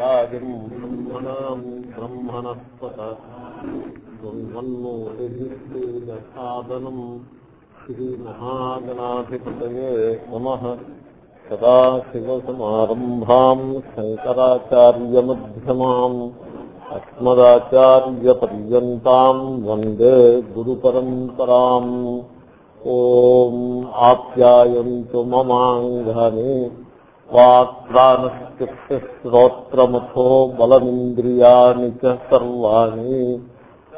రాజం బ్రహ్మణాం బ్రహ్మణస్పత సాధనం శ్రీమహాగణాధిపతయే నమ సదాశివసమారంభాం శంకరాచార్యమ్యమాం అస్మదాచార్యపర్యంతం వందే గురుపరంపరాం. ఓం ఆప్యాయంతు మమాంగాని వాక్ప్రాణశ్రోత్రమథో బలమింద్రియాణి చ సర్వాణి.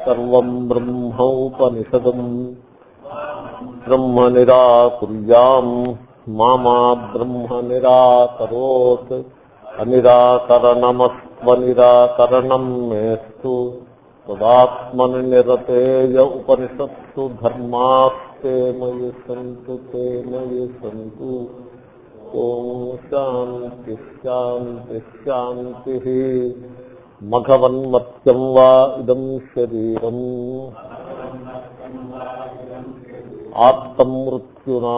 సర్వం బ్రహ్మోపనిషదం. బ్రహ్మ నిరాకుర్యాం మామా బ్రహ్మ నిరాకరోత్ అనిరాకరణమస్వనిరాకరణం మేస్తు. తదాత్మని నిరతేయ ఉపనిషత్సు ధర్మాస్తే మయి సంతు తే మయి సంతు. ఓం శాంతి శాంతి శాంతి. మఘవన్మత్యం వా ఇదం శరీరం. ఆత్మమృత్యునా.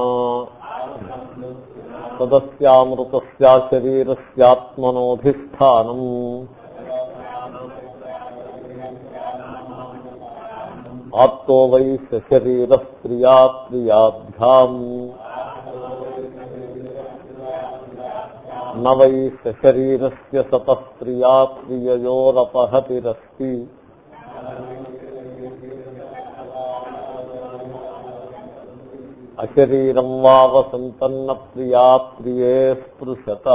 తదస్యామృత శరీరస్యాత్మనోధిష్టానం ఆత్తో వై సశరీర ప్రియా ప్రియాభ్యాం న వై శరీరస్య సత ప్రియా ప్రియయోరపహతిరస్తి అశరీరం వావసంతన్న ప్రియా ప్రియే స్పృశత.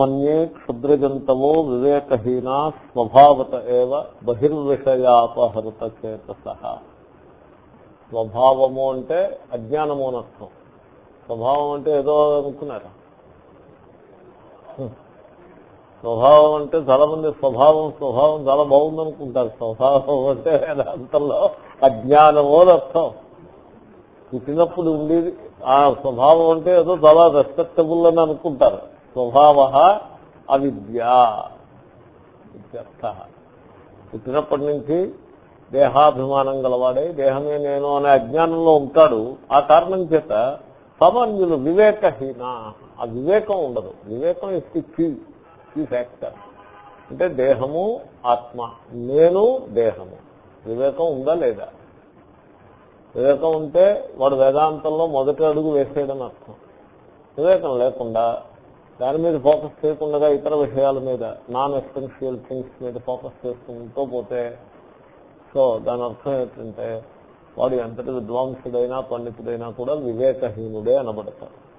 మన్యే క్షుద్రజంతవో వివేకహీనా స్వభావత ఏవ బహిర్విషయాపహృత చేతస స్వభావము అంటే అజ్ఞానము అనర్థం స్వభావం అంటే ఏదో అనుకున్నారా? స్వభావం అంటే చాలా మంది స్వభావం స్వభావం చాలా బాగుందనుకుంటారు. స్వభావం అంటే వేదాంతంలో అజ్ఞానమో అర్థం. పుట్టినప్పుడు ఉండేది ఆ స్వభావం అంటే ఏదో చాలా రెస్పెక్టబుల్ అని అనుకుంటారు. స్వభావ అవిద్య. పుట్టినప్పటి నుంచి దేహాభిమానం గలవాడే దేహమే నేను అనే అజ్ఞానంలో ఉంటాడు. ఆ కారణం చేత సామాన్యులు వివేకహీన. ఆ వివేకం ఉండదు. వివేకం ఇస్ ఈ ఫ్యాక్టర్ అంటే దేహము ఆత్మ. నేను దేహము. వివేకం ఉందా లేదా? వివేకం ఉంటే వాడు వేదాంతంలో మొదటి అడుగు వేసేయడం అర్థం. వివేకం లేకుండా దాని మీద ఫోకస్ చేయకుండా ఇతర విషయాల మీద నాన్ ఎసెన్షియల్ థింగ్స్ మీద ఫోకస్ చేసుకుంటూ పోతే సో దాని అర్థం ఏంటంటే వాడు ఎంతటి విద్వాంసుడైనా పండితుడైనా కూడా వివేకహీనుడే అనబడతారు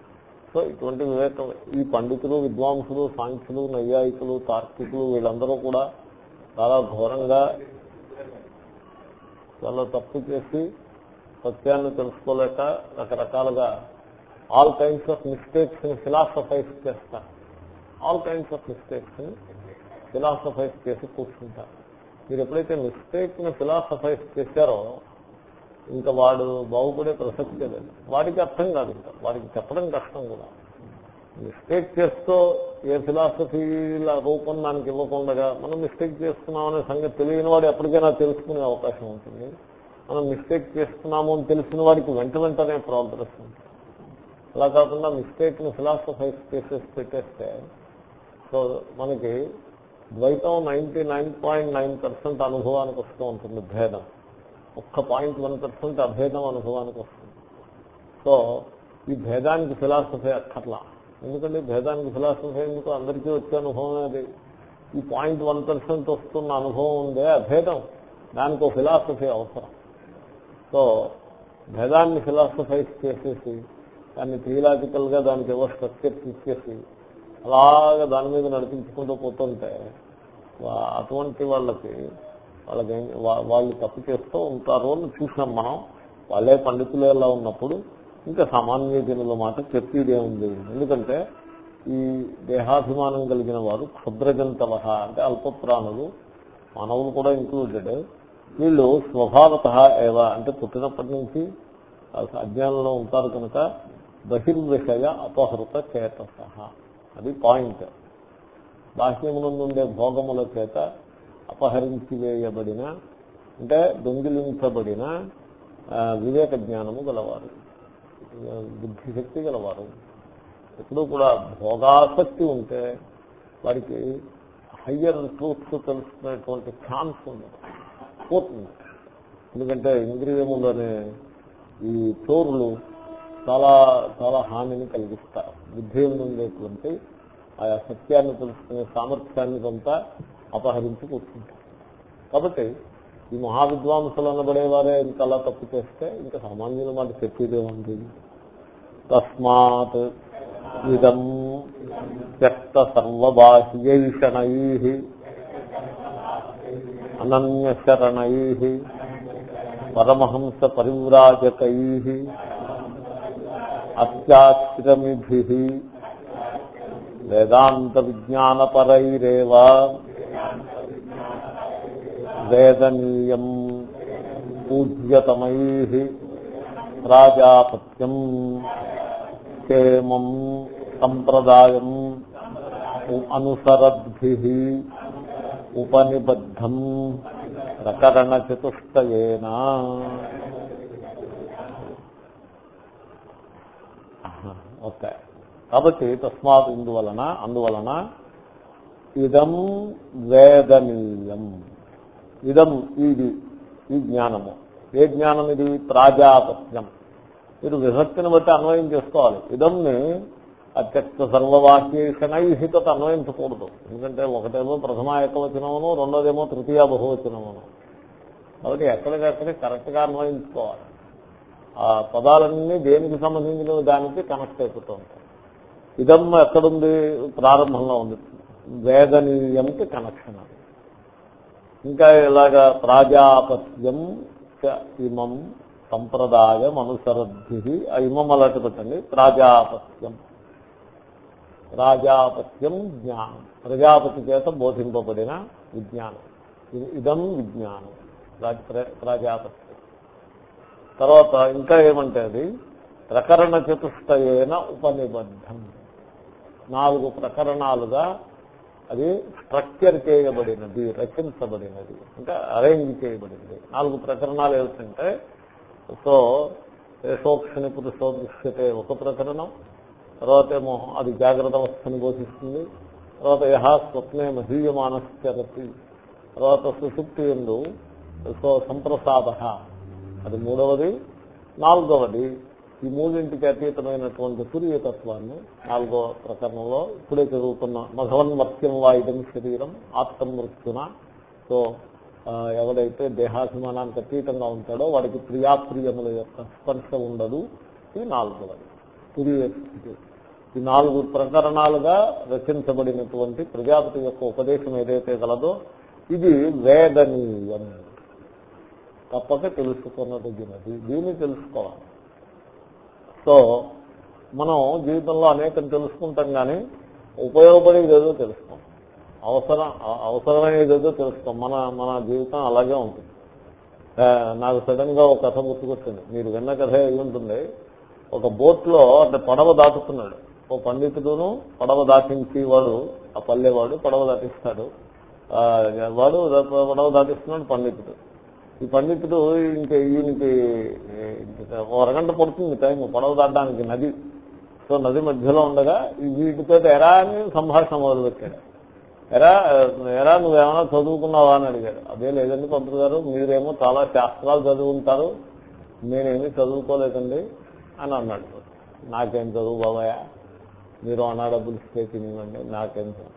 సో ఇటువంటి వివేకం ఈ పండితులు విద్వాంసులు సాంఖ్యులు నైయాయికులు తార్కికులు వీళ్ళందరూ కూడా చాలా ఘోరంగా చాలా తప్పు చేసి సత్యాన్ని తెలుసుకోలేక రకరకాలుగా ఆల్ కైండ్స్ ఆఫ్ మిస్టేక్స్ని ఫిలాసఫైజ్ చేస్తారు. ఆల్ కైండ్స్ ఆఫ్ మిస్టేక్స్ని ఫిలాసఫైజ్ చేసి కూర్చుంటారు. మీరు ఎప్పుడైతే మిస్టేక్ని ఫిలాసఫైజ్ చేశారో ఇంకా వాడు బాగుపడే ప్రసక్తే లేదు. వాడికి అర్థం కాదు ఇంకా. వాడికి చెప్పడం కష్టం కూడా. మిస్టేక్ చేస్తూ ఏ ఫిలాసఫీల రూపం దానికి ఇవ్వకుండా మనం మిస్టేక్ చేస్తున్నామనే సంగతి తెలియని వాడు ఎప్పటికైనా తెలుసుకునే అవకాశం ఉంటుంది. మనం మిస్టేక్ చేస్తున్నాము అని తెలిసిన వాడికి వెంట వెంటనే ప్రోగ్రెస్ ఉంటుంది. అలా కాకుండా మిస్టేక్ని ఫిలాసఫైజ్ చేసేసి పెట్టేస్తే సో మనకి ద్వైతం ninety nine point nine percent అనుభవానికి వస్తూ ఉంటుంది భేదం. ఒక్క పాయింట్ వన్ పర్సెంట్ అభేదం అనుభవానికి వస్తుంది. సో ఈ భేదానికి ఫిలాసఫీ అక్కర్లా. ఎందుకంటే భేదానికి ఫిలాసఫీ ఎందుకు? అందరికీ వచ్చే అనుభవం అది. ఈ పాయింట్ వన్ పర్సెంట్ వస్తున్న అనుభవం ఉందే అభేదం దానికి ఫిలాసఫీ అవసరం. సో భేదాన్ని ఫిలాసఫైజ్ చేసేసి దాన్ని థియలాజికల్గా దానికి ఏవో స్ట్రక్చర్స్ ఇచ్చేసి అలాగా దాని మీద నడిపించుకుంటూ పోతుంటే అటువంటి వాళ్ళకి వాళ్ళకి వాళ్ళు తప్పు చేస్తూ ఉంటారు అని చూసాం మనం. వాళ్ళే పండితులు ఎలా ఉన్నప్పుడు ఇంకా సామాన్య జనుల మాట చెప్పేదే ఉంది. ఎందుకంటే ఈ దేహాభిమానం కలిగిన వారు క్షుద్రజంతవ అంటే అల్పప్రాణులు మానవులు కూడా ఇంక్లూడెడ్ వీళ్ళు స్వభావత ఏవా అంటే పుట్టినప్పటి నుంచి అజ్ఞానంలో ఉంటారు కనుక బహిర్విషయ అపహృత చేత అది పాయింట్. బాహ్యమునందుండే భోగముల చేత అపహరించివేయబడిన అంటే దొంగిలించబడిన వివేక జ్ఞానము గలవారు. బుద్ధిశక్తి గలవారు. ఎప్పుడూ కూడా భోగాసక్తి ఉంటే వారికి హయ్యర్ ట్రూత్ తెలుసుకునేటువంటి ఛాన్స్ ఉండదు. పోతుంది. ఎందుకంటే ఇంద్రియములనే ఈ చోరులు చాలా చాలా హానిని కలిగిస్తారు. బుద్ధి ఉండేటువంటి ఆయా సత్యాన్ని తెలుసుకునే సామర్థ్యాన్ని కొంత అపహరించి కూర్చుంటారు కాబట్టి ఈ మహావిద్వాంసులు అనబడేవారే ఇంత అలా తప్పు చేస్తే ఇంకా సామాన్యుల మాట చెప్పేదే ఉంది. తస్మాత్ ఇదం వ్యక్త సర్వబాహ్యైషణై అనన్యశరణై పరమహంస పరివ్రాజకై అత్యాశ్రమిభి వేదాంత విజ్ఞానపరైరేవా వేదనీయం పూజ్యతమై ప్రాజాపత్యం క్షేమం సంప్రదాయం అనుసరద్భి ఉపనిబద్ధం ప్రకరణచతుష్టయేనా. ఓకే. కాబట్టి తస్మాత్ ఇందువలన అందువలన ఇదం వేదనీయం. ఇదం ఇది ఈ జ్ఞానము. ఏ జ్ఞానం ఇది ప్రాజాపత్యం. మీరు విభక్తిని బట్టి అన్వయం చేసుకోవాలి. ఇదంని అత్యక్త సర్వవాక్యేషణైహిత అన్వయించకూడదు. ఎందుకంటే ఒకటేమో ప్రథమ ఏకవచనమును రెండోదేమో తృతీయ బహువచనమును. కాబట్టి ఎక్కడికక్కడికి కరెక్ట్గా అన్వయించుకోవాలి. ఆ పదాలన్నీ దేనికి సంబంధించిన దానికి కనెక్ట్ అయిపోతూ ఉంటాయి. ఇదమ్మ ఎక్కడుంది? ప్రారంభంలో ఉంది. వేదనీయంకి కనెక్షన్ అది ఇంకా ఇలాగా ప్రాజాపత్యం ఇమం సంప్రదాయం అనుసరద్ధి ఇమం అలాంటి పెట్టండి ప్రాజాపత్యం. ప్రాజాపత్యం జ్ఞానం. ప్రజాపతి చేత బోధింపబడిన విజ్ఞానం. ఇదం విజ్ఞానం. ప్రాజాపత్యం. తర్వాత ఇంకా ఏమంటే అది? ప్రకరణ చతుష్టయేన ఉపనిబద్ధం. నాలుగు ప్రకరణాలుగా అది స్ట్రక్చర్ చేయబడినది రచించబడినది ఇంకా అరేంజ్ చేయబడినది. నాలుగు ప్రకరణాలు ఏమిటంటే సో యశోక్షని పురుషో దృశ్యతే ఒక ప్రకరణం తర్వాత ఏమో అది జాగ్రత్త అవస్థను బోధిస్తుంది తర్వాత యహ స్వప్నే మహీయమానశ్చరతి తర్వాత సుశుక్తి ఎందు సో సంప్రసాద. అది మూడవది. నాలుగవది ఈ మూడింటికి అతీతమైనటువంటి తుర్యతత్వాన్ని నాలుగో ప్రకరణంలో ఇప్పుడే చదువుతున్న మఘవన్మత్యం వాయుధం శరీరం ఆత్మమృత్యున సో ఎవడైతే దేహాభిమానానికి అతీతంగా ఉంటాడో వాడికి ప్రియాప్రియముల యొక్క స్పర్శ ఉండదు. ఇది నాలుగవది. తుర్యస్థితి ఈ నాలుగు ప్రకరణాలుగా రచించబడినటువంటి ప్రజాపతి యొక్క ఉపదేశం ఏదైతే గలదో ఇది వేదనీయం. తప్పక తెలుసుకున్నదగినది దీన్ని తెలుసుకోవాలి. సో మనం జీవితంలో అనేకం తెలుసుకుంటాం కానీ ఉపయోగపడేది ఏదో తెలుసుకోం అవసరం అవసరమైనది ఏదో తెలుసుకోం మన మన జీవితం అలాగే ఉంటుంది. నాకు సడన్గా ఒక కథ గుర్తుకొచ్చింది. మీరు విన్న కథ ఏమి ఉంటుంది? ఒక బోట్లో అంటే పడవ దాటుతున్నాడు. ఓ పండితుడును పడవ దాటించి వాడు ఆ పల్లెవాడు పడవ దాటిస్తాడు. వాడు పడవ దాటిస్తున్నాడు పండితుడు. ఈ పండితుడు ఇంకా ఈయనకి ఒరగంట అరగంట పడుతుంది టైం పడవ దాటడానికి నది. సో నది మధ్యలో ఉండగా వీటితో ఎరా అని సంభాషణ మొదలుపెట్టాడు. ఎరా ఎరా నువ్వేమైనా చదువుకున్నావా అని అడిగాడు. అదే లేదండి పంతులు గారు మీరేమో చాలా శాస్త్రాలు చదువుకుంటారు నేనేమి చదువుకోలేదండి అని అన్నాడు. నాకేం చదువు బాబాయా? మీరు అన్నా డబ్బులు ఇస్తే తినివ్వండి నాకేం చదువు?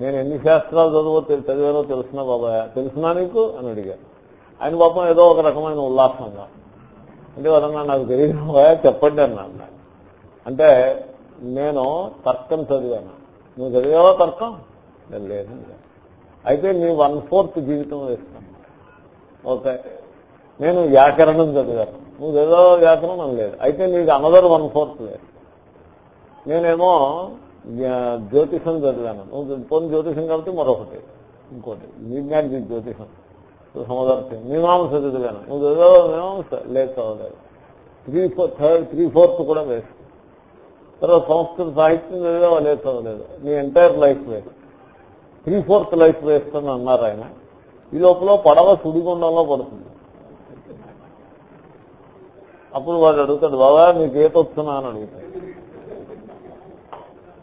నేను ఎన్ని శాస్త్రాలు చదువు చదివానో తెలిసినా బాబాయా? తెలిసినా నీకు? అని అడిగాను ఆయన పాపం ఏదో ఒక రకమైన ఉల్లాసంగా. అంటే వదన్నా నాకు తెలియదు చెప్పండి అన్నా అంటే నేను తర్కం చదివాను. నువ్వు చదివావా తర్కం? లేదు అయితే నీ వన్ ఫోర్త్ జీవితం వేస్తాను. ఓకే. నేను వ్యాకరణం చదివాను. నువ్వు చదివా వ్యాకరణం? లేదు. అయితే నీకు అనదర్ వన్ ఫోర్త్ లేదు. నేనేమో జ్యోతిషం చదివాను. నువ్వు పొంది జ్యోతిషం కాబట్టి మరొకటి. ఇంకోటి. విజ్ఞానికి జ్యోతిషం. సమాధానం మీమాంస చదివాను. నువ్వు చదివా మీమాంస? లేదు చదవలేదు. Three four third three fourth కూడా వేస్ట్. తర్వాత సంస్కృత సాహిత్యం చదివా లేదు చదవలేదు. నీ entire life waste three fourth life waste అని అన్నారు ఆయన. ఈ లోపల పడవ సుడిగుండంలో పడుతుంది. అప్పుడు వాడు అడుగుతాడు బాబా నీకు ఈత వస్తున్నా అని అడుగుతాడు.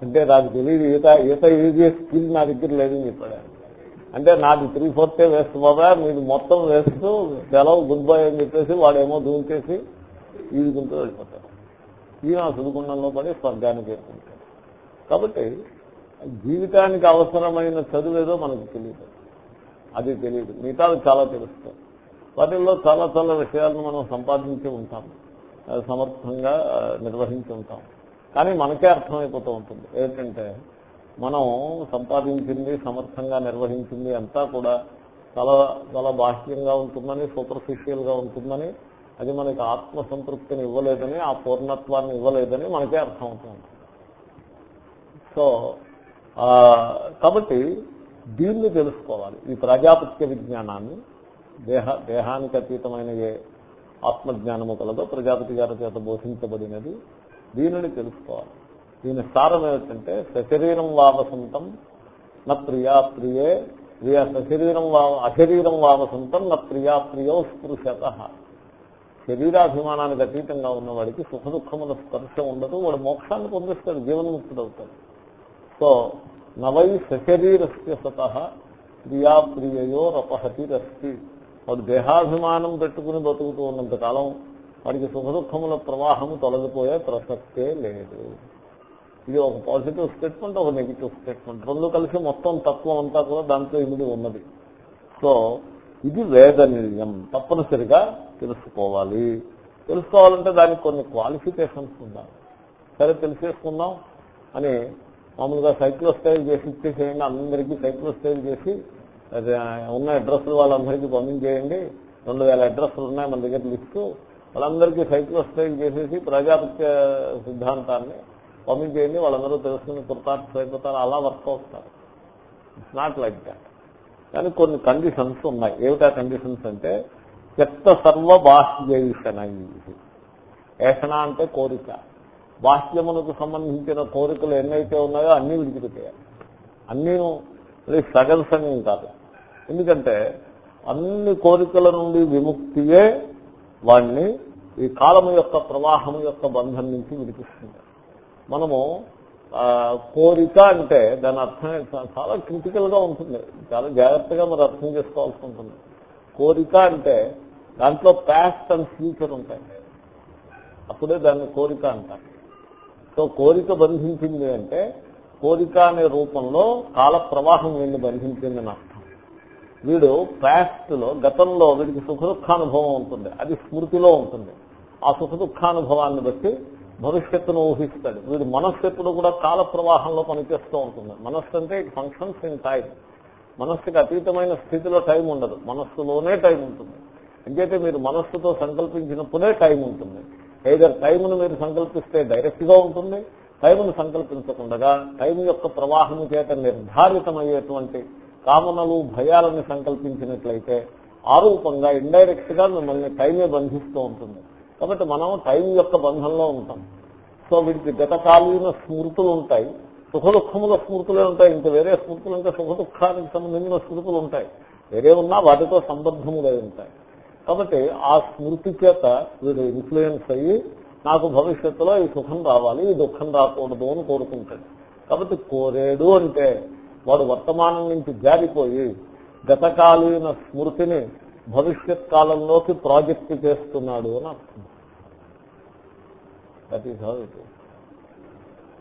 అంటే నాకు తెలియదు ఈత ఈత ఈజీ స్కిల్ నా దగ్గర లేదని చెప్పాడు అంటే నాది త్రీ ఫోర్తే వేస్ట్ బాబా మీరు మొత్తం వేస్తూ సెలవు గుడ్ బై అని చెప్పేసి వాడేమో దూకేసి ఈదుకుంటూ వెళ్ళిపోతాడు ఈయన సుడిగుండంలో పడి స్వర్గానికి చేరుకుంటాడు. కాబట్టి జీవితానికి అవసరమైన చదువు ఏదో మనకు తెలియదు. అది తెలియదు. మిగతాది చాలా తెలుస్తాయి. వాటిల్లో చాలా చాలా విషయాలను మనం సంపాదించి ఉంటాం. అది సమర్థంగా నిర్వహించి ఉంటాం. కానీ మనకే అర్థమైపోతూ ఉంటుంది. ఏంటంటే మనం సంపాదించింది సమర్థంగా నిర్వహించింది అంతా కూడా చాలా చాలా బాహ్యంగా ఉంటుందని సూపర్ఫిషియల్గా ఉంటుందని అది మనకి ఆత్మసంతృప్తిని ఇవ్వలేదని ఆ పూర్ణత్వాన్ని ఇవ్వలేదని మనకే అర్థమవుతుంది. సో ఆ, కాబట్టి దీన్ని తెలుసుకోవాలి ఈ ప్రజాపత్య విజ్ఞానాన్ని. దేహ దేహానికి అతీతమైన ఏ ఆత్మజ్ఞానము కలదో ప్రజాపతి గారి చేత బోధించబడినది దీనిని తెలుసుకోవాలి. దీని సారం ఏమిటంటే సశరీరం వామసంతం న ప్రియా ప్రియే ప్రియా సశరీరం వా అశరీరం వామసంతం న ప్రియా ప్రియో స్పృశత. శరీరాభిమానానికి అతీతంగా ఉన్నవాడికి సుఖ దుఃఖముల స్పర్శ ఉండదు వాడు మోక్షాన్ని పొందిస్తాడు జీవన్ముక్తుడవుతాడు. సో నవై సశరీరస్య సత ప్రియా ప్రియయో రపహతిరస్తి. వాడు దేహాభిమానం పెట్టుకుని బతుకుతూ ఉన్నంత కాలం వాడికి సుఖ దుఃఖముల ప్రవాహము తొలగిపోయే ప్రసక్తే లేదు. ఇది ఒక పాజిటివ్ స్టేట్మెంట్ ఒక నెగిటివ్ స్టేట్మెంట్ రెండు కలిసి మొత్తం తత్వం అంతా కూడా దాంట్లో ఇమిడి ఉన్నది. సో ఇది వేదనీయం తప్పనిసరిగా తెలుసుకోవాలి. తెలుసుకోవాలంటే దానికి కొన్ని క్వాలిఫికేషన్స్ ఉండాలి. సరే తెలిసేసుకుందాం అని మామూలుగా సైక్లోస్టైల్ చేసి ఇచ్చేసేయండి. అందరికీ సైక్లోస్టైల్ చేసి ఉన్న అడ్రస్లు వాళ్ళందరికీ పంపించేయండి. రెండు వేల అడ్రస్లు ఉన్నాయి మన దగ్గర లిస్టు. వాళ్ళందరికీ సైక్లోస్టైల్ చేసేసి ప్రజాపత్య సిద్ధాంతాన్ని పంపించేయండి వాళ్ళందరూ తెలుసుకుని కృతార్థ అయిపోతారు అలా వర్క్ అవుతారు. నాట్ లైక్ దాట్ కానీ కొన్ని కండిషన్స్ ఉన్నాయి. ఏమిటా కండిషన్స్ అంటే చెత్త సర్వ బాహ్యేషణ. ఏషణ అంటే కోరిక. బాహ్యమునకు సంబంధించిన కోరికలు ఎన్నైతే ఉన్నాయో అన్నీ విడిచిపెట్టేయాలి. అన్నీ అని కాదు. ఎందుకంటే అన్ని కోరికల నుండి విముక్తియే వాడిని ఈ కాలము యొక్క ప్రవాహము యొక్క బంధం నుంచి విడిపిస్తుంది. మనము ఆ, కోరిక అంటే దాని అర్థం చాలా క్రిటికల్గా ఉంటుంది. చాలా జాగ్రత్తగా మరి అర్థం చేసుకోవాల్సి ఉంటుంది. కోరిక అంటే దాంట్లో పాస్ట్ అండ్ ఫ్యూచర్ ఉంటాయి. అప్పుడే దాన్ని కోరిక అంటారు. సో కోరిక బంధించింది అంటే కోరిక అనే రూపంలో కాల ప్రవాహం వీడిని బంధించిందని అర్థం. వీడు పాస్ట్లో గతంలో వీడికి సుఖ దుఃఖానుభవం ఉంటుంది. అది స్మృతిలో ఉంటుంది. ఆ సుఖ దుఃఖానుభవాన్ని బట్టి భవిష్యత్తును ఊహిస్తాడు. వీడి మనస్సు ఎప్పుడు కూడా కాల ప్రవాహంలో పనిచేస్తూ ఉంటుంది. మనస్సు అంటే ఫంక్షన్స్ ఇన్ టైం మనస్సుకి అతీతమైన స్థితిలో టైం ఉండదు. మనస్సులోనే టైం ఉంటుంది. అంచేతే మీరు మనస్సుతో సంకల్పించినప్పుడే టైం ఉంటుంది. ఏదర్ టైంను మీరు సంకల్పిస్తే డైరెక్ట్గా ఉంటుంది. టైంను సంకల్పించకుండా టైం యొక్క ప్రవాహము చేత నిర్ధారితమయ్యేటువంటి కామనలు భయాలను సంకల్పించినట్లయితే ఆ రూపంగా ఇండైరెక్ట్గా మిమ్మల్ని టైమే బంధిస్తూ ఉంటుంది. కాబట్టి మనం టైం యొక్క బంధంలో ఉంటాం. సో వీటికి గతకాలీన స్మృతులు ఉంటాయి సుఖ దుఃఖముల స్మృతులే ఉంటాయి. ఇంకా వేరే స్మృతులు ఇంకా సుఖ దుఃఖానికి సంబంధించిన స్మృతులు ఉంటాయి. వేరే ఉన్నా వాటితో సంబద్ధములై ఉంటాయి. కాబట్టి ఆ స్మృతి చేత వీడు ఇన్ఫ్లుయెన్స్ అయ్యి నాకు భవిష్యత్తులో ఈ సుఖం రావాలి ఈ దుఃఖం రాకూడదు అని కోరుకుంటాడు. కాబట్టి కోరేడు అంటే వాడు వర్తమానం నుంచి జారిపోయి గతకాలీన స్మృతిని భవిష్యత్ కాలంలోకి ప్రాజెక్ట్ చేస్తున్నాడు అని అర్థం. దట్ ఈస్ హౌ ఇట్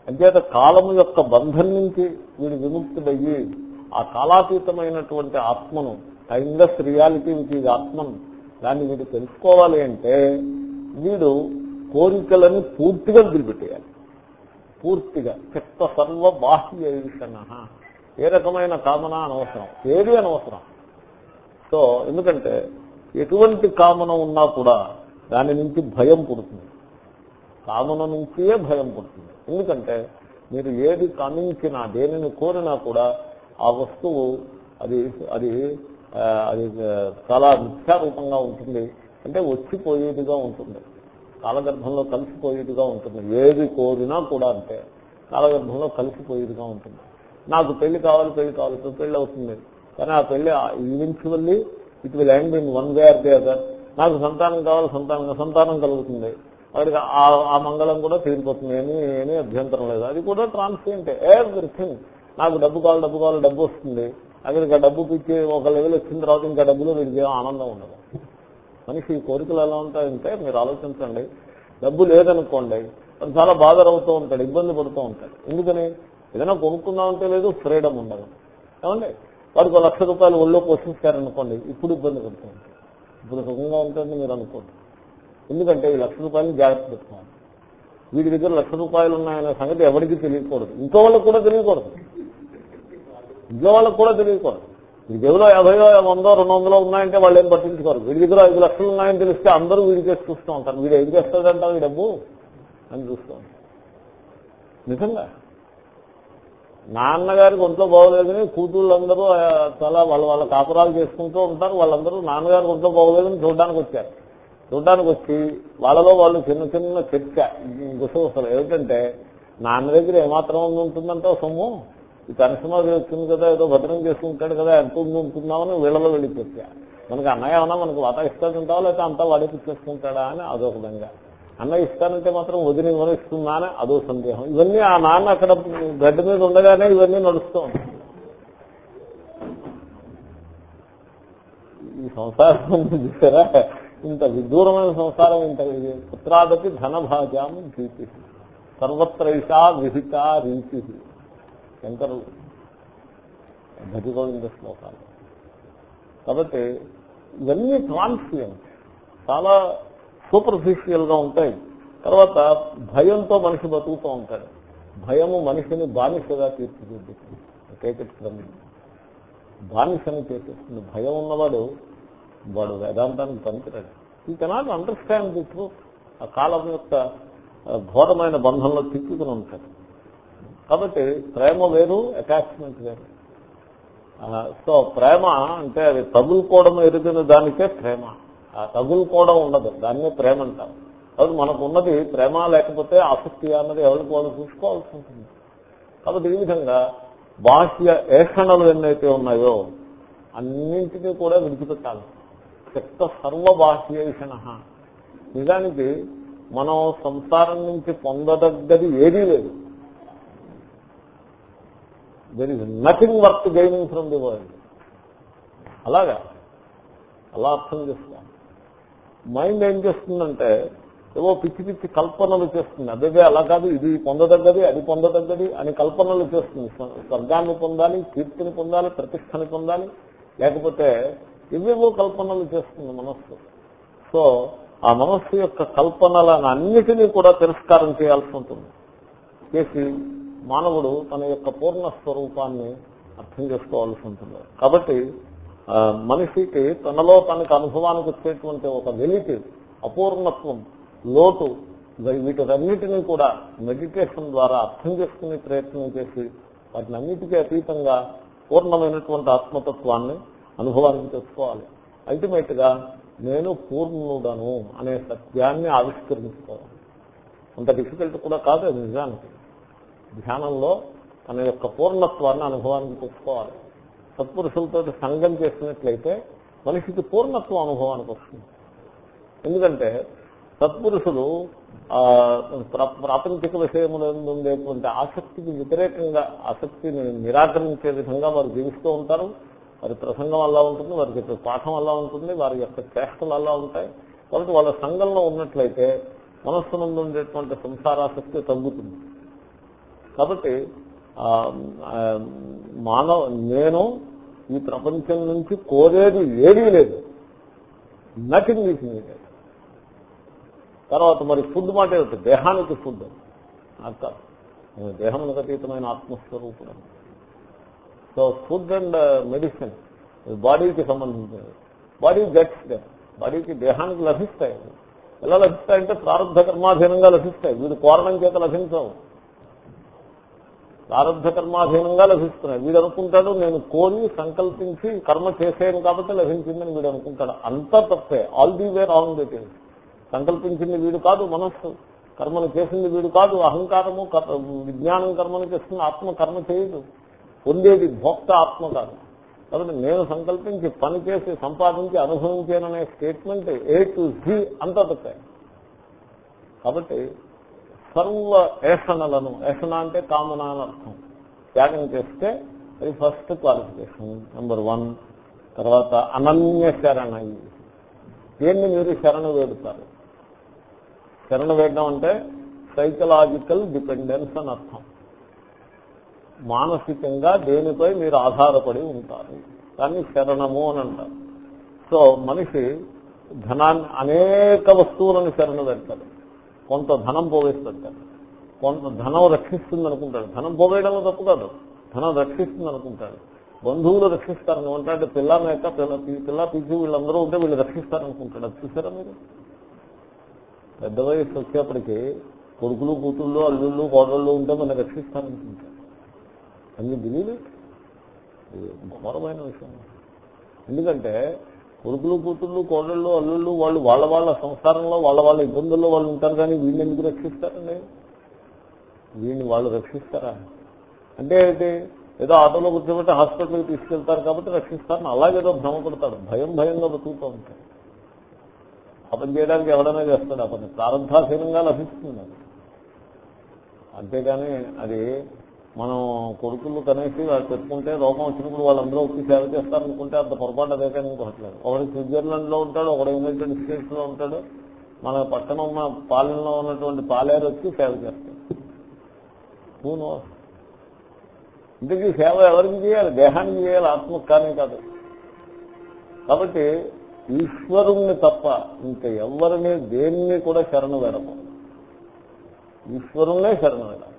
అంచేత కాలము యొక్క బంధం నుంచి వీడు విముక్తుడయ్యి ఆ కాలాతీతమైనటువంటి ఆత్మను టైమ్లెస్ రియాలిటీ విచ్ ఈజ్ ఆత్మను దాన్ని వీడు తెలుసుకోవాలి అంటే వీడు కోరికలని పూర్తిగా వదిలిపెట్టేయాలి. పూర్తిగా. చిత్త సర్వ బాహ్య ఈషణ ఏ రకమైన కామన అనవసరం. ఏది అనవసరం? సో ఎందుకంటే ఎటువంటి కామన ఉన్నా కూడా దాని నుంచి భయం పుడుతుంది. కామన నుంచే భయం పుడుతుంది. ఎందుకంటే మీరు ఏది కామించినా దేనిని కోరినా కూడా ఆ వస్తువు అది అది అది చాలా మిథ్యారూపంగా ఉంటుంది. అంటే వచ్చిపోయేదిగా ఉంటుంది. కాలగర్భంలో కలిసిపోయేదిగా ఉంటుంది. ఏది కోరినా కూడా అంతే. కాలగర్భంలో కలిసిపోయేదిగా ఉంటుంది. నాకు పెళ్ళి కావాలి పెళ్ళి కావాలి పెళ్ళి అవుతుంది. కానీ ఆ పెళ్ళి eventually it will end in one way or the other. నాకు సంతానం కావాలి సంతానం సంతానం కలుగుతుంది. వాడికి ఆ- ఆ మంగళం కూడా తీరిపోతుంది. ఏమీ ఏమీ అభ్యంతరం లేదు. అది కూడా ట్రాన్స్పరెంట్ ఎవ్రీథింగ్ నాకు డబ్బు కావాలి డబ్బు కావాలి డబ్బు వస్తుంది. అక్కడికి ఆ డబ్బు పిచ్చి ఒక లెవెల్ వచ్చిన తర్వాత ఇంకా డబ్బులో వీడికి ఆనందం ఉండదు. మనిషి కోరికలు ఎలా ఉంటాయంటే మీరు ఆలోచించండి. డబ్బు లేదనుకోండి అది చాలా బాధలు అవుతూ ఉంటాడు ఇబ్బంది పడుతూ ఉంటాడు. ఎందుకని? ఏదైనా కొనుక్కుందామంటే లేదు ఫ్రీడమ్ ఉండదు. ఏమండి? వాడికి ఒక లక్ష రూపాయలు ఒళ్ళో పోషించారనుకోండి ఇప్పుడు ఇబ్బంది పడుతుంది. ఇప్పుడు సుఖంగా ఉంటుంది మీరు అనుకోండి. ఎందుకంటే ఈ లక్ష రూపాయలు జాగ్రత్త పెట్టుకోవాలి. వీడి దగ్గర లక్ష రూపాయలు ఉన్నాయనే సంగతి ఎవరికి తెలియకూడదు. ఇంట్లో వాళ్ళకి కూడా తెలియకూడదు. ఇంట్లో వాళ్ళకి కూడా తెలియకూడదు. వీడి జేబులో యాభైలో వందో రెండు వందలో ఉన్నాయంటే వాళ్ళు ఏం పట్టించుకోరు. వీడి దగ్గర ఐదు లక్షలు ఉన్నాయని తెలిస్తే అందరూ వీడి చేసి చూస్తూ ఉంటారు. వీడు ఏం చేస్తాడంటారు ఈ డబ్బు? అని చూస్తూ ఉంటారు. నిజంగా? నాన్నగారికి ఒంట్లో బాగోలేదని కూతుళ్ళందరూ చాలా వాళ్ళ వాళ్ళ కాపురాలు చేసుకుంటూ ఉంటారు. వాళ్ళందరూ నాన్నగారికి ఒంట్లో బాగోలేదని చూడడానికి వచ్చారు. చూడడానికి వచ్చి వాళ్ళలో వాళ్ళు చిన్న చిన్న చర్చ గుసగుసలు. ఏమిటంటే నాన్న దగ్గర ఏమాత్రం ఉంటుందంటే సొమ్ము? ఈ కనసమాధి వచ్చింది కదా ఏదో భద్రం చేసుకుంటాడు కదా ఎంత ఉంది ఉంటుందామని వీళ్ళలో వెళ్ళి చర్చ మనకి అన్నయ్య ఏమన్నా మనకు వాటా ఇస్తానంటావా లేకపోతే అంతా వాడే చేసుకుంటాడా అని అదొక విధంగా అన్న ఇస్తానంటే మాత్రం వదిలి ఇవ్వని అని అదో సందేహం. ఇవన్నీ ఆ నాన్న అక్కడ గడ్డ మీద ఉండగానే ఇవన్నీ నడుస్తూ ఉంటాయి. ఈ సంసారం చూసారా? ఇంత విదూరమైన సంసారం ఇంత పుత్రాదపి ధనభాజాం భీతి సర్వత్రైషా విహిత రీతి. శంకరు భజగోవింద శ్లోకాలు. కాబట్టి ఇవన్నీ ట్రాన్స్పియంట్ చాలా సూపర్ఫిషియల్గా ఉంటాయి. తర్వాత భయంతో మనిషి బతుకుతూ ఉంటాడు. భయము మనిషిని బానిసగా తీర్చిదిద్దుతుంది టేకెట్ బానిసని చేసేస్తుంది భయం ఉన్నవాడు వాడు వేదాంతానికి పనికిరాడు. ఈ కెనాట్ అండర్స్టాండ్ ది ట్రూత్ ఆ కాలం యొక్క ఘోరమైన బంధంలో తిప్పుకుని ఉంటాడు. కాబట్టి ప్రేమ వేరు అటాచ్మెంట్ వేరు. ఆ, సో ప్రేమ అంటే అది తగులుకోవడం ఎరుగిన దానికే ప్రేమ. ఆ తగులుకోవడం ఉండదు. దాన్నే ప్రేమ అంటారు. కాబట్టి మనకు ఉన్నది ప్రేమ లేకపోతే ఆసక్తి అన్నది ఎవరికి వాళ్ళు చూసుకోవాల్సి ఉంటుంది. కాబట్టి ఈ విధంగా బాహ్య ఏషణలు ఎన్నైతే ఉన్నాయో అన్నింటినీ కూడా విడిచిపెట్టాలి. శక్త సర్వబాహ్యేషణ నిజానికి మనం సంసారం నుంచి పొందదగ్గది ఏదీ లేదు. There is nothing worth gaining from the world అలాగా? అలా అర్థం చేసుకోవాలి. మైండ్ ఏం చేస్తుందంటే ఏవో పిచ్చి పిచ్చి కల్పనలు చేస్తుంది. అదే అలా కాదు ఇది పొందదగ్గది అది పొందదగ్గది అని కల్పనలు చేస్తుంది. స్వర్గాన్ని పొందాలి కీర్తిని పొందాలి ప్రతిష్టని పొందాలి. లేకపోతే ఇవేవో కల్పనలు చేస్తుంది మనస్సు. సో ఆ మనస్సు యొక్క కల్పనలను అన్నిటినీ కూడా తిరస్కారం చేయాల్సి ఉంటుంది. చేసి మానవుడు తన యొక్క పూర్ణ స్వరూపాన్ని అర్థం చేసుకోవాల్సి ఉంటుంది. కాబట్టి మనిషికి తనలో తనకు అనుభవానికి వచ్చేటువంటి ఒక వెలితి అపూర్ణత్వం లోటు వీ- వీటన్నిటినీ కూడా మెడిటేషన్ ద్వారా అర్థం చేసుకునే ప్రయత్నం చేసి వాటిని అన్నిటికీ అతీతంగా పూర్ణమైనటువంటి ఆత్మతత్వాన్ని అనుభవానికి తెచ్చుకోవాలి. అల్టిమేట్గా నేను పూర్ణుడను అనే సత్యాన్ని ఆవిష్కరించుకోవాలి. అంత డిఫికల్ట్ కూడా కాదు అది నిజానికి. ధ్యానంలో తన యొక్క పూర్ణత్వాన్ని అనుభవానికి తెచ్చుకోవాలి. సత్పురుషులతో సంఘం చేసినట్లయితే మనిషికి పూర్ణత్వం అనుభవానికి వస్తుంది. ఎందుకంటే సత్పురుషులు ఆ, ప్రాపంచిక విషయముల ఉండేటువంటి ఆసక్తికి వ్యతిరేకంగా ఆసక్తిని నిరాకరించే విధంగా వారు జీవిస్తూ ఉంటారు. వారి ప్రసంగం అలా ఉంటుంది వారి యొక్క పాఠం అలా ఉంటుంది వారి యొక్క చేష్టలు అలా ఉంటాయి. కాబట్టి వాళ్ళ సంఘంలో ఉన్నట్లయితే మనస్సు నుండి ఉండేటువంటి సంసారాసక్తి తగ్గుతుంది. కాబట్టి ఆ, మానవ నేను ఈ ప్రపంచం నుంచి కోరేది ఏదీ లేదు. నథింగ్ ఈజ్ నీడెడ్ తర్వాత మరి ఫుడ్ మాట ఏమిటి? దేహానికి ఫుడ్. అక్క దేహమునకు అతీతమైన ఆత్మస్వరూపుడు సో ఫుడ్ అండ్ మెడిసిన్ బాడీకి సంబంధించినది. బాడీ గట్స్ దే బాడీకి దేహానికి లభిస్తాయి. ఎలా లభిస్తాయంటే ప్రారంభ కర్మాధీనంగా లభిస్తాయి. వీడు కోరడం చేత లభించవు. ప్రారంభ కర్మాధీనంగా లభిస్తున్నాయి. వీడు అనుకుంటాడు నేను కోరి సంకల్పించి కర్మ చేసేను కాబట్టి లభించిందని వీడు అనుకుంటాడు. అంతా తప్పే. All the way wrong it సంకల్పించింది వీడు కాదు మనస్సు. కర్మను చేసింది వీడు కాదు అహంకారము విజ్ఞానం కర్మను చేస్తుంది ఆత్మ కర్మ చేయదు. పొందేది భోక్త ఆత్మ కాదు. కాబట్టి నేను సంకల్పించి పని చేసి సంపాదించి అనుభవించాననే స్టేట్మెంట్ ఏ టు జీ అంతా తప్పే. కాబట్టి సర్వ ఏషణలను ఏషణ అంటే కామన అని అర్థం. త్యాగం చేస్తే అది ఫస్ట్ క్వాలిఫికేషన్ నెంబర్ వన్ తర్వాత అనన్య శరణ. దేన్ని మీరు శరణ వేడుతారు? శరణ వేయడం అంటే సైకలాజికల్ డిపెండెన్స్ అని అర్థం. మానసికంగా దేనిపై మీరు ఆధారపడి ఉంటారు? దాన్ని శరణము అని అంటారు. సో మనిషి ధనాన్ని అనేక వస్తువులను శరణ పెడతాడు కొంత ధనం పోవేస్తాడు కొంత ధనం రక్షిస్తుంది అనుకుంటాడు. ధనం పోగేయడంలో తప్పు కాదు. ధనం రక్షిస్తుంది అనుకుంటాడు. బంధువులు రక్షిస్తారని అంటే పిల్ల మేక పిల్ల పిల్ల పిచ్చి వీళ్ళందరూ ఉంటే వీళ్ళు రక్షిస్తారనుకుంటాడు అది చూసారా మీరు? పెద్ద వయసు వచ్చేప్పటికి కొడుకులు కూతుళ్ళు అల్లుళ్ళు కోడళ్ళు ఉంటే మనం రక్షిస్తారనుకుంటాడు అన్ని బిలీవ్ ఘోరమైన విషయం. ఎందుకంటే కొడుకులు కూతుళ్ళు కోడళ్ళు అల్లుళ్ళు వాళ్ళు వాళ్ళ వాళ్ళ సంసారంలో వాళ్ళ వాళ్ళ ఇబ్బందుల్లో వాళ్ళు ఉంటారు కానీ వీళ్ళు ఎందుకు రక్షిస్తారండి? వీడిని వాళ్ళు రక్షిస్తారా? అంటే ఏంటి? ఏదో ఆటోలో కూర్చోబెట్టి హాస్పిటల్కి తీసుకెళ్తారు కాబట్టి రక్షిస్తారని అలాగేదో భ్రమపడతాడు భయం భయంగా బతుకుతూ ఉంటాడు అతను చేయడానికి ఎవడైనా చేస్తాడు? ఆ పని ప్రారంభాసీనంగా లభిస్తుంది అంతేగాని అది మనం కొడుకులు కనేసి వాళ్ళు పెట్టుకుంటే రోగం వచ్చినప్పుడు వాళ్ళందరూ వచ్చి సేవ చేస్తారనుకుంటే అంత పొరపాటు అదే కానీ ఇంకోట్లేదు ఒకడు స్విట్జర్లాండ్లో ఉంటాడు ఒకడు యునైటెడ్ స్టేట్స్లో ఉంటాడు. మన పక్కన ఉన్న పాలనలో ఉన్నటువంటి పాలేరు వచ్చి సేవ చేస్తాడు పూనో ఇంతకీ సేవ ఎవరికి చేయాలి? దేహానికి చేయాలి? ఆత్మకు కానీ కాదు. కాబట్టి ఈశ్వరుణ్ణి తప్ప ఇంకా ఎవరిని దేన్ని కూడా శరణు వేడకూడదు ఈశ్వరుణ్ణే శరణు వేడాలి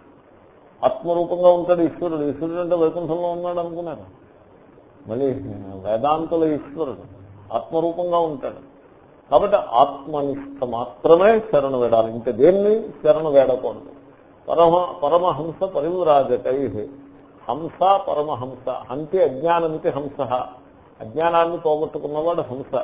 ఆత్మరూపంగా ఉంటాడు ఈశ్వరుడు. ఈశ్వరుడు అంటే వైకుంఠంలో ఉన్నాడు అనుకున్నారు మళ్ళీ వేదాంతుల ఈశ్వరుడు. ఆత్మరూపంగా ఉంటాడు. కాబట్టి ఆత్మనిష్ట మాత్రమే శరణు వేడాలి. ఇంకా దేన్ని? శరణు వేడకూడదు. పరమ పరమహంస పరివిరాజకై హంస పరమహంస. అంతే అజ్ఞానమితి హంస. అజ్ఞానాన్ని పోగొట్టుకున్నవాడు హంస.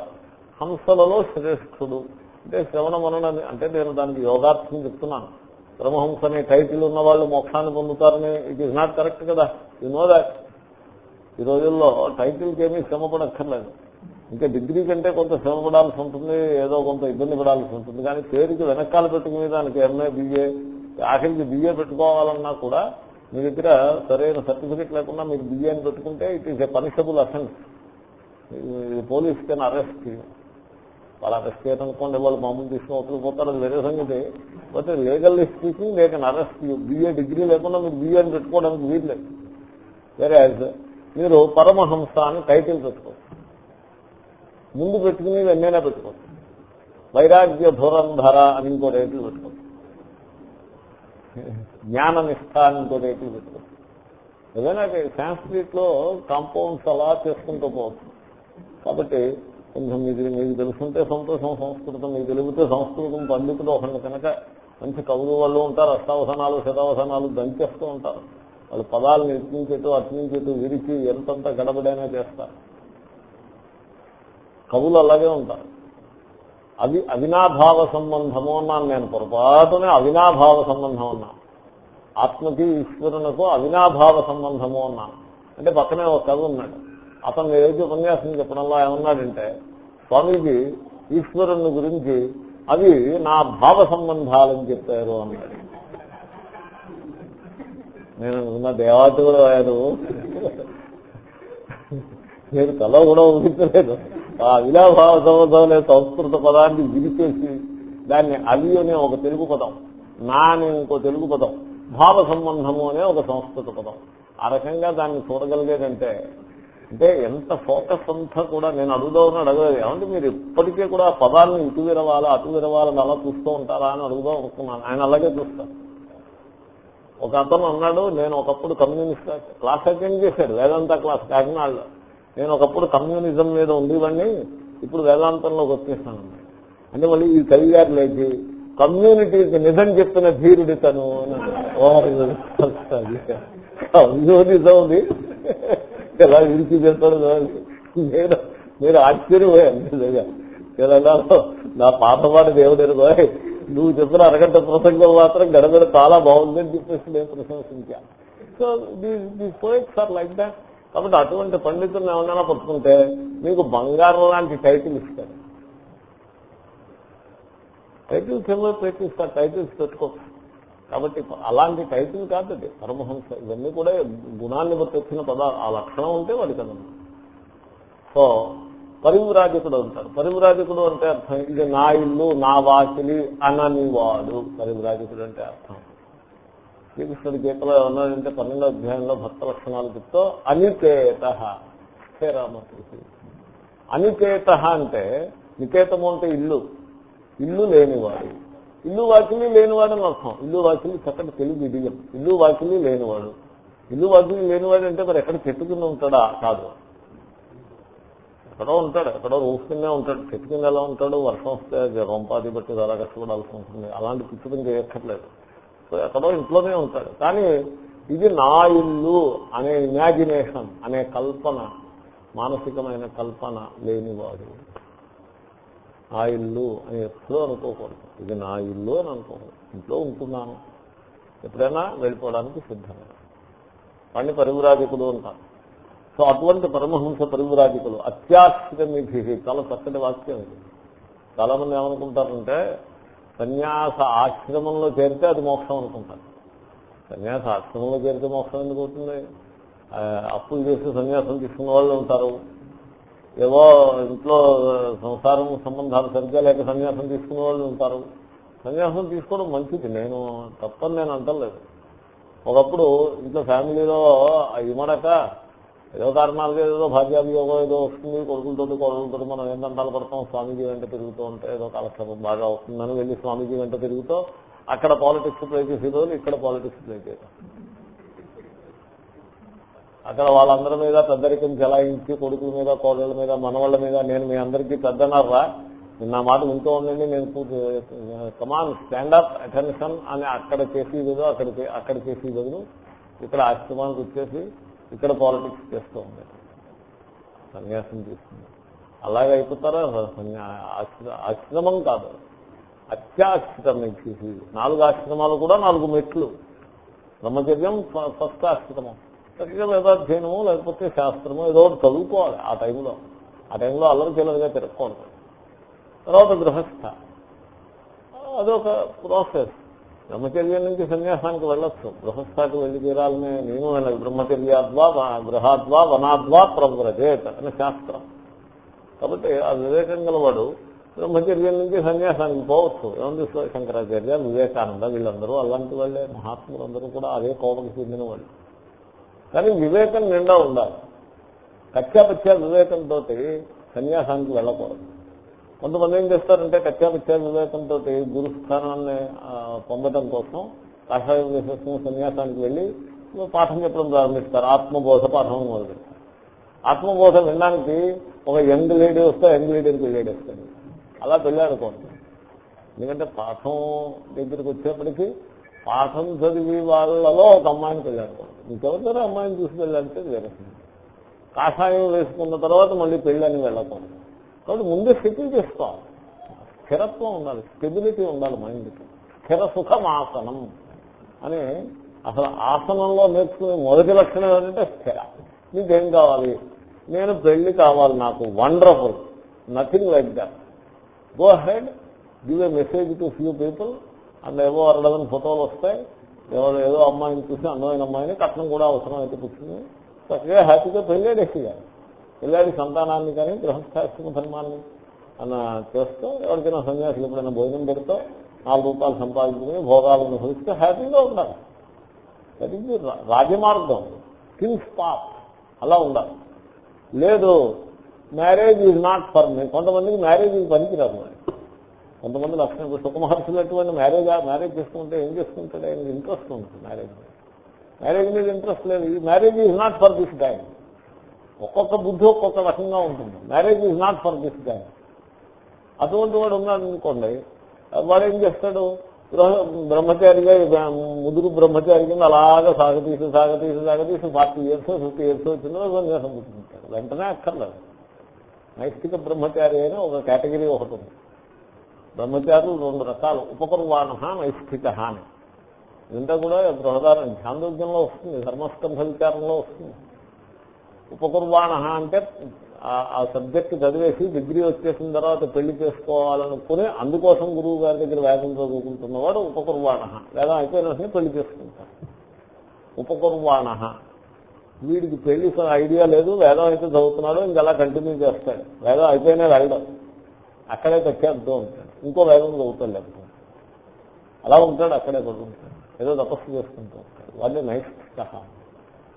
హంసలలో శ్రేష్ఠుడు. అంటే శ్రవణ మననని అంటే నేను దానికి యోగార్థం చెప్తున్నాను. పరమహంస అనే టైటిల్ ఉన్న వాళ్ళు మోక్షాన్ని పొందుతారని ఇట్ ఈస్ నాట్ కరెక్ట్ కదా. యు నో దాట్ ఈ రోజుల్లో టైటిల్కి ఏమీ శ్రమ పడక్కర్లేదు ఇంకా డిగ్రీ కంటే కొంత శ్రమ పడాల్సి ఉంటుంది ఏదో కొంత ఇబ్బంది పడాల్సి ఉంటుంది. కానీ పేరుకి వెనకాల పెట్టుకునే దానికి ఎంఏ బిఏ ఆఖరికి బిఏ పెట్టుకోవాలన్నా కూడా మీ దగ్గర సరైన సర్టిఫికెట్ లేకుండా మీరు బిఏని పెట్టుకుంటే it is a punishable offence police can arrest వాళ్ళు అరెస్ట్ చేయనుకోండి వాళ్ళు మామూలు తీసుకుని పోతారు. అది వేరే సంగతి. పోతే లీగల్లీ స్పీకింగ్ లేక అరెస్ట్ బిఏ డిగ్రీ లేకుండా మీరు బిఏ అని పెట్టుకోవడానికి వీల్లేదు. వేరే మీరు పరమహంస అని టైటిల్ పెట్టుకోవచ్చు. ముందు పెట్టుకుని ఎన్నైనా పెట్టుకోవచ్చు. వైరాగ్య ధురంధర అని ఇంకో టైటిల్ పెట్టుకోవచ్చు. జ్ఞాన నిష్ఠ అని ఇంకో టైటిల్ పెట్టుకోవచ్చు. ఏదైనా సాంస్క్రిట్లో కాంపౌండ్స్ అలా చేసుకుంటూ పోవచ్చు. కాబట్టి కొంచెం మీకు మీకు తెలుసుంటే సంతోషం సంస్కృతం మీకు తెలిపితే సంస్కృతం పండితులు ఒకళ్ళు కనుక మంచి కవులు వాళ్ళు ఉంటారు అష్టావసనాలు శతావసనాలు దంచేస్తూ ఉంటారు. వాళ్ళు పదాలను ఎత్తించేటు అర్పించేటు విరిచి ఎంతంత గడబడైనా చేస్తారు. కవులు అలాగే ఉంటారు. అవి అవినాభావ సంబంధము అన్నాను నేను పొరపాటునే అవినాభావ సంబంధం అన్నాను ఆత్మకి ఈశ్వరునకు అవినాభావ సంబంధము అన్నాను. అంటే పక్కనే ఒక కవి ఉన్నాడు. అతను ఏదైతే ఉపన్యాసం చెప్పడంలో ఏమన్నాడంటే స్వామీజీ ఈశ్వరుని గురించి అవి నా భావ సంబంధాలని చెప్పారు అన్నాడు. నేను నా దేవాతి కూడా ఆయన నేను కళ కూడా ఊహించలేదు. ఆ విలాభావ సంబంధం అనే సంస్కృత పదాన్ని విరిచేసి దాన్ని అవి అనే ఒక తెలుగు పదం నా అనే ఇంకో తెలుగు పదం భావ సంబంధము అనే ఒక సంస్కృత పదం. ఆ రకంగా దాన్ని చూడగలిగేదంటే అంటే ఎంత ఫోకస్ అంతా కూడా నేను అడుగుదామని అడగలేదు. ఏమంటే మీరు ఇప్పటికే కూడా ఆ పదాలను ఇటు విరవాలా అటు విరవాలని అలా చూస్తూ ఉంటారా అని అడుగుదాం అనుకున్నాను. ఆయన అలాగే చూస్తారు. ఒక అతను అన్నాడు నేను ఒకప్పుడు కమ్యూనిస్ట్ క్లాస్ అటెండ్ చేశాడు వేదాంత క్లాస్ కాకినాడలో. నేను ఒకప్పుడు కమ్యూనిజం మీద ఉండేవాడిని ఇప్పుడు వేదాంతంలోకి వచ్చేస్తాను అంటే మళ్ళీ ఈ కవిగారు లేచి కమ్యూనిటీకి నిజం చెప్తున్న ధీరుడి తను. కమ్యూనిజం ఉంది. ఎలా విడిచి చెప్తాడు నేను మీరు ఆశ్చర్యపోయాను నా పాతపాటి దేవుడు బాయ్ నువ్వు చెప్పిన అరగంట ప్రసంగం మాత్రం గడగడ చాలా బాగుందని చెప్పేసి నేను ప్రశంసించా. So the poets are like that కాబట్టి అటువంటి పండితులను ఏమన్నా పట్టుకుంటే మీకు బంగారం లాంటి టైటిల్ ఇస్తారు. టైటిల్స్ ఏమో ప్రయత్నిస్తారు టైటిల్స్ పెట్టుకోవచ్చు కాబట్టి అలాంటి టైటిల్ కాదు అది. పరమహంస ఇవన్నీ కూడా గుణాన్ని బట్టి వచ్చిన పద ఆ లక్షణం ఉంటే వాడి కదా. సో పరివిరాజకుడు అంటారు. పరివిరాజకుడు అంటే అర్థం ఇది నా ఇల్లు నా వాకిలి అననివాడు. పరివిరాజకుడు అంటే అర్థం. శ్రీకృష్ణుడి గీతలో ఏమన్నాడంటే పన్నెండో అధ్యాయంలో భక్త లక్షణాలు చెప్తూ అనికేత. శ్రీరామకృష్ణ అనికేత అంటే నికేతము అంటే ఇల్లు. ఇల్లు లేనివాడు. ఇల్లు వాకిలి లేనివాడు అని అర్థం. ఇల్లు వాకిలి చక్కటి తెలుగు ఇడియం. ఇల్లు వాకిలి లేనివాడు. ఇల్లు వాకిలి లేనివాడు అంటే మరి ఎక్కడ చెట్టుకుని ఉంటాడా? కాదు. ఎక్కడో ఉంటాడు. ఎక్కడో రూఫ్ కింద ఉంటాడు. చెట్టు కింద ఎలా ఉంటాడు? వర్షం వస్తే రొంపాది బట్టి చాలా కష్టపడాల్సి ఉంటుంది. అలాంటి పిచ్చి పని చేయక్కర్లేదు. సో ఎక్కడో ఇంట్లోనే ఉంటాడు. కానీ ఇది నా ఇల్లు అనే ఇమాజినేషన్ అనే కల్పన మానసికమైన కల్పన లేనివాడు. ఆ ఇల్లు అని ఎప్పుడూ అనుకోకూడదు. ఇది నా ఇల్లు అని అనుకోకూడదు. ఇంట్లో ఉంటున్నాను. ఎప్పుడైనా వెళ్ళిపోవడానికి సిద్ధంగా వాడిని పరివిరాజకుడు అంటారు. సో అటువంటి పరమహంస పరివిరాజకులు అత్యాశ్రమిభి చాలా చక్కటి వాక్యం ఇది. చాలా మంది ఏమనుకుంటారంటే సన్యాస ఆశ్రమంలో చేరితే అది మోక్షం అనుకుంటారు. సన్యాస ఆశ్రమంలో చేరితే మోక్షం ఎందుకు అవుతుంది? అప్పులు చేసి సన్యాసం తీసుకున్న వాళ్ళు ఉంటారు. ఏవో ఇంట్లో సంసారం సంబంధాలు సరిగ్గా లేక సన్యాసం తీసుకునే వాళ్ళు ఉంటారు. సన్యాసం తీసుకోవడం మంచిది. నేను తప్పని నేను అంటలేదు. ఒకప్పుడు ఇంట్లో ఫ్యామిలీలో ఇమడక ఏదో కారణాలుగా ఏదో భాగ్యాభియోగం ఏదో వస్తుంది. కొడుకులతో కొడుకులతో మనం ఏంటంటాలు పడతాం? స్వామీజీ వెంట తిరుగుతూ ఉంటే ఏదో కాలక్షేపం బాగా వస్తుందని వెళ్ళి స్వామీజీ వెంట తిరుగుతూ అక్కడ పాలిటిక్స్ ప్లే చేసే రోజులు ఇక్కడ పాలిటిక్స్ ప్లే చేయడం అక్కడ వాళ్ళందరి మీద పెద్దరికం చెలాయించి కొడుకుల మీద కోడళ్ళ మీద మనవాళ్ళ మీద నేను మీ అందరికీ పెద్దనర్రా. నా మాట వింటూ ఉండండి నేను కమాన్ స్టాండప్ అటెన్షన్ అని అక్కడ చేసి బదులు అక్కడ అక్కడ చేసి బదులు ఇక్కడ ఆశ్రమానికి వచ్చేసి ఇక్కడ పాలిటిక్స్ చేస్తూ ఉండేది సన్యాసం తీసుకుంది అలాగే అయిపోతారా? సన్యా- ఆశ్రమం కాదు. అత్యాశ్రితం చేసి నాలుగు ఆశ్రమాలు కూడా నాలుగు మెట్లు. బ్రహ్మచర్యం ఫస్ట్ ఆశ్రమం. సరిగ్గా వేదాధ్యయనము లేకపోతే శాస్త్రము ఏదో ఒకటి చదువుకోవాలి ఆ టైంలో. ఆ టైంలో అల్లరి చిల్లరిగా తిరగకూడదు తర్వాత గృహస్థ. అదొక ప్రాసెస్ బ్రహ్మచర్యం నుంచి సన్యాసానికి వెళ్ళొచ్చు. గృహస్థాకి వెళ్ళి తీరాలనే నేను అనేది బ్రహ్మచర్యాద్వా గృహాద్వా వనాద్వా ప్రవ్రజేత్ అని శాస్త్రం. కాబట్టి ఆ వివేకం గలవాడు బ్రహ్మచర్యం నుంచి సన్యాసానికి పోవచ్చు. ఏముంది శంకరాచార్య వివేకానంద వీళ్ళందరూ అలాంటి వాళ్ళే. మహాత్ములందరూ కూడా అదే కోపకి చెందిన వాళ్ళు. కానీ వివేకం నిండా ఉండాలి. కచ్చాపచ్చా వివేకంతో సన్యాసానికి వెళ్ళకూడదు. కొంతమంది ఏం చేస్తారంటే కచ్చాపచ్చా వివేకంతో గురుస్థానాన్ని ఆ, పొందడం కోసం కాషాయం వేసేసుకుని సన్యాసానికి వెళ్ళి పాఠం చెప్పడం ప్రారంభిస్తారు. ఆత్మబోధ పాఠం మొదలు ఆత్మబోధ వినడానికి ఒక యంగ్ లేడీ వస్తే యంగ్ లేడీకి పెళ్ళాడు వస్తుంది అలా పెళ్ళాడుకోండి ఎందుకంటే పాఠం దగ్గరికి వచ్చేప్పటికి పాఠం చదివి వాళ్ళలో ఒక అమ్మాయిని పెళ్ళాడుకోండి ఇంకెవరితో అమ్మాయిని చూసి వెళ్ళాలంటే వేరే కాషాయం వేసుకున్న తర్వాత మళ్ళీ పెళ్ళని వెళ్ళకూడదు. కాబట్టి ముందే సెటిల్ చేసుకోవాలి. స్థిరత్వం ఉండాలి స్టెబిలిటీ ఉండాలి మైండ్కి స్థిర సుఖం ఆసనం అని అసలు ఆసనంలో నేర్చుకునే మొదటి లక్షణం ఏంటంటే స్థిర. నీకేం కావాలి? నేను పెళ్ళి కావాలి నాకు. Wonderful nothing like that go ahead give a message to few people అందులో ఏవో అరడదని ఫోటోలు వస్తాయి ఎవరు ఏదో అమ్మాయిని చూసి అందమైన అమ్మాయిని కట్నం కూడా అవసరం అయితే పుట్టింది చక్కగా హ్యాపీగా పెళ్ళాడు కానీ పెళ్ళాడి సంతానాన్ని కానీ గృహస్థాశ్రమ ధర్మాన్ని అన్న చేస్తూ ఎవరికైనా సన్యాసులు ఎప్పుడైనా భోజనం పెడుతూ నాలుగు రూపాయలు సంపాదించుకుని భోగాలు అనుభవిస్తూ హ్యాపీగా ఉండాలి. దట్ ఈజ్ రాజమార్గం. కింగ్స్ పాత్ అలా ఉండాలి. లేదు marriage is not for me కొంతమందికి మ్యారేజ్ పనికిరాదు మరి. కొంతమంది లక్ష్మీ సుఖ అటువంటి మ్యారేజ్ మ్యారేజ్ చేసుకుంటే ఏం చేసుకుంటాడు? ఆయన ఇంట్రెస్ట్ ఉంటుంది మ్యారేజ్ మ్యారేజ్ మీద ఇంట్రెస్ట్ లేదు. ఈ marriage is not for this time ఒక్కొక్క బుద్ధి ఒక్కొక్క రకంగా ఉంటుంది. Marriage is not for this time అటువంటి వాడు ఉన్నాడు అనుకోండి వాడు ఏం చేస్తాడు? గృహ- బ్రహ్మచారిగా ముదురు బ్రహ్మచారి కింద అలాగా సాగతీసి సాగతీసి సాగతీసి ఫార్టీ ఇయర్స్ ఫిఫ్టీ ఇయర్స్ వచ్చిందో సన్యాసం పుట్టుకుంటాడు. వెంటనే అక్కర్లేదు. నైతిక బ్రహ్మచారి అయినా ఒక కేటగిరీ ఒకటి ఉంది. బ్రహ్మచారులు రెండు రకాలు. ఉపపర్వాణ నైష్ఠిక అని. ఇదంతా కూడా బృహదారం ఛాందోగ్యంలో వస్తుంది ధర్మస్కంధ విచారంలో వస్తుంది. ఉపకుర్వాణ అంటే ఆ సబ్జెక్ట్ చదివేసి డిగ్రీ వచ్చేసిన తర్వాత పెళ్ళి చేసుకోవాలనుకుని అందుకోసం గురువు గారి దగ్గర వేదం చదువుకుంటున్నవాడు ఉపకుర్వాణ. వేదం అయిపోయిన వెంటనే పెళ్ళి చేసుకుంటాడు ఉపకుర్వాణ. వీడికి పెళ్ళి ఐడియా లేదు వేదం అయితే చదువుతున్నాడు ఇంకెలా కంటిన్యూ చేస్తాడు. వేదం అయిపోయినా వెళ్ళడం. అక్కడే తెచ్చేద్దాం ఉంటాడు. ఇంకో వేదం చదువుతాడు లేకపోతే. అలా ఉంటాడు అక్కడే పడుకుంటాడు. ఏదో తపస్సు చేసుకుంటూ ఉంటాడు. వాళ్ళే నైష్ఠిక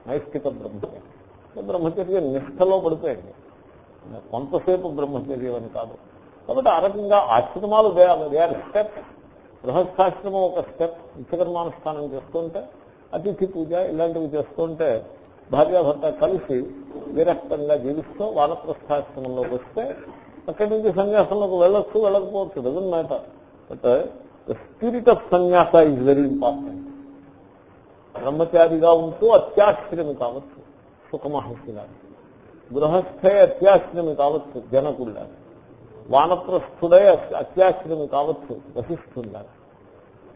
నైష్ఠిక బ్రహ్మచర్య. బ్రహ్మచర్య నిష్ఠలో పడిపోయింది కొంతసేపు బ్రహ్మచర్యం అని కాదు. కాబట్టి ఆ రకంగా ఆశ్రమాలు దే ఆర్ స్టెప్. గృహస్థాశ్రమం ఒక స్టెప్. నిత్యకర్మానుష్ఠానం చేస్తుంటే అతిథి పూజ ఇలాంటివి చేస్తుంటే భార్యాభర్త కలిసి విరక్తంగా జీవిస్తూ వానప్రస్థాశ్రమంలోకి వస్తే అక్కడి నుంచి సన్యాసంలోకి వెళ్ళొచ్చు వెళ్ళకపోవచ్చు. Doesn't matter but the spirit of సన్యాస ఈజ్ వెరీ ఇంపార్టెంట్ బ్రహ్మచారిగా ఉంటూ అత్యాశ్రమి కావచ్చు. సుఖమహర్షి గృహస్థే అత్యాశ్రమి కావచ్చు జనకుల్లా వానప్రస్థుడే అత్యాశ్రమి కావచ్చు వశిష్ఠుల్లా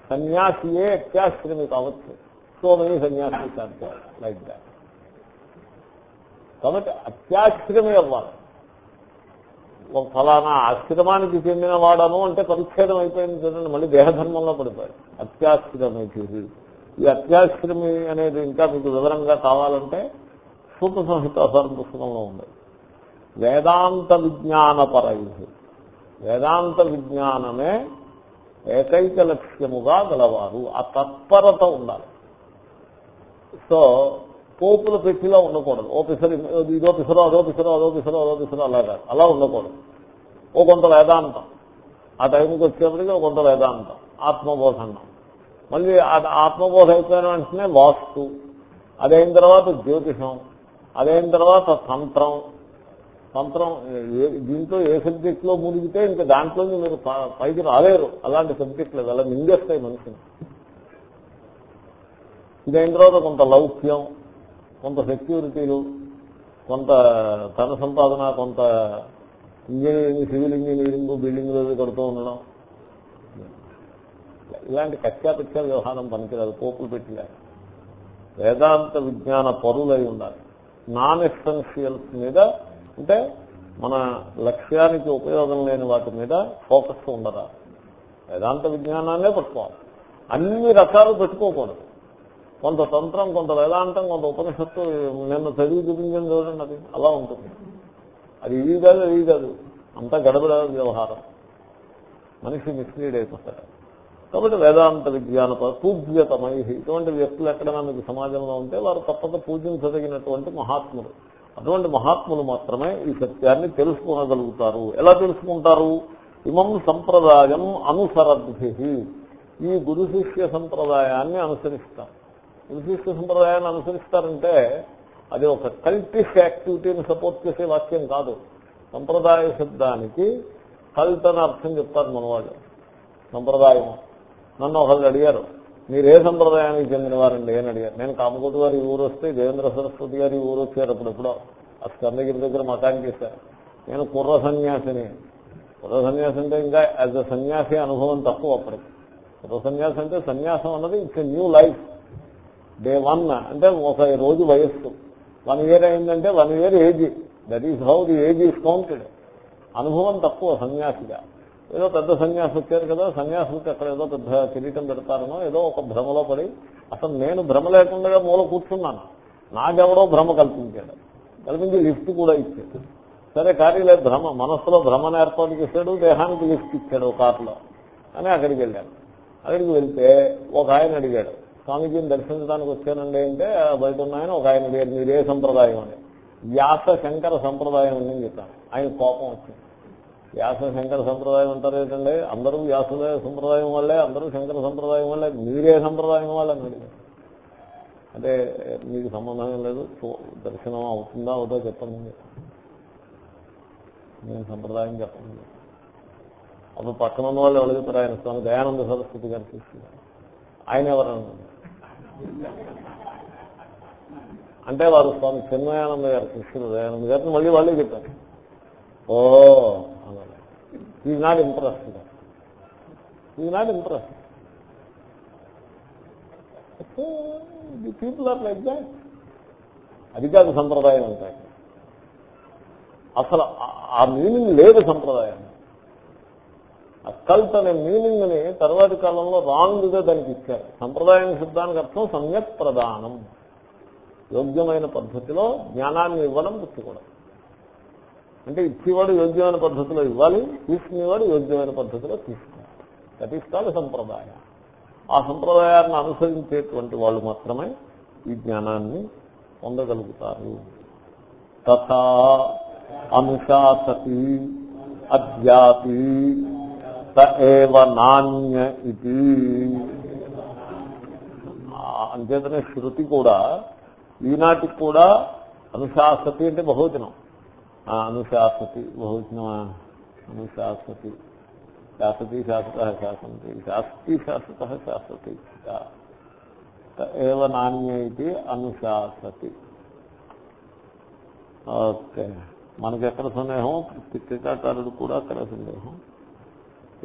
సన్యాసియే అత్యాశ్రమి కావచ్చు. సో మెనీ సన్యాసి లైక్ దాట్ కాబట్టి అత్యాశ్రమి అవ్వాలి. ఫలానా ఆశ్రమానికి చెందిన వాడను అంటే పరిచ్ఛేదం అయిపోయింది చూడండి మళ్ళీ దేహధర్మంలో పడిపోయాడు. అత్యాశ్రమి ఈ అత్యాశ్రమి అనేది ఇంకా మీకు వివరంగా కావాలంటే సూత్ర సంహితాసారం పుస్తకంలో ఉంది. వేదాంత విజ్ఞానపరై. వేదాంత విజ్ఞానమే ఏకైక లక్ష్యముగా గలవారు. ఆ తత్పరత ఉండాలి. సో పోపుల పెట్టిలా ఉండకూడదు. ఓ పిసరి ఇదో పిసరు అదో పిసరు అదో పిసరు అదో పిసరు అలా అలా ఉండకూడదు. ఓ కొంత వేదాంతం. ఆ టైంకి వచ్చేప్పటికి ఓ కొంత వేదాంతం. ఆత్మబోధ అన్నాం మళ్ళీ ఆత్మబోధ అయిపోయిన వెంటనే వాస్తు. అదైన తర్వాత జ్యోతిషం. అదైన తర్వాత తంత్రం. తంత్రం దీంట్లో ఏ సబ్జెక్ట్లో మునిగితే ఇంకా దాంట్లో మీరు పైకి రాలేరు. అలాంటి సబ్జెక్ట్ లేదు. అలా నిందేస్తాయి మనిషిని ఇదైన తర్వాత కొంత లౌక్యం. కొంత సెక్యూరిటీలు కొంత ధన సంపాదన కొంత ఇంజనీరింగ్ సివిల్ ఇంజనీరింగ్ బిల్డింగ్లు కడుతూ ఉండడం. ఇలాంటి కచ్చాపిచ్చా వ్యవహారం పనికిరాదు పోపులు పెట్టిలే వేదాంత విజ్ఞాన పరులై ఉండాలి. నాన్ ఎక్స్టెన్షియల్స్ మీద అంటే మన లక్ష్యానికి ఉపయోగం లేని వాటి మీద ఫోకస్ ఉండరా వేదాంత విజ్ఞానాన్నే పట్టుకోవాలి. అన్ని రకాలు పెట్టుకోకూడదు. కొంత తంత్రం కొంత వేదాంతం కొంత ఉపనిషత్తు నిన్న చదివి చూపించడం చూడండి అది. అలా ఉంటుంది. అది ఇది కాదు అది కాదు. అంతా గడబడ వ్యవహారం. మనిషి మిస్లీడ్ అయిపోతాడు. కాబట్టి వేదాంత విజ్ఞాన పూజ్యతమై ఇటువంటి వ్యక్తులు ఎక్కడైనా మీకు సమాజంలో ఉంటే వారు తప్పక పూజించదగినటువంటి మహాత్ములు. అటువంటి మహాత్ములు మాత్రమే ఈ సత్యాన్ని తెలుసుకోగలుగుతారు ఎలా తెలుసుకుంటారు? ఇమం సంప్రదాయం అనుసరద్భి. ఈ గురు శిష్య సంప్రదాయాన్ని అనుసరిస్తారు. గురు సంప్రదాయాన్ని అనుసరిస్తారంటే అది ఒక కల్టిస్ట్ యాక్టివిటీని సపోర్ట్ చేసే వాక్యం కాదు. సంప్రదాయ శబ్దానికి కల్ట్ అని అర్థం చెప్తారు మన వాళ్ళు సంప్రదాయం. నన్ను ఒకళ్ళు అడిగారు మీరు ఏ సంప్రదాయానికి చెందినవారండి? అని అడిగారు. నేను కామకోటి గారి ఊరు వస్తే దేవేంద్ర సరస్వతి గారి ఊరు వచ్చారు అప్పుడెప్పుడో. ఆ స్కందగిరి దగ్గర మతానికి చేశారు. నేను కుర్ర సన్యాసిని. కుర్ర సన్యాసి అంటే ఇంకా యాజ్ అ సన్యాసి అనుభవం తక్కువ అప్పటికి. కుర్ర సన్యాసి అంటే సన్యాసం అన్నది it's new life day one అంటే ఒక రోజు వయస్సు. వన్ ఇయర్ అయిందంటే one year age. That is how the age is counted అనుభవం తక్కువ సన్యాసిగా. ఏదో పెద్ద సన్యాసి వచ్చారు కదా సన్యాసులకి అక్కడ ఏదో పెద్ద కిరీటం పెడతారనో ఏదో ఒక భ్రమలో పడి అసలు నేను భ్రమ లేకుండా మూల కూర్చున్నాను. నాకెవడో భ్రమ కల్పించాడు. కల్పించి లిఫ్ట్ కూడా ఇచ్చాడు. సరే కార్యలే భ్రమ మనస్సులో భ్రమను ఏర్పాటు చేశాడు దేహానికి లిఫ్ట్ ఇచ్చాడు కార్లో. అని అక్కడికి వెళ్ళాను. అక్కడికి వెళ్తే ఒక ఆయన అడిగాడు స్వామీజీని దర్శించడానికి వచ్చానండి అంటే బయట ఉన్నాయని ఒక ఆయన పేరు మీరు ఏ సంప్రదాయం అని వ్యాస శంకర సంప్రదాయం అని చెప్పాను. ఆయన కోపం వచ్చింది. వ్యాస శంకర సంప్రదాయం అంటారు ఏంటండి? అందరూ వ్యాసుల సంప్రదాయం వల్లే అందరూ శంకర సంప్రదాయం వల్లే మీరే సంప్రదాయం వాళ్ళని అడిగారు. అంటే మీకు సంబంధం లేదు? దర్శనం అవుతుందా అవుతా చెప్పండి నేను సంప్రదాయం చెప్పండి అప్పుడు పక్కన ఉన్న వాళ్ళు ఎవరు చెప్పారు? ఆయన స్వామి దయానంద సరస్వతి గారు తీసుకున్నారు ఆయన ఎవరన్నా అంటే వారు స్వామి చిన్మయానంద గారు కృష్ణుడు దయానంద గారిని మళ్ళీ వాళ్ళే చెప్పారు. ఓ అన్నారు is not impressed is not impressed the people are like that అది కాదు సంప్రదాయం అంటే అసలు ఆ మీనింగ్ లేదు సంప్రదాయం. అక్కల్ట్ అనే మీనింగ్ని తర్వాతి కాలంలో రాంగ్గా దానికి ఇచ్చారు. సంప్రదాయం శబ్దానికి అర్థం సమ్యక్ ప్రదానం యోగ్యమైన పద్ధతిలో జ్ఞానాన్ని ఇవ్వడం పుచ్చుకోవడం అంటే ఇచ్చేవాడు యోగ్యమైన పద్ధతిలో ఇవ్వాలి తీసుకునేవాడు యోగ్యమైన పద్ధతిలో తీసుకోవాలి. దట్ ఈస్ కాల్ సంప్రదాయ. ఆ సంప్రదాయాన్ని అనుసరించేటువంటి వాళ్ళు మాత్రమే ఈ జ్ఞానాన్ని పొందగలుగుతారు. తథా అనుశాసతి అధ్యాపి తేవ నాణ్య ఇది. అంచేతనే శృతి కూడా ఈనాటికి కూడా అనుశాసతి అంటే బహువచనం అనుశాసతి బహువచనమా అనుశాసతి. శాసతి శాశ్వత శాసంతి. శాస్తి శాశ్వత శాసతి ఏవ నాణ్య ఇది అనుశాసతి. ఓకే. మనకెక్కడ ఎక్కడ సందేహం? టీకాకారుడు కూడా అక్కడ సందేహం.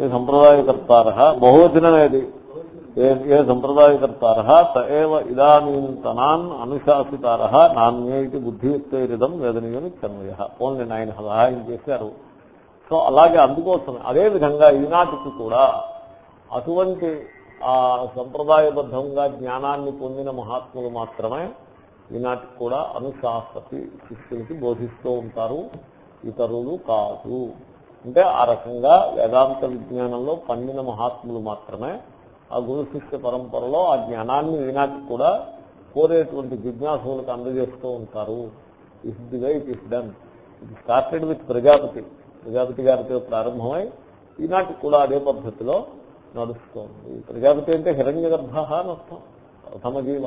ఏ సంప్రదాయకర్తార? బహువచనమేది? ఏ సంప్రదాయకర్తార? తేవ ఇదానీంతనాన్ అనుశాసితార? నాణ్యే ఇది బుద్ధియుక్తైరిదం వేదనీయుని కన్వయ ఓన్లీ ఆయన సహాయం చేశారు. సో అలాగే అందుకోసం అదేవిధంగా ఈనాటికి కూడా అటువంటి ఆ సంప్రదాయబద్ధంగా జ్ఞానాన్ని పొందిన మహాత్ములు మాత్రమే ఈనాటికి కూడా అనుశాసతి శిష్యులకి బోధిస్తూ ఉంటారు. ఇతరులు కాదు. అంటే ఆ రకంగా వేదాంత విజ్ఞానంలో పండిన మహాత్ములు మాత్రమే ఆ గురు శిష్య పరంపరలో ఆ జ్ఞానాన్ని ఈనాటికి కూడా కోరేటువంటి జిజ్ఞాసులకు అందజేస్తూ ఉంటారు. Is the way it is done ఇది స్టార్టెడ్ విత్ ప్రజాపతి ప్రజాపతి గారితో ప్రారంభమై ఈనాటికి కూడా అదే పద్ధతిలో నడుస్తోంది. ప్రజాపతి అంటే హిరణ్య గర్భ అని అర్థం. ప్రథమ జీవ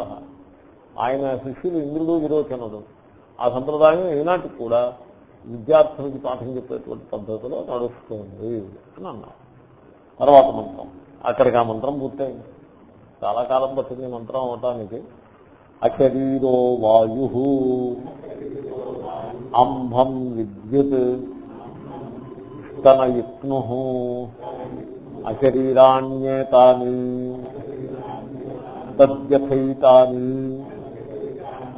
ఆయన శిష్యులు ఇంద్రుడు విరోచనుడు. ఆ సంప్రదాయం ఈనాటికి కూడా విద్యార్థులకి పాఠం చెప్పేటువంటి పద్ధతిలో నడుస్తుంది అని అన్నారు తర్వాత మంత్రం. అక్కడికి ఆ మంత్రం పూర్తయింది. చాలా కాలం పట్టింది మంత్రం అవటానికి. అశరీరో వాయు అంభం విద్యుత్ స్తనయుక్ను. అశరీరాణ్యేతాని తద్యథైతాని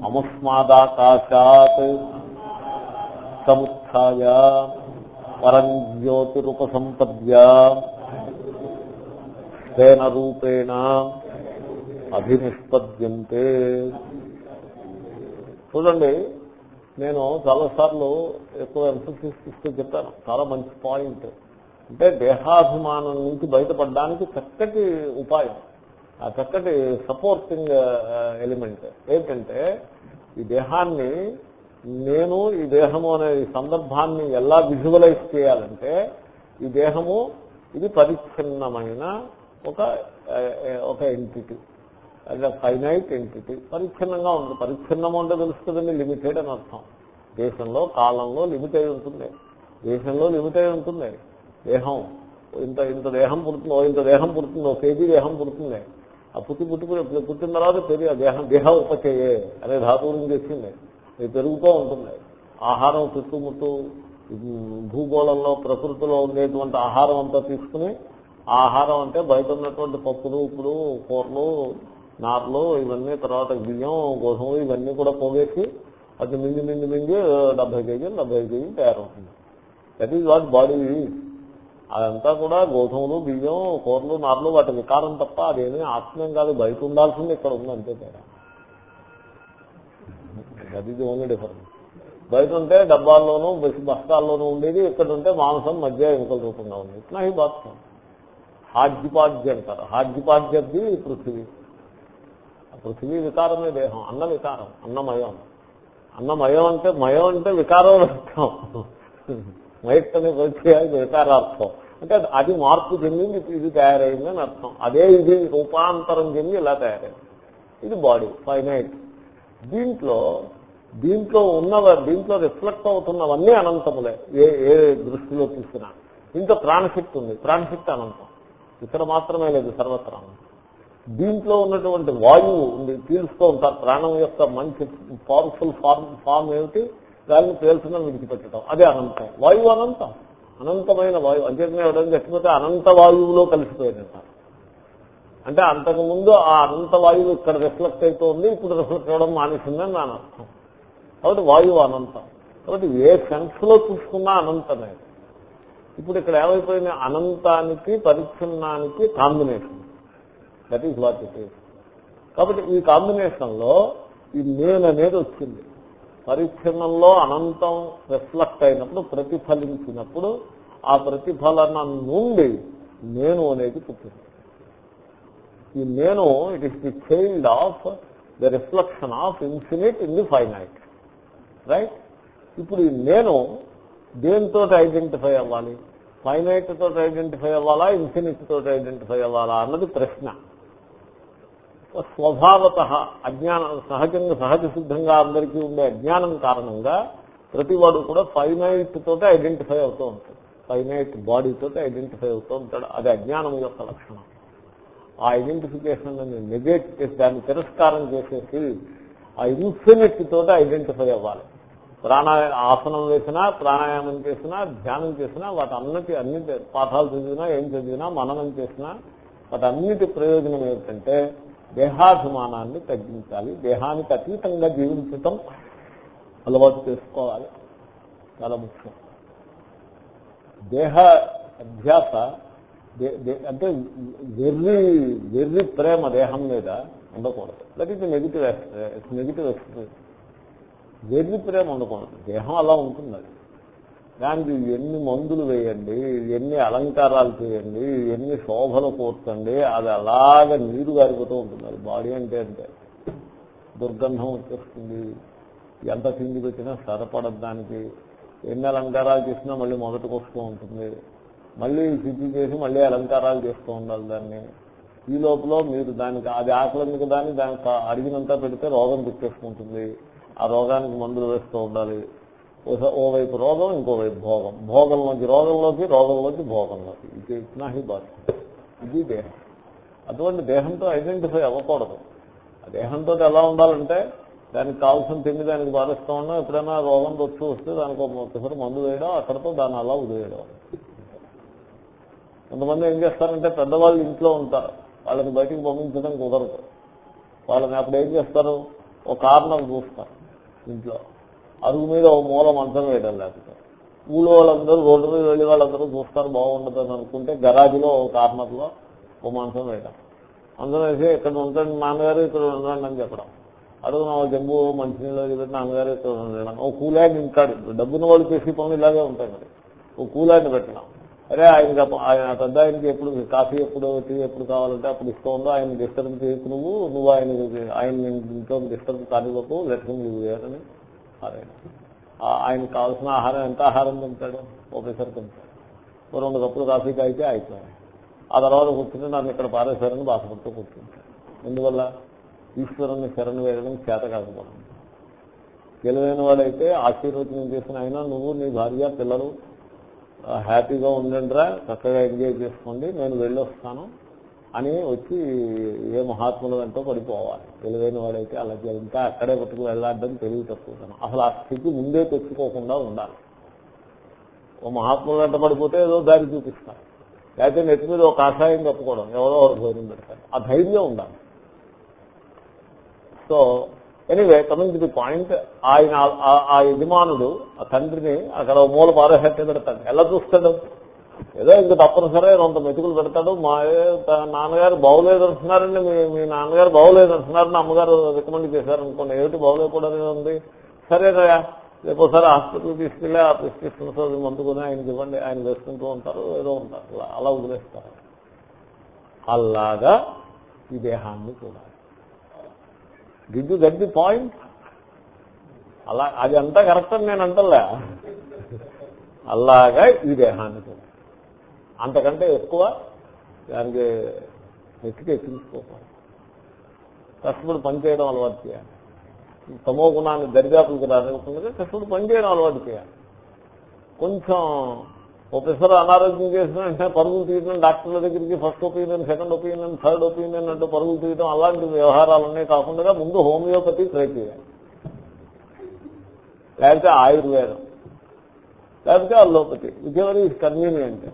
అముస్మాదాకాశాత్ సముత్య పరం జ్యోతిరుపసంపద్య తేన రూపేణ అభినిష్పద్యంతే. చూడండి నేను చాలాసార్లు ఎక్కువ ఎంఫోసిస్ ఇస్తూ చెప్పాను. చాలా మంచి పాయింట్ అంటే దేహాభిమానం నుంచి బయటపడడానికి చక్కటి ఉపాయం. ఆ చక్కటి సపోర్టింగ్ ఎలిమెంట్ uh, ఏంటంటే ఈ దేహాన్ని నేను ఈ దేహము అనే సందర్భాన్ని ఎలా విజువలైజ్ చేయాలంటే ఈ దేహము ఇది పరిచ్ఛిన్నమైన ఒక ఒక ఎంటిటీ అంటే ఫైనైట్ ఎంటిటీ పరిచ్ఛిన్నంగా ఉంటుంది. పరిచ్ఛిన్నము అంటే తెలుస్తుందండి లిమిటెడ్ అని అర్థం. దేశంలో కాలంలో లిమిట్ అయి ఉంటుంది. దేశంలో లిమిట్ అయి ఉంటుంది. దేహం. ఇంత ఇంత దేహం పుడుతుందో ఇంత దేహం పుడుతుందో కేజీ దేహం పుడుతుంది. ఆ పుట్టి పుట్టుకుని పుట్టిన తర్వాత పెరిగి దేహం దేహ ఉపచయే అనే ధాతువు నుంచి వచ్చింది. ఇది పెరుగుతూ ఉంటుంది. ఆహారం చుట్టుముట్టు భూగోళంలో ప్రకృతిలో ఉండేటువంటి ఆహారం అంతా తీసుకుని ఆహారం అంటే బయట ఉన్నటువంటి పప్పులు ఉప్పులు కూరలు నార్లు ఇవన్నీ తర్వాత బియ్యం గోధుమలు ఇవన్నీ కూడా పోగేసి అది మింగి మింగి మింగి డెబ్బై కేజీలు డెబ్బై కేజీలు తయారవుతుంది. దట్ ఈజ్ వాట్ బాడీ అదంతా కూడా గోధుమలు బియ్యం కూరలు నార్లు వాటి వికారం తప్ప అదేమీ ఆత్మీయం కాదు. బయట ఉండాల్సింది ఇక్కడ ఉంది అంతే తేడా. దట్ ఇది ఓన్లీ డిఫరెన్స్ బయట ఉంటే డబ్బాల్లోనూ బస్తాల్లోనూ ఉండేది ఇక్కడ ఉంటే మాంసం మధ్య ఎముకల రూపంగా ఉంది ఇట్లా ఈ బాత్సం హాజ్యపాద్య అంటారు. హాజ్యపాద్యది పృథివీ. పృథివీ వికారమే దేహం అన్న వికారం అన్నమయం. అన్నమయం అంటే మయం అంటే వికారం అర్థం. మైట్ అనే పరిచయానికి వికారార్థం. అంటే అది మార్పు చెందింది ఇది తయారైంది అని అర్థం. అదే ఇది రూపాంతరం చెంది ఇలా తయారైంది. ఇది బాడీ ఫైనైట్. దీంట్లో దీంట్లో ఉన్నవ దీంట్లో రిఫ్లెక్ట్ అవుతున్నవన్నీ అనంతములే. ఏ ఏ దృష్టిలో చూసినా. దీంట్లో ప్రాణశక్తి ఉంది. ప్రాణశక్తి అనంతం. ఇక్కడ మాత్రమే లేదు సర్వత్రా. దీంట్లో ఉన్నటువంటి వాయువు ఉంది. పీల్చుతూ ఉంటారు. ప్రాణం యొక్క మంచి పవర్ఫుల్ ఫార్మ్ ఫామ్ ఏమిటి? దాన్ని పేల్చడం విడిచిపెట్టడం. అదే అనంతం. వాయువు అనంతం. అనంతమైన వాయువు. అంతేకానే ఎవరైనా చచ్చిపోతే అనంత వాయువులో కలిసిపోయిందంట. అంటే అంతకుముందు ఆ అనంత వాయువు ఇక్కడ రిఫ్లెక్ట్ అవుతోంది ఇప్పుడు రిఫ్లెక్ట్ అవ్వడం మానేసిందని నా అర్థం. కాబట్టి వాయువు అనంతం. కాబట్టి ఏ సెన్స్లో చూసుకున్నా అనంతమే. ఇప్పుడు ఇక్కడ ఏమైపోయింది? అనంతానికి పరిచ్ఛిన్నానికి combination. That is what it is కాబట్టి ఈ కాంబినేషన్లో ఈ నేను అనేది వచ్చింది. పరిచ్ఛిన్నంలో అనంతం రిఫ్లెక్ట్ అయినప్పుడు ప్రతిఫలించినప్పుడు ఆ ప్రతిఫలన నుండి నేను అనేది పుట్టింది. ఈ నేను it is the child of the reflection of infinite in the finite right ఇప్పుడు నేను దేంతో ఐడెంటిఫై అవ్వాలి? ఫైనైట్ తోటి ఐడెంటిఫై అవ్వాలా? ఇన్ఫినిట్ తోటి ఐడెంటిఫై అవ్వాలా? అన్నది ప్రశ్న. స్వభావత అజ్ఞానం సహజంగా సహజ సిద్ధంగా అందరికీ ఉండే అజ్ఞానం కారణంగా ప్రతివాడు కూడా ఫైనైట్ తోటి ఐడెంటిఫై అవుతూ ఉంటాడు. ఫైనైట్ బాడీతో ఐడెంటిఫై అవుతూ ఉంటాడు. అది అజ్ఞానం యొక్క లక్షణం. ఆ ఐడెంటిఫికేషన్ నెగెట్ చేసి దాన్ని తిరస్కారం చేసేసి ఆ ఇన్ఫినిట్ తోటి ఐడెంటిఫై అవ్వాలి. ప్రాణా ఆసనం వేసినా ప్రాణాయామం చేసినా ధ్యానం చేసినా వాటి అన్నిటి అన్ని పాఠాలు చదివినా ఏం చదివినా మననం చేసినా వాటి అన్నిటి ప్రయోజనం ఏమిటంటే దేహాభిమానాన్ని తగ్గించాలి. దేహానికి అతీతంగా జీవించటం అలవాటు చేసుకోవాలి. చాలా ముఖ్యం. దేహ అభ్యాస అంటే వెర్రి వెర్రి ప్రేమ దేహం మీద ఉండకూడదు. That is negative negative experience. వెర్రి ప్రేమ ఉండకూడదు దేహం అలా ఉంటుంది అది. దానికి ఎన్ని మందులు వేయండి ఎన్ని అలంకారాలు చేయండి ఎన్ని శోభలు కూర్చండి అది అలాగ నీరు గారిపోతూ ఉంటుంది. అది బాడీ అంటే అంటే దుర్గంధం వచ్చేస్తుంది. ఎంత తిండి పెట్టినా సరపడదు దానికి. ఎన్ని అలంకారాలు చేసినా మళ్ళీ మొదటికి వస్తూ ఉంటుంది. మళ్ళీ శుద్ధి చేసి మళ్ళీ అలంకారాలు చేస్తూ ఉండాలి దాన్ని. ఈ లోపల మీరు దానికి అది ఆకలి దాన్ని దానికి అడిగినంతా పెడితే రోగం తెచ్చేసుకుంటుంది. ఆ రోగానికి మందులు వేస్తూ ఉండాలి. ఓవైపు రోగం ఇంకోవైపు భోగం. భోగంలోకి రోగంలోకి రోగంలోకి భోగంలోకి. ఇది ఇట్నాహి బాధ. ఇది దేహం. అటువంటి దేహంతో ఐడెంటిఫై అవ్వకూడదు. ఆ దేహంతో ఎలా ఉండాలంటే దానికి కావాల్సిన తిండి దానికి బాధిస్తూ ఉండడం. ఎప్పుడైనా రోగం వచ్చి వస్తే దానికి ఒకసారి మందు వేయడం అక్కడతో దాన్ని అలా వదిలేయడం. కొంతమంది ఏం చేస్తారంటే పెద్దవాళ్ళు ఇంట్లో ఉంటారు. వాళ్ళని బయటికి పంపించడం కుదరదు. వాళ్ళని అప్పుడు ఏం చేస్తారు? ఒక కారణం చూస్తారు. ఇంట్లో. అరుగు మీద ఓ మూల మంచం వేయడం లేకపోతే. ఊళ్ళో వాళ్ళందరూ రోడ్డు మీద వెళ్ళి వాళ్ళందరూ చూస్తారు బాగుండదు అని అనుకుంటే గరాజులో ఓ కార్నర్లో ఓ మంచం వేయడం మంచం వేసి ఇక్కడ ఉంటాడు నాన్నగారు ఇక్కడ ఉండండి అని చెప్పడం. అడుగున జబ్బు జంబు మంచినీళ్ళు ఇది నాన్నగారు ఇక్కడ ఉండడం ఓ కూలాయిని ఇంటాడు డబ్బున్న వాళ్ళు చేసే పనులు ఇలాగే ఉంటాయి మరి. ఓ కూలాయిని పెట్టడం. అరే ఆయన ఆయన పెద్ద ఆయనకి ఎప్పుడు కాఫీ ఎప్పుడు టీ ఎప్పుడు కావాలంటే అప్పుడు ఇస్తూ ఉందో ఆయన డిస్టర్బ్ చేయకు నువ్వు. నువ్వు ఆయన ఆయన ఇంట్లో డిస్టర్బ్ కానివ్వకు. లెటర్ నువ్వు వేయని ఆయనకు కావాల్సిన ఆహారం ఎంత ఆహారం తింటాడు? ఒకేసారి తింటాడు. రెండు కప్పులు కాఫీ తాగితే అయిపోయాయి. ఆ తర్వాత కూర్చుంటే నన్ను ఇక్కడ పారేశారని బాధపడుతూ కూర్చుంటాడు. ఎందువల్ల? ఈశ్వరుని శరణు వేయడం చేత కాకపోవడం తెలివైన వాడైతే ఆశీర్వచనం చేసిన ఆయన నువ్వు నీ భార్య పిల్లలు హ్యాపీగా ఉండండిరా చక్కగా ఎంజాయ్ చేసుకోండి నేను వెళ్ళొస్తాను అని వచ్చి ఏ మహాత్ములు ఎంతో పడిపోవాలి. తెలివైన వాడైతే అలా ఇంకా అక్కడే పట్టుకు వెళ్ళాడని తెలివి తక్కువ అసలు ఆ స్థితి ముందే తెచ్చుకోకుండా ఉండాలి. ఓ మహాత్ములు వెంట పడిపోతే ఏదో దారి చూపిస్తారు. లేకపోతే నెత్తి మీద ఒక ఆశయం కప్పుకోవడం. ఎవరో భోజనం పెడతారు. ఆ ధైర్యం ఉండాలి. So anyway coming to the point ఆయన ఆ యజమానుడు ఆ తండ్రిని అక్కడ మూల పారహత్య పెడతాడు. ఎలా చూస్తాడు? ఏదో ఇంకా తప్పనిసరి కొంత మెతుకులు పెడతాడు. మా నాన్నగారు బాగోలేదు అంటున్నారండి మీ మీ నాన్నగారు బాగోలేదు అంటున్నారని అమ్మగారు రికమెండ్ చేశారనుకోండి. ఏమిటి బాగోలేకూడదు ఉంది? సరే రేపు ఒకసారి హాస్పిటల్కి తీసుకెళ్ళి ఆ ప్రిస్క్రిప్షన్స్ అది మందుకొని ఆయనకి ఇవ్వండి. ఆయన వేసుకుంటూ ఉంటారు. ఏదో ఉంటారు. అలా వదిలేస్తారు. అలాగా ఈ దేహాన్ని కూడా did you got the point అలా అది అంతా కరెక్ట్ అని నేను అంటలే అలాగా ఈ దేహాన్ని కూడా అంతకంటే ఎక్కువ దానికి ఎక్కితే ఎక్కించుకోవాలి కష్టపడి పనిచేయడం అలవాటు చేయాలి. తమో గుణాన్ని దరిదాపులకు రానివ్వకుండా కష్టపడి పనిచేయడం అలవాటు చేయాలి. కొంచెం ప్రొఫెసర్ అనారోగ్యం చేసిన వెంటనే పరుగులు తీయడం డాక్టర్ల దగ్గరికి first opinion second opinion third opinion అంటూ పరుగులు తీయడం అలాంటి వ్యవహారాలన్నీ కాకుండా ముందు హోమియోపతి ట్రై చేయాలి. లేకపోతే ఆయుర్వేదం. లేకపోతే అల్లోపతి విజయవరి కన్వీనియంట్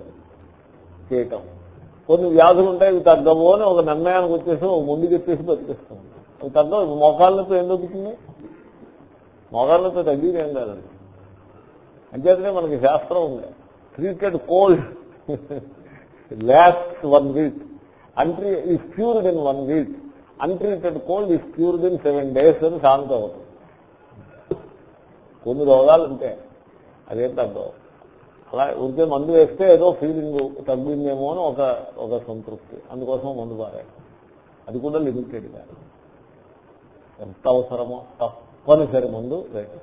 చేయటం. కొన్ని వ్యాధులు ఉంటాయి ఇవి తగ్గవు అని ఒక నిర్ణయానికి వచ్చేసి ఒక ముందు చెప్పేసి బతికిస్తాం. అవి తగ్గవు. మోకాళ్ళతో ఏం తగ్గుతుంది మోకాళ్ళతో తగ్గేది ఏం కాదండి. అంచేతనే మనకి శాస్త్రం ఉంది. Treated cold last one week entry is cured in one week untreated cold is cured in seven days అని శాంతం అవుతుంది కొన్ని రోగాలు ఉంటాయి అదేం తగ్గవు అలా ఉంటే మందు వేస్తే ఏదో ఫీలింగ్ తగ్గిందేమో అని ఒక ఒక సంతృప్తి అందుకోసం మందు పారే అది కూడా లిమిటెడ్ కాదు ఎంత అవసరమో తప్పనిసరి మందు రేటు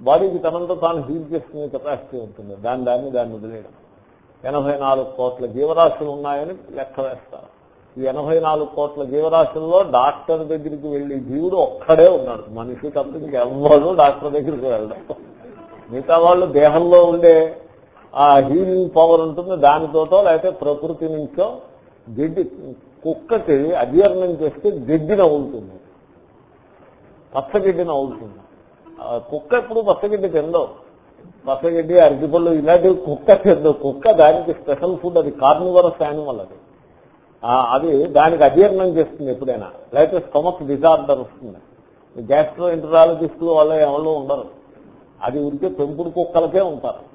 బాడీకి తనంతా తాను హీల్ చేసుకునే కెపాసిటీ ఉంటుంది. దాని దాన్ని దాన్ని వదిలేయడం. ఎనభై నాలుగు కోట్ల జీవరాశులు ఉన్నాయని లెక్క వేస్తారు. ఈ ఎనభై నాలుగు కోట్ల జీవరాశుల్లో డాక్టర్ దగ్గరికి వెళ్ళి జీవుడు ఒక్కడే ఉన్నాడు. మనిషి తప్ప ఎవ్వరు డాక్టర్ దగ్గరికి వెళ్ళడం మిగతా వాళ్ళు దేహంలో ఉండే ఆ హీలింగ్ పవర్ ఉంటుంది. దానితోటో లేకపోతే ప్రకృతి నుంచో గడ్డి కుక్కకి అజీర్ణం చేస్తే గడ్డి నవ్వులుతుంది పచ్చగడ్డి నవ్వులుతుంది కుక్క ఎప్పుడు పచ్చగడ్డి తిందో? పచ్చగడ్డి అరటిపళ్ళు ఇలాంటివి కుక్క తిందో? కుక్క దానికి స్పెషల్ ఫుడ్ అది కార్నివరస్ యానిమల్ అది. అది దానికి అజీర్ణం చేస్తుంది ఎప్పుడైనా. లేకపోతే స్టమక్ డిజార్డర్ వస్తుంది. గ్యాస్ట్రో ఇంటరాలజిస్టులు వాళ్ళు ఎవరు ఉండరు. అది ఉంటే పెంపుడు కుక్కలకే ఉంటారు.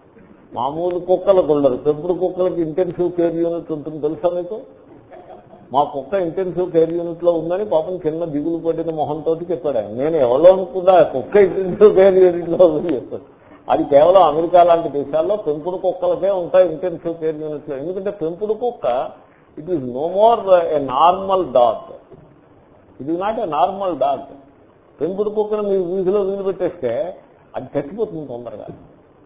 మామూలు కుక్కలకు ఉండరు పెంపుడు కుక్కలకి ఇంటెన్సివ్ కేర్ యూనిట్ ఉంటుంది. తెలుసా మీకు? మా కుక్క ఇంటెన్సివ్ కేర్ యూనిట్లో ఉందని పాపం చిన్న దిగులు పడిన మొహంతో చెప్పాడు ఆయన. నేను ఎవరో అనుకున్నా కుక్క ఇంటెన్సివ్ కేర్ యూనిట్లో ఉందని చెప్పాడు. అది కేవలం అమెరికా లాంటి దేశాల్లో పెంపుడు కుక్కలకే ఉంటాయి ఇంటెన్సివ్ కేర్ యూనిట్లో. ఎందుకంటే పెంపుడు కుక్క it is no more a normal dog ఇది నాట్ ఏ నార్మల్ డాగ్ పెంపుడు కుక్కను మీరు వీధిలో వీలు పెట్టేస్తే అది చచ్చిపోతుంది తొందరగా.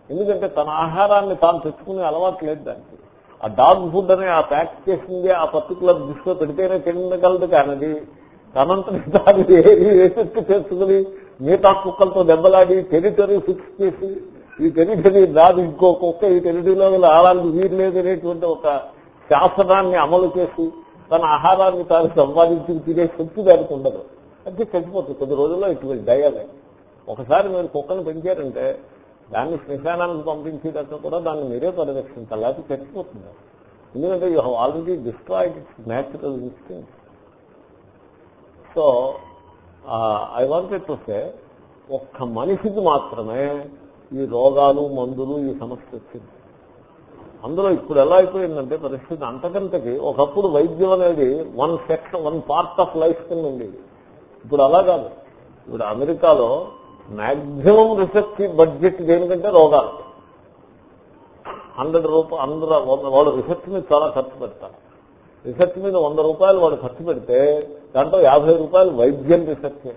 ఎందుకంటే తన ఆహారాన్ని తాను తెచ్చుకునే అలవాటు లేదు దానికి. ఆ డాగ్ ఫుడ్ అని ఆ ప్యాక్ చేసింది ఆ పర్టికులర్ దిశలో పెడితేనే తినగలదు కానది తనంతటి తాను ఏది వేసెక్కి చేసుకుని మిగతా కుక్కలతో దెబ్బలాడి టెరిటరీ ఫిక్స్ చేసి ఈ టెరిటరీ రాదు ఇంకో కుక్క ఈ టెరిటరీలో ఆడాలని వీరు లేదు అనేటువంటి ఒక శాసనాన్ని అమలు చేసి తన ఆహారాన్ని తాను సంపాదించి తినే శక్తి దానికి ఉండదు. అది చచ్చిపోతుంది. కొద్ది రోజుల్లో ఇటువంటి దయాలే ఒకసారి మీరు కుక్కను పెంచారంటే దాన్ని శ్మశానానికి పంపించేటట్టు కూడా దాన్ని మీరే పరిరక్షించాలి. లేకపోతే చచ్చిపోతుంది. ఎందుకంటే you have already destroyed its natural instinct so I wanted to say ఒక్క మనిషికి మాత్రమే ఈ రోగాలు మందులు ఈ సమస్య వచ్చింది. అందులో ఇప్పుడు ఎలా అయిపోయిందంటే పరిస్థితి అంతకంతకి ఒకప్పుడు వైద్యం అనేది one section one part of life కింద ఉండేది. ఇప్పుడు అలా కాదు. ఇప్పుడు అమెరికాలో మాక్సిమం రీసెర్చ్ బడ్జెట్ దేనికంటే రోగాలు. హండ్రెడ్ రూపాయలు అందరూ వాళ్ళు రీసెర్చ్ మీద చాలా ఖర్చు పెడతారు. రీసెర్చ్ మీద వంద రూపాయలు వాడు ఖర్చు పెడితే దాంట్లో యాభై రూపాయలు వైద్యం రీసెర్చ్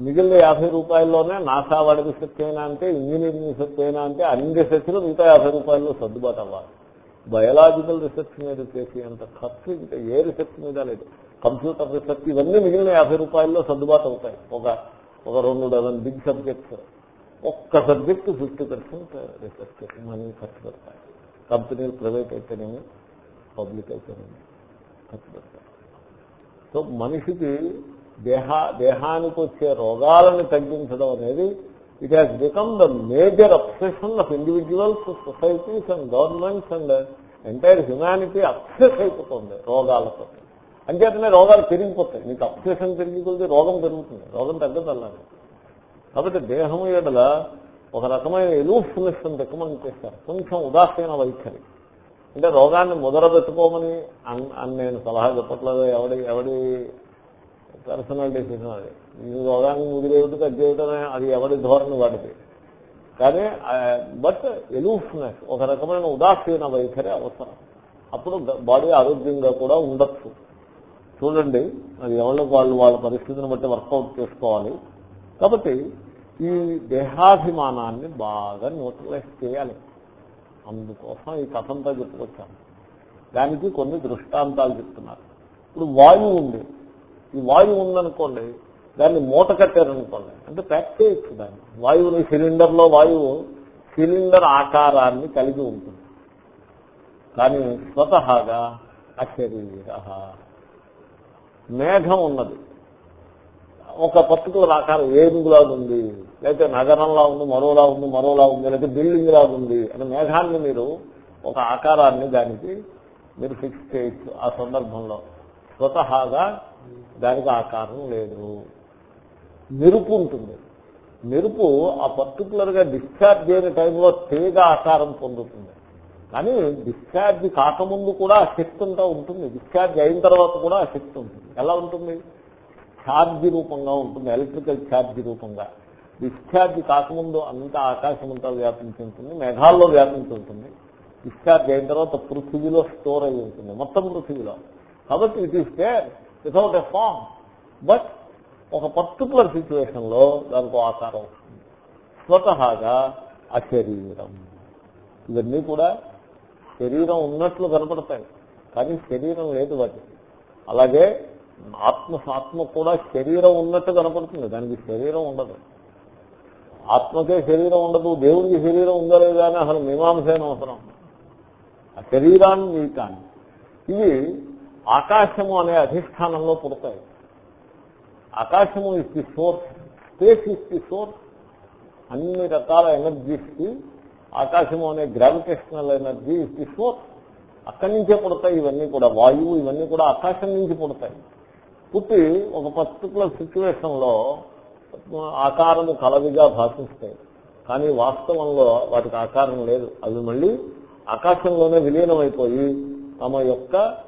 మిగిలిన యాభై రూపాయల్లోనే నాసా వాడి రీసెర్చ్ అయినా అంటే ఇంజనీరింగ్ రీసెర్చ్ అయినా అంటే అన్ని రీసెర్చ్లు మిగతా యాభై రూపాయల్లో సర్దుబాటు అవ్వాలి. బయలాజికల్ రీసెర్చ్ మీద చేసి అంత ఖర్చు ఇంకా ఏ రీసెర్చ్ మీద లేదు. కంప్యూటర్ రీసెర్చ్ ఇవన్నీ మిగిలిన యాభై రూపాయల్లో సర్దుబాటు అవుతాయి. ఒక ఒక రెండు డజన్ బిగ్ సబ్జెక్ట్స్ ఒక్క subject fifty percent research money ఖర్చు పెడతాయి కంపెనీలు ప్రైవేట్ అయితేనేమి పబ్లిక్ అయితేనేమి ఖర్చు పెడతాయి సో మనిషికి దేహ దేహానికి వచ్చే రోగాలను తగ్గించడం అనేది it has become the major obsession of individuals societies and governments and entire humanity obsess అయిపోతుంది రోగాలతో అంచేతనే రోగాలు పెరిగిపోతాయి. మీకు అప్సేషన్ పెరిగిపోతే రోగం పెరుగుతుంది. రోగం తగ్గదల్లాలి. కాబట్టి దేహం ఎడల ఒక రకమైన ఎలూఫ్నెస్ అని రికమెండ్ చేస్తారు. కొంచెం ఉదాసీన వైఖరి. అంటే రోగాన్ని ముదరబెట్టుకోమని అని నేను సలహా చెప్పట్లేదు. ఎవడి ఎవడి పర్సనల్ డెసిషన్ అది. ఈ రోగాన్ని ముదిరేవిటి తగ్గేయటమే అది ఎవడి ధోరణి వాడిది. కానీ బట్ ఎలూఫ్నెస్ ఒక రకమైన ఉదాసీన వైఖరి అవసరం. అప్పుడు బాడీ ఆరోగ్యంగా కూడా ఉండొచ్చు. చూడండి అది ఎవరికి వాళ్ళు వాళ్ళ పరిస్థితిని బట్టి వర్కౌట్ చేసుకోవాలి. కాబట్టి ఈ దేహాభిమానాన్ని బాగా న్యూట్రలైజ్ చేయాలి. అందుకోసం ఈ కథంతా చెప్పుకొచ్చాను. దానికి కొన్ని దృష్టాంతాలు చెప్తున్నారు. ఇప్పుడు వాయువు ఉంది. ఈ వాయువు ఉందనుకోండి దాన్ని మూట కట్టారనుకోండి అంటే ప్యాక్ చేయొచ్చు దాన్ని. వాయువుని సిలిండర్లో వాయువు సిలిండర్ ఆకారాన్ని కలిగి ఉంటుంది. కానీ స్వతహాగా అశరీర మేఘం ఉన్నది. ఒక పర్టికులర్ ఆకారం ఏనుగులాగా ఉంది లేకపోతే నగరంలా ఉంది మరోలా ఉంది మరోలా ఉంది లేకపోతే బిల్డింగ్ లాగా ఉంది అని మేఘాన్ని మీరు ఒక ఆకారాన్ని దానికి మీరు ఫిక్స్ చేయొచ్చు ఆ సందర్భంలో. స్వతహాగా దానికి ఆకారం లేదు. మెరుపు ఉంటుంది. మెరుపు ఆ పర్టికులర్గా డిశ్చార్జ్ అయిన టైంలో తీగ ఆకారం పొందుతుంది. కానీ డిశ్చార్జ్ కాకముందు కూడా ఆ శక్తి అంతా ఉంటుంది. డిశ్చార్జ్ అయిన తర్వాత కూడా శక్తి ఉంటుంది. ఎలా ఉంటుంది? ఛార్జ్ రూపంగా ఉంటుంది. ఎలక్ట్రికల్ ఛార్జ్ రూపంగా. డిశ్చార్జ్ కాకముందు అంతా ఆకాశం అంతా వ్యాపించి ఉంటుంది. మేఘాల్లో వ్యాపించి ఉంటుంది. డిశ్చార్జ్ అయిన తర్వాత పృథివీలో స్టోర్ అయి ఉంటుంది. మొత్తం పృథివీలో. కాబట్టి it is there without a form but ఒక పర్టికులర్ సిచ్యువేషన్లో దానికి ఆకారం వస్తుంది. స్వతహాగా అశరీరం. ఇవన్నీ కూడా శరీరం ఉన్నట్లు కనపడతాయి. కానీ శరీరం లేదు వాటి. అలాగే ఆత్మ ఆత్మ కూడా శరీరం ఉన్నట్టు కనపడుతుంది. దానికి శరీరం ఉండదు. ఆత్మకే శరీరం ఉండదు. దేవుడికి శరీరం ఉందా లేదా అని అసలు మీమాంసైన అవసరం? ఆ శరీరాన్ని కానీ ఇవి ఆకాశము అనే అధిష్టానంలో పుడతాయి. ఆకాశము is the source space is the source అన్ని రకాల ఎనర్జీస్కి ఆకాశము అనే gravitational energy is the source అక్కడి నుంచే పుడతాయి ఇవన్నీ కూడా. వాయువు ఇవన్నీ కూడా ఆకాశం నుంచి పుడతాయి. పుట్టి ఒక పర్టికులర్ సిచ్యువేషన్లో ఆకారము కలవిగా భాషిస్తాయి. కానీ వాస్తవంలో వాటికి ఆకారం లేదు. అవి మళ్ళీ ఆకాశంలోనే విలీనమైపోయి తమ యొక్క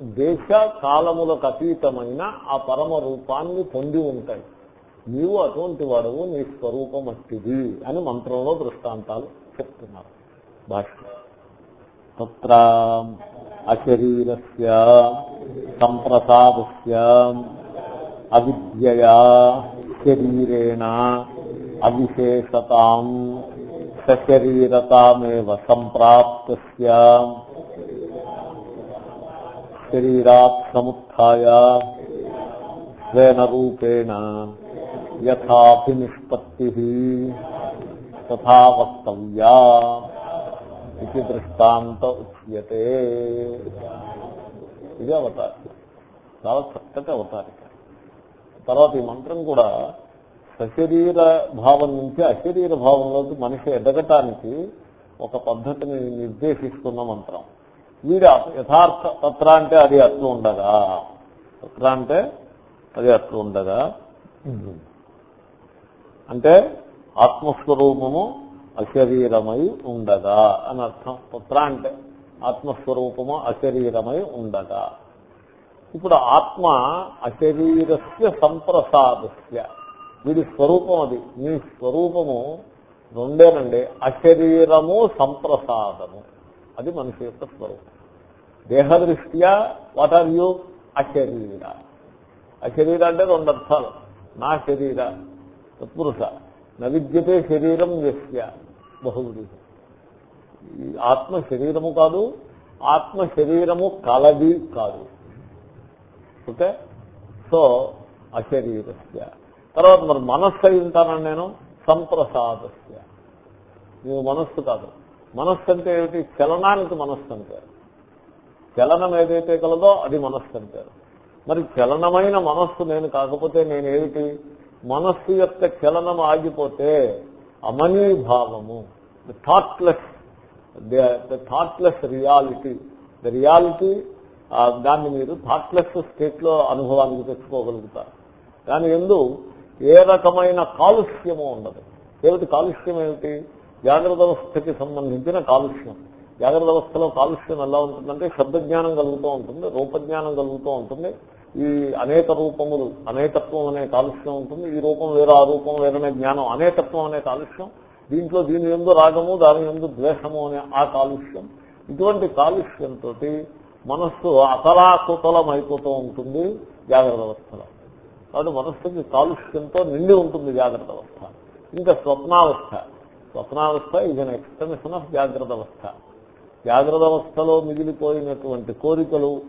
దేశ కాలములకు అతీతమైన ఆ పరమ రూపాన్ని పొంది ఉంటాయి. నీవు అటువంటి వాడవు నీ స్వరూపం అట్టిది అని మంత్రంలో దృష్టాంతాలు. చెప్తున్నారు. భాష్యం. తత్ర అశరీరస్య సంప్రసాదస్య అవిద్యయా శరీరేణ అవిశేషతాం సశరీరతామేవ సంప్రాప్త శరీరాత్ సముత్య స్వేన రూపేణ యథాభినిష్పత్తి. తథా వక్తవ్యా ఇది దృష్టాంత ఉచ్యతే. ఇది అవతారం. చాలా చక్కటి అవతారిక తర్వాత ఈ మంత్రం కూడా సశరీర భావం నుంచి అశరీర భావంలోకి మనిషి ఎదగటానికి ఒక పద్ధతిని నిర్దేశిస్తున్న మంత్రం. వీడు యథార్థ తత్ర అంటే అది అట్లు ఉండగా. తత్ర అంటే అది అట్లు ఉండగా. అంటే ఆత్మస్వరూపము అశరీరమై ఉండగా అని అర్థం. అంటే ఆత్మస్వరూపము అశరీరమై ఉండగా. ఇప్పుడు ఆత్మ అశరీరస్య సంప్రసాదస్య. వీడి స్వరూపం అది. మీ స్వరూపము రెండేనండి. అశరీరము సంప్రసాదము. అది మనిషి యొక్క స్వరూపం. దేహదృష్ట్యా వాట్ ఆర్ యూ అశరీర. అశరీర అంటే రెండు అర్థాలు. నా శరీర తత్పురుష నవిద్యతే శరీరం వ్యస్య బహువుడి ఆత్మ శరీరము కాదు ఆత్మ శరీరము కలది కాదు. ఓకే? సో అశరీరస్య. తర్వాత మరి మనస్సు అయి ఉంటానని నేను? సంప్రసాదస్య. నీవు మనస్సు కాదు. మనస్సు అంటే ఏమిటి? చలనానికి మనస్సు అంటారు చలనం ఏదైతే కలదో అది మనస్సు అంటారు మరి చలనమైన మనస్సు నేను కాకపోతే నేనేమిటి? మనస్సు యొక్క చలనం ఆగిపోతే అమనీభావము the thoughtless the thoughtless reality the reality దాన్ని మీరు థాట్లెస్ స్టేట్లో అనుభవానికి తెచ్చుకోగలుగుతారు. దాని ఎందు ఏ రకమైన కాలుష్యము ఉండదు. ఏమిటి కాలుష్యం ఏమిటి? జాగ్రత్త అవస్థకి సంబంధించిన కాలుష్యం. జాగ్రత్త అవస్థలో కాలుష్యం ఎలా ఉంటుందంటే శబ్దజ్ఞానం కలుగుతూ ఉంటుంది రూపజ్ఞానం కలుగుతూ ఉంటుంది. ఈ అనేక రూపములు అనేకత్వం అనే కాలుష్యం ఉంటుంది. ఈ రూపం వేరే ఆ రూపం వేరనే జ్ఞానం. అనేకత్వం అనే కాలుష్యం దీంట్లో దీని ఎందు రాగము దాని ఎందు ద్వేషము అనే ఆ కాలుష్యం. ఇటువంటి కాలుష్యంతో మనస్సు అతలాకుతలం అయిపోతూ ఉంటుంది జాగ్రత్త అవస్థలో. కాబట్టి మనస్సుకి కాలుష్యంతో నిండి ఉంటుంది జాగ్రత్త అవస్థ. ఇంకా స్వప్నావస్థ. స్వప్నావస్థ ఇది అన్ ఎక్స్టెన్షన్ ఆఫ్ జాగ్రత్త అవస్థ. జాగ్రత్త అవస్థలో మిగిలిపోయినటువంటి కోరికలు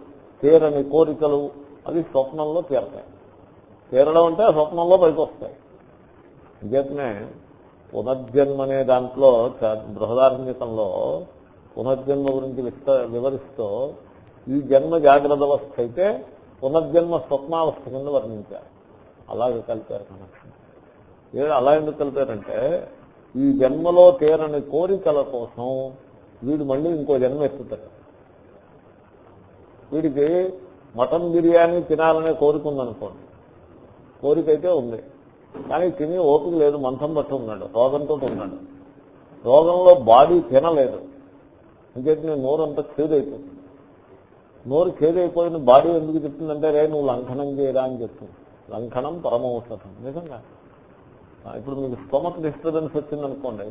తీరని కోరికలు అవి స్వప్నంలో తీరతాయి. తీరడం అంటే ఆ స్వప్నంలో పైకి వస్తాయి అంచేతనే పునర్జన్మ అనే దాంట్లో బృహదారణ్యతంలో పునర్జన్మ గురించి విస్త వివరిస్తూ ఈ జన్మ జాగ్రత్త అవస్థ అయితే పునర్జన్మ స్వప్నావస్థ కింద వర్ణించారు. అలాగే కలిపారు కనెక్షన్ అలా ఎందుకు కలిపారంటే ఈ జన్మలో తీరని కోరికల కోసం వీడు మళ్ళీ ఇంకో జన్మ ఎత్తుతాడు. వీడికి మటన్ బిర్యానీ తినాలనే కోరిక ఉందనుకోండి. కోరిక అయితే ఉంది. కానీ తిని ఓపిక లేదు మంచం పట్టు ఉన్నాడు రోగంతో ఉన్నాడు. రోగంలో బాడీ తినలేదు. అంచేది నేను నోరు అంతా చేదైపోతుంది నోరు చేదైపోయిన బాడీ ఎందుకు చెప్తుందంటే రే నువ్వు లంఘనం చేయరా అని చెప్తుంది. లంఘనం పరమౌషధం నిజంగా. ఇప్పుడు మీకు స్టొమక్ డిస్టర్బెన్స్ వచ్చిందనుకోండి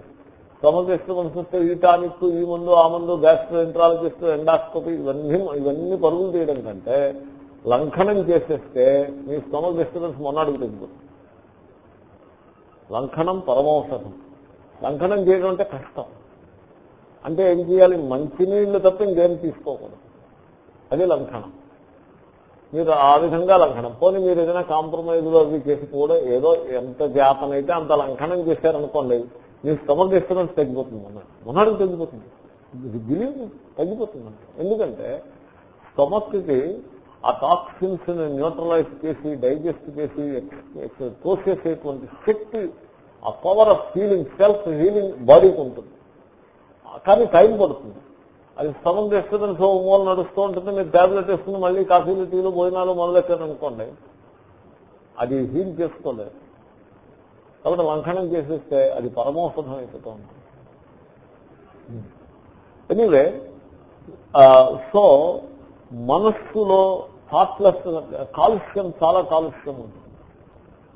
స్టొమక్ మనసుతో వస్తే ఈ టానిక్ ఈ మందు ఆ మందు గ్యాస్ట్రోఎంట్రాలజిస్ట్ ఎండాస్కోపీ ఇవన్నీ ఇవన్నీ పరుగులు తీయడం కంటే లంఘనం చేసేస్తే మీ స్టొమక్ డిస్టర్బెన్స్ మొన్నడుగు తగ్గిపోతుంది లంఘనం పరమౌషధం. లంఘనం చేయడం అంటే కష్టం. అంటే ఏం చేయాలి? మంచినీళ్ళు తప్ప ఇంకేం తీసుకోకూడదు. అది లంఘనం. మీరు ఆ విధంగా లంఘనం. పోనీ మీరు ఏదైనా కాంప్రమైజ్లో అవి చేసి కూడా ఏదో ఎంత జాతనైతే అంత లంఘనం చేశారనుకోండి మీ స్టమక్ డిస్టర్బెన్స్ తగ్గిపోతుంది. మొన్నటి మొన్నటికి తగ్గిపోతుంది. బిలీవ్ తగ్గిపోతుంది ఎందుకంటే స్టమక్కి ఆ టాక్సిన్స్ న్యూట్రలైజ్ చేసి డైజెస్ట్ చేసి తోసేసేటువంటి శక్తి ఆ power of healing self healing బాడీకి ఉంటుంది. కానీ టైం పడుతుంది. అది స్టమక్ డిస్టర్బెన్స్ ఓ మూల నడుస్తూ ఉంటుంది. మీరు ట్యాబ్లెట్ వేసుకుని మళ్ళీ కాఫీలు టీలు భోజనాలు మొదలెట్టారనుకోండి అది హీల్ చేసుకోలేదు కాబట్టి లంఘనం చేసేస్తే అది పరమోషధం అయిపోతూ ఉంటుంది ఎనీవే సో మనస్సులో థాట్లెస్ కాలుష్యం చాలా కాలుష్యం ఉంటుంది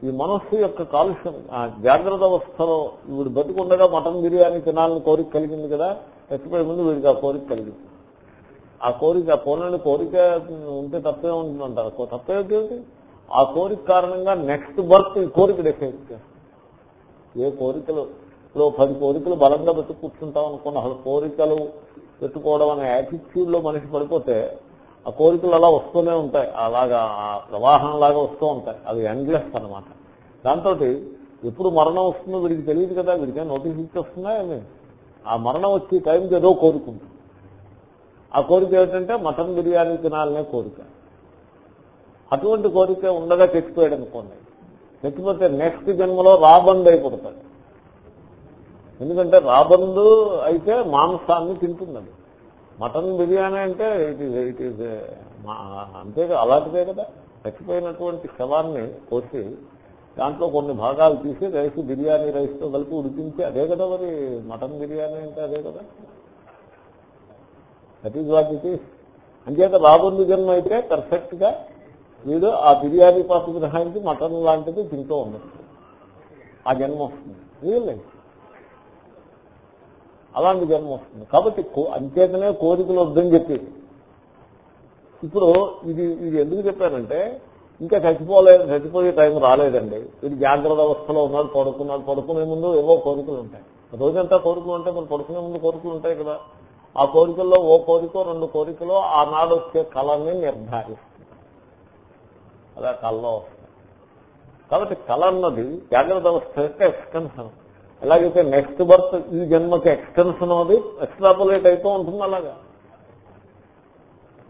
ఈ మనస్సు యొక్క కాలుష్యం జాగ్రత్త అవస్థలో వీడు బతుకుండగా మటన్ బిర్యానీ తినాలని కోరిక కలిగింది కదా చచ్చిపోయే ముందు వీడికి ఆ కోరిక కలిగింది. ఆ కోరిక పోనండి కోరిక ఉంటే తప్పే ఉంటుందంటారు. తప్పే ఏంటి ఆ కోరిక కారణంగా నెక్స్ట్ బర్త్ ఈ కోరిక డెఫెక్ట్ ఏ కోరికలు ఇప్పుడు పది కోరికలు బలంగా పెట్టుకు కూర్చుంటాం అసలు కోరికలు పెట్టుకోవడం అనే యాటిట్యూడ్లో మనిషి పడిపోతే ఆ కోరికలు అలా వస్తూనే ఉంటాయి అలాగా ఆ ప్రవాహం లాగా వస్తూ ఉంటాయి. అది ఎండ్లెస్ అనమాట దాంతో ఎప్పుడు మరణం వస్తుందో వీడికి తెలియదు కదా వీడికి నోటీస్ ఇచ్చేస్తుందా ఏమి? ఆ మరణం వచ్చి టైంకి ఏదో కోరుకుంటుంది ఆ కోరిక ఏంటంటే మటన్ బిర్యానీ తినాలనే కోరిక. అటువంటి కోరిక ఉండగా తెచ్చిపోయాడు అనుకోండి. చచ్చిపోతే నెక్స్ట్ జన్మలో రాబంద్ అయిపోతాడు. ఎందుకంటే రాబందు అయితే మాంసాన్ని తింటున్నది మటన్ బిర్యానీ అంటే ఇట్ ఈజ్ ఇట్ ఈజ్ అంతే అలాంటిదే కదా. చచ్చిపోయినటువంటి శవాన్ని కోసి దాంట్లో కొన్ని భాగాలు తీసి రైస్ బిర్యానీ రైస్తో కలిపి ఉడికించి అదే కదా మరి మటన్ బిర్యానీ అంటే అదే కదా. That is what it is అంచేత రాబోందు జన్మ అయితే పర్ఫెక్ట్గా వీడు ఆ బిర్యానీ పాత్ర గ్రహానికి మటన్ లాంటిది తింటూ ఉండదు ఆ జన్మ వస్తుంది. రియల్ అలాంటి జన్మ వస్తుంది. కాబట్టి అంచేతనే కోరికలు వద్దని చెప్పేది. ఇప్పుడు ఇది ఇది ఎందుకు చెప్పారంటే ఇంకా చచ్చిపోలేదు చచ్చిపోయే టైం రాలేదండి. ఇది జాగ్రత్త అవస్థలో ఉన్నాడు పడుకున్నాడు. పడుకునే ముందు ఏవో కోరికలు ఉంటాయి. రోజంతా కోరికలు ఉంటాయి మరి పడుకునే ముందు కోరికలు ఉంటాయి కదా. ఆ కోరికల్లో ఓ కోరిక రెండు కోరికలో ఆనాడు వచ్చే కళని నిర్ధారిస్తుంది అలా కళలో వస్తుంది. కాబట్టి కళ అన్నది జాగ్రత్త అవస్థ యొక్క ఎక్స్టెన్షన్. ఎలాగైతే నెక్స్ట్ బర్త్ ఈ జన్మకి ఎక్స్టెన్షన్ అది ఎక్స్ట్రాపులేట్ అయిపో ఉంటుంది అలాగా.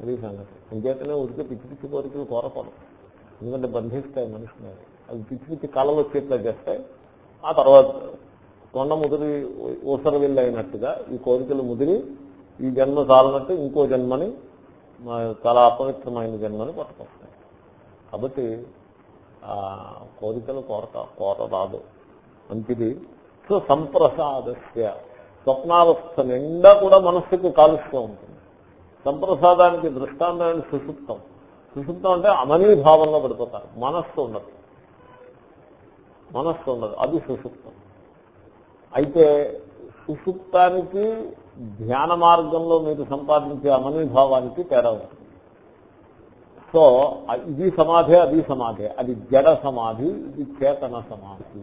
అది సంగతి. ఇంకేతనే ఉడికి పిచ్చి పిచ్చి కోరికలు కోరకూడదు. ఎందుకంటే బంధిస్తాయి మనిషిని అవి. పిచ్చి పిచ్చి కళలు వచ్చేట్లా చేస్తాయి ఆ తర్వాత కొండ ముదిరి ఊసర వెళ్ళి అయినట్టుగా ఈ కోరికలు ముదిరి ఈ జన్మ చాలనట్టు ఇంకో జన్మని మా చాలా అపవిత్రమైన జన్మని పట్టుకొస్తాయి కాబట్టి ఆ కోరికలు కోరక కోరరాదు మంచిది సో సంప్రసాదస్య స్వప్నావస్థ నిండా కూడా మనస్సుకు కాలుష్యం ఉంటుంది. సంప్రసాదానికి దృష్టాంతాన్ని సుషుప్తం సుషుప్తం అంటే అమనీ భావంలో పడిపోతారు. మనస్సు ఉండదు. మనస్సు ఉండదు. అది సుషుప్తం అయితే సుషుప్తానికి ధ్యాన మార్గంలో మీరు సంపాదించే అమనీ భావానికి తేడా ఉంటుంది. సో ఇది సమాధి అది సమాధి. అది జడ సమాధి ఇది చేతన సమాధి.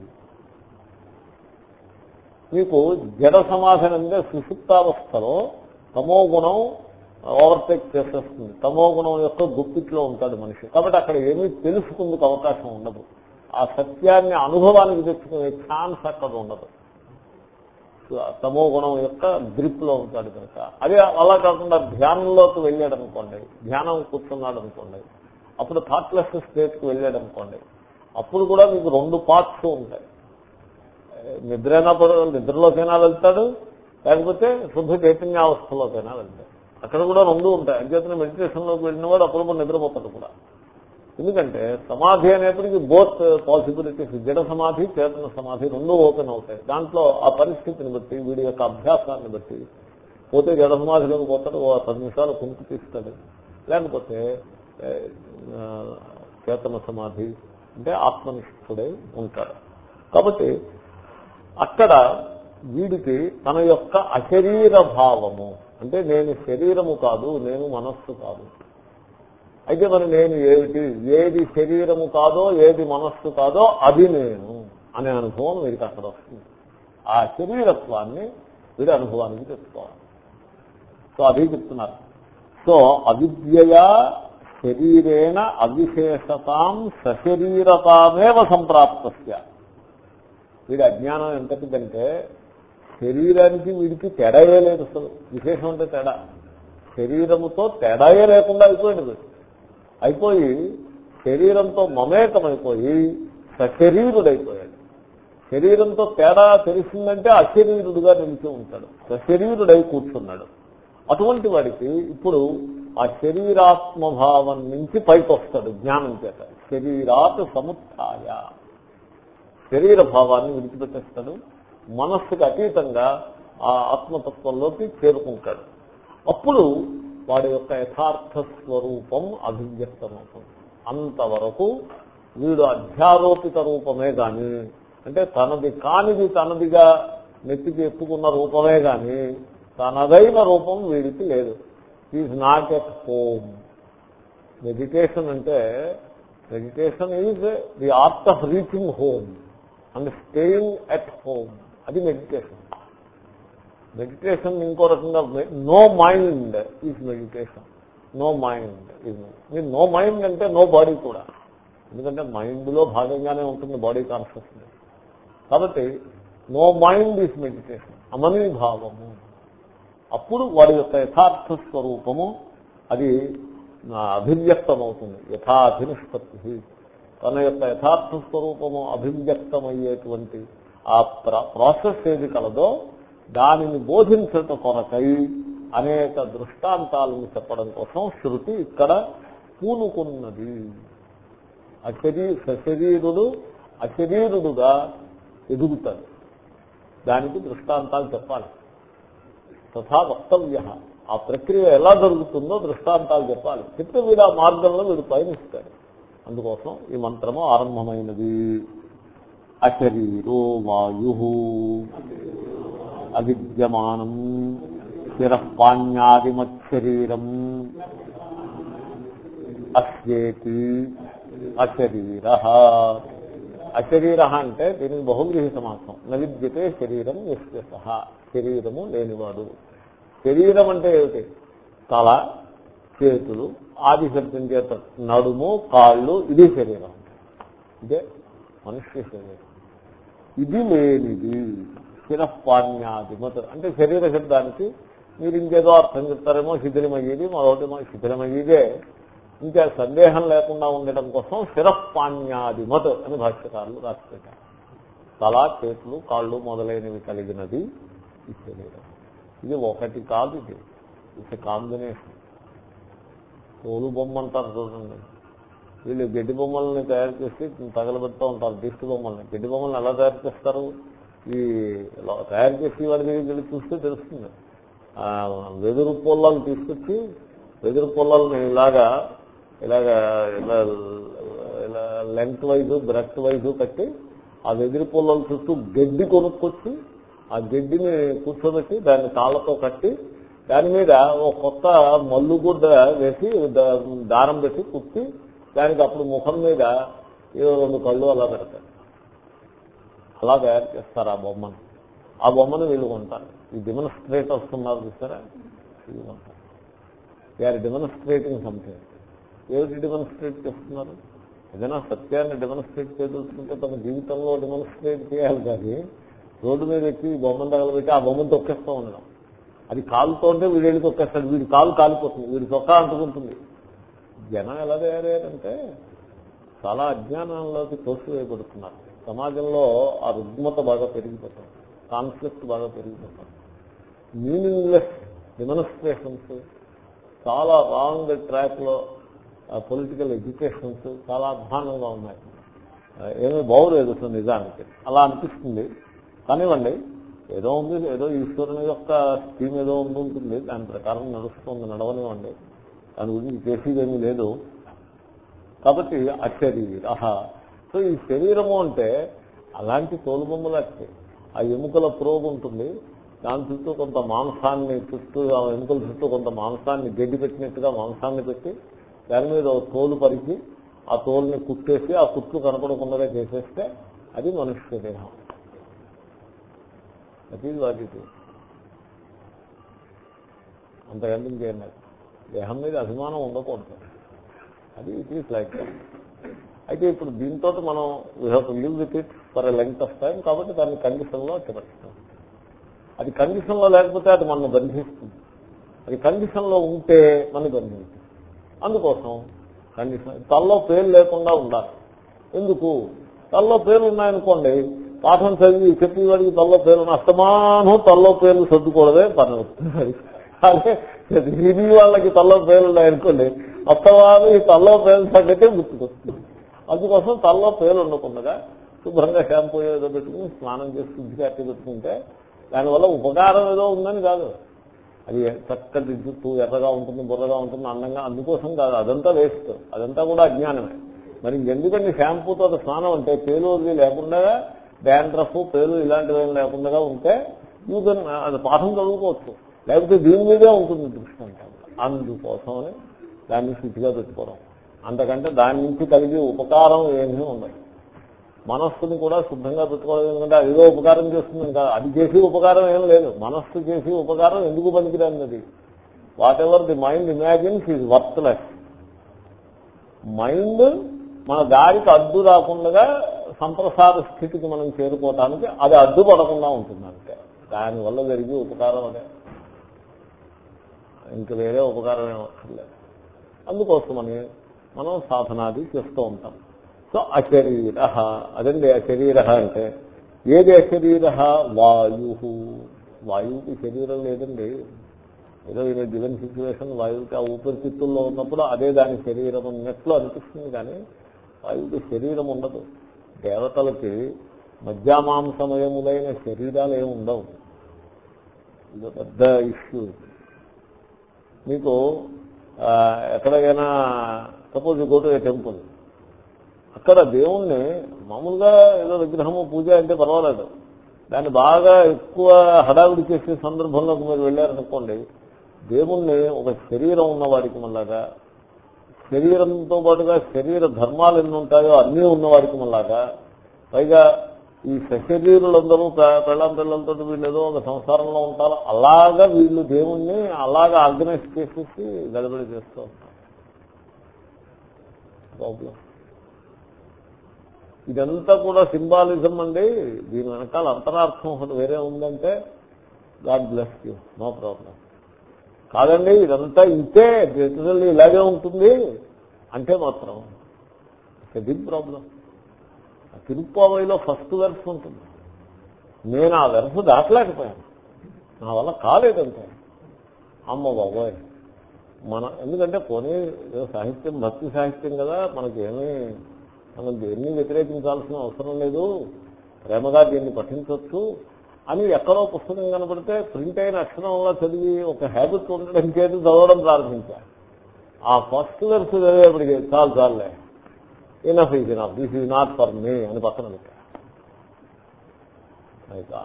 మీకు జడ సమాధి అంటే సుషుప్తావస్థలో తమో గుణం ఓవర్టేక్ చేసేస్తుంది. తమో గుణం యొక్క గుప్పిట్లో ఉంటాడు మనిషి. కాబట్టి అక్కడ ఏమీ తెలుసుకుందుకు అవకాశం ఉండదు. ఆ సత్యాన్ని అనుభవానికి తెచ్చుకునే ఛాన్స్ అక్కడ ఉండదు. తమో గుణం యొక్క గ్రిప్లో ఉంటాడు కనుక. అదే అలా కాకుండా ధ్యానంలోకి వెళ్ళాడు అనుకోండి ధ్యానం కూర్చున్నాడు అనుకోండి అప్పుడు థాట్లెస్ స్టేట్కి వెళ్ళాడు అనుకోండి అప్పుడు కూడా మీకు రెండు పార్ట్స్ ఉంటాయి. నిద్రైనా నిద్రలోకైనా వెళ్తాడు లేకపోతే శుద్ధ చైతన్యావస్థలోకైనా వెళ్తాడు. అక్కడ కూడా రెండు ఉంటాయి. అధ్యతన మెడిటేషన్లోకి వెళ్ళిన వాడు అప్పుడప్పుడు నిద్రపోతాడు కూడా. ఎందుకంటే సమాధి అనేప్పటికీ బోత్ పాసిబిలిటీస్ జడ సమాధి చేతన సమాధి రెండూ ఓపెన్ అవుతాయి. దాంట్లో ఆ పరిస్థితిని బట్టి వీడి యొక్క అభ్యాసాన్ని బట్టి పోతే జడ సమాధిలోకి పోతాడు ఓ పది నిమిషాలు కుంకు తీస్తాడు. లేకపోతే చేతన సమాధి అంటే ఆత్మనిష్ఠుడై ఉంటాడు. కాబట్టి అక్కడ వీడికి తన యొక్క అశరీర భావము అంటే నేను శరీరము కాదు నేను మనస్సు కాదు అయితే మరి నేను ఏమిటి? ఏది శరీరము కాదో ఏది మనస్సు కాదో అది నేను అనే అనుభవం వీరికి అక్కడ వస్తుంది. ఆ శరీరత్వాన్ని వీడి అనుభవానికి తెచ్చుకోవాలి సో అది చెప్తున్నారు. సో అవిద్య శరీరేణ అవిశేషతాం సశరీరతామేవ సంప్రాప్తస్య. వీడి అజ్ఞానం ఎంతటిదంటే శరీరానికి వీడికి తేడాయే లేదు అసలు. విశేషం అంటే తేడా. శరీరముతో తేడాయే లేకుండా అయిపోయింది. అయిపోయి శరీరంతో మమేకమైపోయి సశరీరుడైపోయాడు. శరీరంతో తేడా తెలిసిందంటే అశరీరుడుగా నిలిచి ఉంటాడు. సశరీరుడై కూర్చున్నాడు. అటువంటి వాడికి ఇప్పుడు ఆ శరీరాత్మభావం నుంచి పైకి వస్తాడు జ్ఞానం చేత. శరీరాత్ సముత్య శరీర భావాన్ని విడిచిపెట్టేస్తాడు. మనస్సుకు అతీతంగా ఆ ఆత్మతత్వంలోకి చేరుకుంటాడు. అప్పుడు వాడి యొక్క యథార్థ స్వరూపం అభివ్యక్తమవుతుంది. అంతవరకు వీడు అధ్యారోపిత రూపమే గాని అంటే తనది కానిది తనదిగా నెత్తికి ఎత్తుకున్న రూపమే గాని తనదైన రూపం వీడికి లేదు. Is not at home meditation అంటే meditation is the art of reaching home and staying at home అది మెడిటేషన్ మెడిటేషన్ ఇంకో రకంగా no mind is meditation no mind is మీరు నో మైండ్ అంటే నో బాడీ కూడా. ఎందుకంటే మైండ్లో భాగంగానే ఉంటుంది బాడీ కాన్షియస్నెస్ కాబట్టి నో మైండ్ ఈజ్ మెడిటేషన్ అమని భావము అప్పుడు వాడి యొక్క యథార్థ స్వరూపము అది అభివ్యక్తమవుతుంది. యథాభినిష్పత్తి తన యొక్క యథార్థ స్వరూపము అభివ్యక్తమయ్యేటువంటి ఆ ప్ర- ప్రాసెస్ ఏది కలదో దానిని బోధించట కొరకై అనేక దృష్టాంతాలను చెప్పడం కోసం శృతి ఇక్కడ పూనుకున్నది. అశరీ సశరీరుడు అశరీరుడుగా ఎదుగుతాడు. దానికి దృష్టాంతాలు చెప్పాలి. తథా వక్తవ్య. ఆ ప్రక్రియ ఎలా జరుగుతుందో దృష్టాంతాలు చెప్పాలి. చెప్తే వీడు ఆ మార్గంలో వీడు పయనిస్తాడు. అందుకోసం ఈ మంత్రము ఆరంభమైనది. అశరీరో వాయు. అవిద్యమానం స్థిరపాణ్యాదిమచ్చరీరం అస్యేతి అశరీర. అశరీర అంటే దీనికి బహువ్రీహి సమాసం నవిద్యతే శరీరం ఎస్య సహా శరీరము లేనివాడు. శరీరం అంటే ఏమిటి? తల చేతులు ఆది శబ్దం చేత నడుము కాళ్ళు ఇది శరీరం. అంటే మనుష్య శరీరం. ఇది లేనిది. శిరపాణ్యాదిమత అంటే శరీర శబ్దానికి మీరు ఇంకేదో అర్థం చెప్తారేమో శిథిలమయ్యేది మరొకటేమో శిథిలమయ్యేదే. ఇంకా సందేహం లేకుండా ఉండటం కోసం శిరపాణ్యాదిమత్ అని భాష్యకారులు రాసిపెట్టారు. తల చేతులు కాళ్ళు మొదలైనవి కలిగినది ఈ శరీరం. ఇది ఒకటి కాదు ఇది. ఇట్స్ కాంబినేషన్ తోలు బొమ్మ అంటారు చూడండి. వీళ్ళు గడ్డి బొమ్మల్ని తయారు చేసి తగలబెడుతూ ఉంటారు దిష్టి బొమ్మల్ని. గడ్డి బొమ్మల్ని ఎలా తయారు చేస్తారు? ఈ తయారు చేసి వాడి దగ్గరికి వెళ్ళి చూస్తే తెలుస్తుంది. వెదురు పొల్లాలు తీసుకొచ్చి వెదురు పొల్లాలని ఇలాగా ఇలాగా ఇలా ఇలా లెంత్ వైజ్ బ్రెత్ వైజ్ కట్టి ఆ వెదురు పొల్లల చుట్టూ గడ్డి కొనుక్కొచ్చి ఆ గడ్డిని కూర్చోబెట్టి దాన్ని తాళ్ళతో కట్టి దాని మీద ఓ కొత్త మల్లు గుడ్డ వేసి దారం పెట్టి కుట్టి దానికి అప్పుడు ముఖం మీద ఏదో రెండు కళ్ళు అలా పెడతారు. అలా తయారు చేస్తారు ఆ బొమ్మను. ఆ బొమ్మను వీళ్ళు కొంటారు. ఈ డెమోన్స్ట్రేటర్స్ ఉన్నారు చూసారా? వీళ్ళు కొంటారు. వీఆర్ డెమోన్స్ట్రేటింగ్ సంథింగ్ ఏమిటి డెమోన్స్ట్రేట్ చేస్తున్నారు? ఏదైనా సత్యాన్ని డెమోన్స్ట్రేట్ చేయదలుచుకుంటే తమ జీవితంలో డెమోన్స్ట్రేట్ చేయాలి కానీ రోడ్డు మీద ఎక్కి బొమ్మను తగలబెట్టి ఆ బొమ్మను తొక్కేస్తూ ఉండడం. అది కాలుతో ఉంటే వీడు వెళ్ళి తొక్కేస్తాడు. వీడి కాలు కాలిపోతుంది. వీడి చొక్కా అంటుకుంటుంది. జనం ఎలా తయారయ్యారంటే చాలా అజ్ఞానంలోకి తోసివేయబడుతున్నారు. సమాజంలో ఆ రుగ్మత బాగా పెరిగిపోతుంది కాన్ఫ్లిక్ట్ బాగా పెరిగిపోతుంది మీనింగ్లెస్ డెమోన్స్ట్రేషన్స్ చాలా రాంగ్ ట్రాక్లో పొలిటికల్ ఎడ్యుకేషన్స్ చాలా అధ్వానంగా ఉన్నాయి. ఏమీ బాగులేదు అసలు నిజానికి. అలా అనిపిస్తుంది. కానివ్వండి ఏదో ఉంది ఏదో ఈశ్వరుని యొక్క స్కీమ్ ఏదో ఉంది ఉంటుంది. దాని ప్రకారం నడుస్తుంది నడవనివ్వండి. దాని గురించి చేసేదేమీ లేదు. కాబట్టి అశరీర సో ఈ శరీరము అంటే అలాంటి తోలుబొమ్మలకి ఆ ఎముకల ప్రోగు ఉంటుంది. దాని చుట్టూ కొంత మాంసాన్ని చుట్టూ ఆ ఎముకల చుట్టూ కొంత మాంసాన్ని గడ్డి పెట్టినట్టుగా మాంసాన్ని పెట్టి దాని మీద ఒక తోలు పరిచి ఆ తోలుని కుట్టేసి ఆ కుట్లు కనపడకుండా చేసేస్తే అది మనుష్య దేహం. అది వాటి అంతకంటే ఇంకేం దేహం మీద అభిమానం ఉండకూడదు. అది ఇట్ ఈస్ లైక్ అయితే ఇప్పుడు దీంతో మనం we have to live with it for a length of time కాబట్టి దాన్ని కండిషన్లో అట్టబెడతాం అది కండిషన్లో లేకపోతే అది మనం బంధిస్తుంది. అది కండిషన్లో ఉంటే మనం బంధిస్తుంది. అందుకోసం కండిషన్ తల్లో పేరు లేకుండా ఉండాలి. ఎందుకు? తల్లో పేర్లు ఉన్నాయనుకోండి పాఠం చదివి చెప్పి వాడికి తల్లో పేర్లు అస్తమానం తల్లో పేర్లు సర్దుకూడదే పని. వస్తుంది అదే హిందీ వాళ్ళకి తల్లో పేర్లు ఉన్నాయనుకోండి అస్తమానం ఈ తల్లో పేర్లు సంగతే గుర్తుకొస్తుంది. అందుకోసం తల్లో పేలు ఉండకుండా శుభ్రంగా షాంపూ ఏదో పెట్టుకుని స్నానం చేసి శుద్ధిగా కట్టి పెట్టుకుంటే దానివల్ల ఉపకారం ఏదో ఉందని కాదు. అది చక్కటి జుట్టు ఎర్రగా ఉంటుంది బుర్రగా ఉంటుంది అందంగా అందుకోసం కాదు. అదంతా వేస్ట్. అదంతా కూడా అజ్ఞానమే. మరి ఎందుకంటే షాంపూతో స్నానం అంటే పేలు లేకుండా డాండ్రఫ్ పేలు ఇలాంటివి లేకుండా ఉంటే యూ కెన్ అది పాఠం చదువుకోవచ్చు. లేకపోతే దీని మీదే ఉంటుంది దృష్టి అంటే అందుకోసమని దాన్ని శుద్ధిగా పెట్టుకోవడం. అంతకంటే దాని నుంచి కలిగే ఉపకారం ఏమీ ఉండదు. మనస్సుని కూడా శుద్ధంగా పెట్టుకోవడం ఎందుకంటే అదిగో ఉపకారం చేస్తుంది కాదు. అది చేసి ఉపకారం ఏం లేదు. మనస్సు చేసి ఉపకారం ఎందుకు పనికిరాన్నది whatever the mind imagines is worthless mind మన దారికి అడ్డు రాకుండా సంప్రసాద స్థితికి మనం చేరుకోవటానికి అది అడ్డు పడకుండా ఉంటుంది అంతే. దానివల్ల జరిగే ఉపకారం అదే. ఇంక వేరే ఉపకారం ఏమక్కర్లేదు అందుకోసమని మనం సాధనాది చేస్తూ ఉంటాం. సో అశరీర అదండి అశరీర అంటే ఏది అశరీర వాయు వాయువుకి శరీరం లేదండి. ఏదో ఇది గివెన్ సిచ్యువేషన్ వాయువుకి ఆ ఊపిరితిత్తుల్లో ఉన్నప్పుడు అదే దాని శరీరం ఉన్నట్లు అనిపిస్తుంది కానీ వాయువుకి శరీరం ఉండదు. దేవతలకి మధ్యామాంసమయములైన శరీరాలు ఏమి ఉండవు. ఇది పెద్ద ఇష్యూ మీకు ఎక్కడైనా suppose go to a temple. అక్కడ దేవుణ్ణి మామూలుగా ఏదో విగ్రహము పూజ అంటే పర్వాలేదు. దాన్ని బాగా ఎక్కువ హడావిడి చేసే సందర్భంలో మీరు వెళ్ళారనుకోండి దేవుణ్ణి ఒక శరీరం ఉన్న వారికి మళ్ళాగా శరీరంతో పాటుగా శరీర ధర్మాలు ఎన్ని ఉంటాయో అన్నీ ఉన్నవాడికి మళ్ళాగా పైగా ఈ సశరీరులందరూ పెళ్ళం పెళ్ళాం పిల్లలతో వీళ్ళు ఏదో ఒక సంసారంలో ఉంటారు అలాగా వీళ్ళు దేవుణ్ణి అలాగా ఆర్గనైజ్ చేసేసి గడబడి చేస్తూ ఉంటారు. ప్రాబ్లం. ఇదంతా కూడా సింబాలిజం అండి. దీని వెనకాల అంతరార్థం ఒకటి వేరే ఉందంటే God bless you. No problem. కాదండి ఇదంతా ఇంతే లిటరల్లీ ఇలాగే ఉంటుంది. అంటే మాత్రం బిగ్ ప్రాబ్లం. తిరుప్పావైలో ఫస్ట్ వెర్స్ ఉంటుంది. నేను ఆ వెర్స్ దాటలేకపోయాను. నా వల్ల కాలేదంటే అమ్మ బాబోయ్. మన ఎందుకంటే పోనీ సాహిత్యం భక్తి సాహిత్యం కదా మనకి మనం దేన్ని వ్యతిరేకించాల్సిన అవసరం లేదు. ప్రేమగా దీన్ని పఠించవచ్చు అని ఎక్కడో పుస్తకం కనపడితే ప్రింట్ అయిన అక్షరంలో చదివి ఒక హ్యాబిట్ ఉండడం చేతి చదవడం ప్రారంభించా. ఆ ఫస్ట్ వెర్స్ చదివేపటికి చాలు చాలులే. Enough is enough this is not for me అని పక్కన పెట్టా.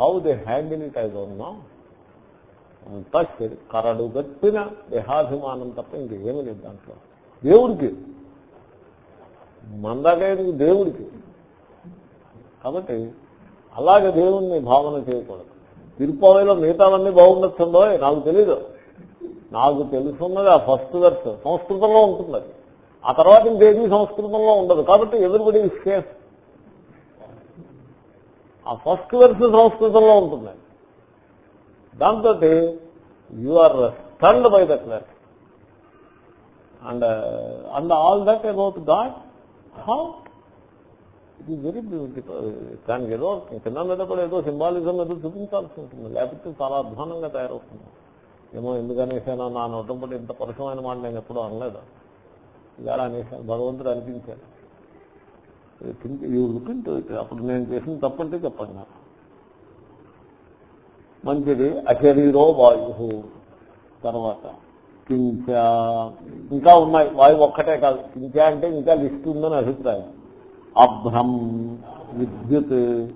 How they handle it I don't know అంతా కరడుగట్టిన కరడు గట్టిన దేహాభిమానం తప్ప ఇంకేమీ లేదు దాంట్లో. దేవుడికి. మందాకైనది దేవుడికి. కాబట్టి అలాగే దేవుణ్ణి భావన చేయకూడదు. తిరుపతిలో మిగతావన్నీ బాగుండొచ్చుందో నాకు తెలీదు. నాకు తెలుసున్నది ఆ ఫస్ట్ వర్స్. సంస్కృతంలో ఉంటుంది అది. ఆ తర్వాత ఇంకేది సంస్కృతంలో ఉండదు. కాబట్టి ఎదురుబడి సేఫ్. ఆ ఫస్ట్ వర్స్ సంస్కృతంలో ఉంటుంది. దాంతో you are stand by that verse and and all that about God how is very beautiful దానికి ఏదో కింద మీద కూడా ఏదో సింబాలిజం ఏదో చూపించాల్సి ఉంటుంది. లేకపోతే చాలా అధ్వానంగా తయారవుతుంది. ఏమో ఎందుకు అనేసానో నా నోటంపటి ఇంత పరుషమైన మాట నేను ఎప్పుడూ అనలేదు. ఇలా అనేసాను భగవంతుడు అనిపించాను ఈ లుకింగ్ అప్పుడు నేను చేసిన తప్పంటే చెప్పండి. నాకు మంచిది. అశరీరో వాయు తర్వాత కించ ఇంకా ఉన్నాయి. వాయువు ఒక్కటే కాదు. కించ అంటే ఇంకా లిస్ట్ ఉందని అభిప్రాయం. అభ్రం విద్యుత్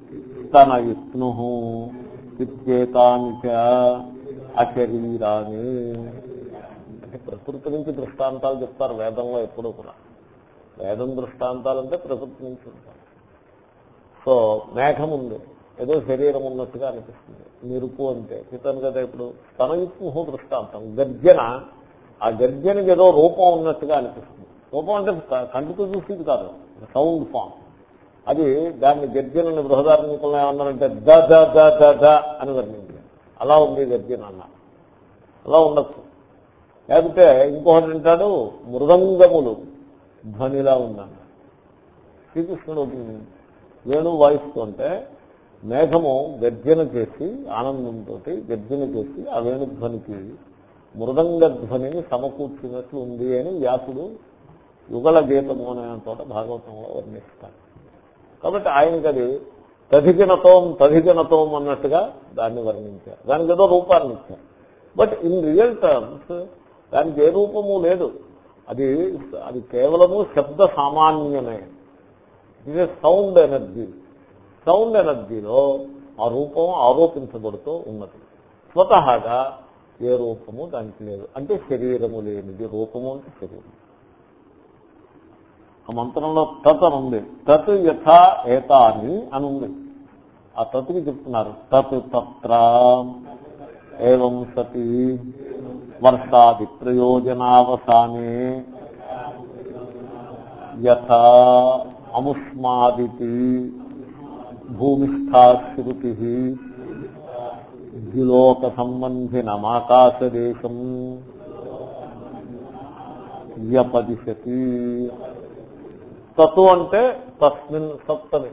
తన విష్ణు ఇత్యేతాని అశరీరాన్ని అంటే ప్రకృతి నుంచి దృష్టాంతాలు చెప్తారు వేదంలో ఎప్పుడూ కూడా. వేదం దృష్టాంతాలు అంటే ప్రకృతి నుంచి సో మేఘం ఉంది. ఏదో శరీరం ఉన్నట్టుగా అనిపిస్తుంది. నిరుపు అంటే చెప్పాను కదా ఇప్పుడు. స్తనయుత్ము దృష్టాంతం. గర్జన. ఆ గర్జనకి ఏదో రూపం ఉన్నట్టుగా అనిపిస్తుంది. రూపం అంటే కంటితో చూసేది కాదు. Sound form. అది దాన్ని గర్జనని బృహదార్మికులను ఏమన్నారంటే ద ద ద ద ద అని వర్ణించారు. అలా ఉంది గర్జన అన్న. అలా ఉండొచ్చు. లేకపోతే ఇంకొకటి అంటాడు మృదంగములు. ధ్వనిలా ఉందన్న. శ్రీకృష్ణుడు వేణు వాయిస్తుంటే మేఘము గర్జన చేసి ఆనందంతో గర్జన చేసి ఆ వేణుధ్వనికి మృదంగ ధ్వనిని సమకూర్చినట్లు ఉంది అని వ్యాసుడు యుగల గీతము అనే చోట భాగవతంలో వర్ణిస్తాడు. కాబట్టి ఆయనకి అది తధిగనతోం తధిగనతోం అన్నట్టుగా దాన్ని వర్ణించారు. దానికి ఏదో రూపాన్ని ఇచ్చారు. బట్ ఇన్ రియల్ టర్మ్స్ దానికి ఏ రూపము లేదు. అది అది కేవలము శబ్ద సామాన్యమే. ఇది సౌండ్ ఎనర్జీ. సౌండ్ ఎనర్జీలో ఆ రూపం ఆరోపించబడుతూ ఉన్నది. స్వతహాగా ఏ రూపము దానికి లేదు. అంటే శరీరము లేనిది రూపము అంటే శరీరం. ఆ మంత్రంలో తత్ అని ఉంది. తత్ యథా ఏతాని అని ఉంది. ఆ తత్కి చెప్తున్నారు. తత్ తత్ర ఏం సతి వర్షాది ప్రయోజనావసానే యథా అముష్మాదితి భూమిస్థాశ్రుతి ద్విలోక సంబంధినమాకాశదేశం వ్యపదిశతి. తత్వ అంటే తస్మిన్ సప్తమి.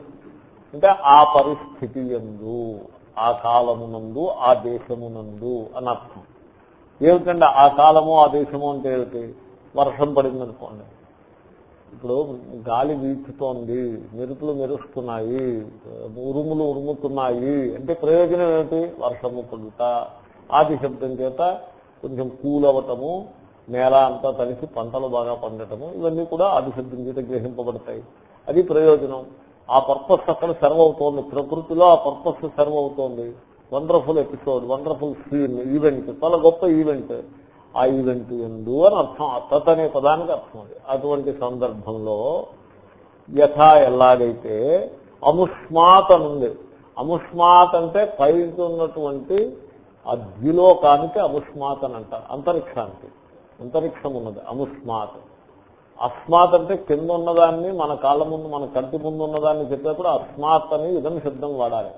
అంటే ఆ పరిస్థితి ఎందు ఆ కాలమునందు ఆ దేశమునందు అని అర్థం. ఏమిటంటే ఆ కాలము ఆ దేశము అంటే ఏమిటి? వర్షం పడిందనుకోండి. ఇప్పుడు గాలి వీచుతోంది మెరుపులు మెరుస్తున్నాయి ఉరుములు ఉరుముతున్నాయి అంటే ప్రయోజనం ఏమిటి? వర్షము పడుట ఆది శబ్దం చేత కొంచెం కూల్ అవటము నేల అంతా తలిసి పంటలు బాగా పండటము ఇవన్నీ కూడా ఆది శబ్దం చేత గ్రహింపబడతాయి. అది ప్రయోజనం. ఆ పర్పస్ అక్కడ సర్వ్ అవుతోంది. ప్రకృతిలో ఆ పర్పస్ సర్వ్ అవుతోంది. Wonderful episode wonderful scene event చాలా గొప్ప ఈవెంట్ ఆ ఎందు అని అర్థం. తత్ అనే పదానికి అర్థం అది. అటువంటి సందర్భంలో యథా ఎలాగైతే అముష్మాత్ అనుంది. అముష్మాత్ అంటే పైకి ఉన్నటువంటి ఆ ద్విలోకానికి అముష్మాత్ అని అంటారు. అంతరిక్షానికి. అంతరిక్షం ఉన్నది అముష్మాత్. అస్మాత్ అంటే కింద ఉన్నదాన్ని మన కాళ్ళ ముందు మన కంటి ముందు ఉన్నదాన్ని చెప్పేప్పుడు అస్మాత్ అని ఇదం శబ్దం వాడాలి.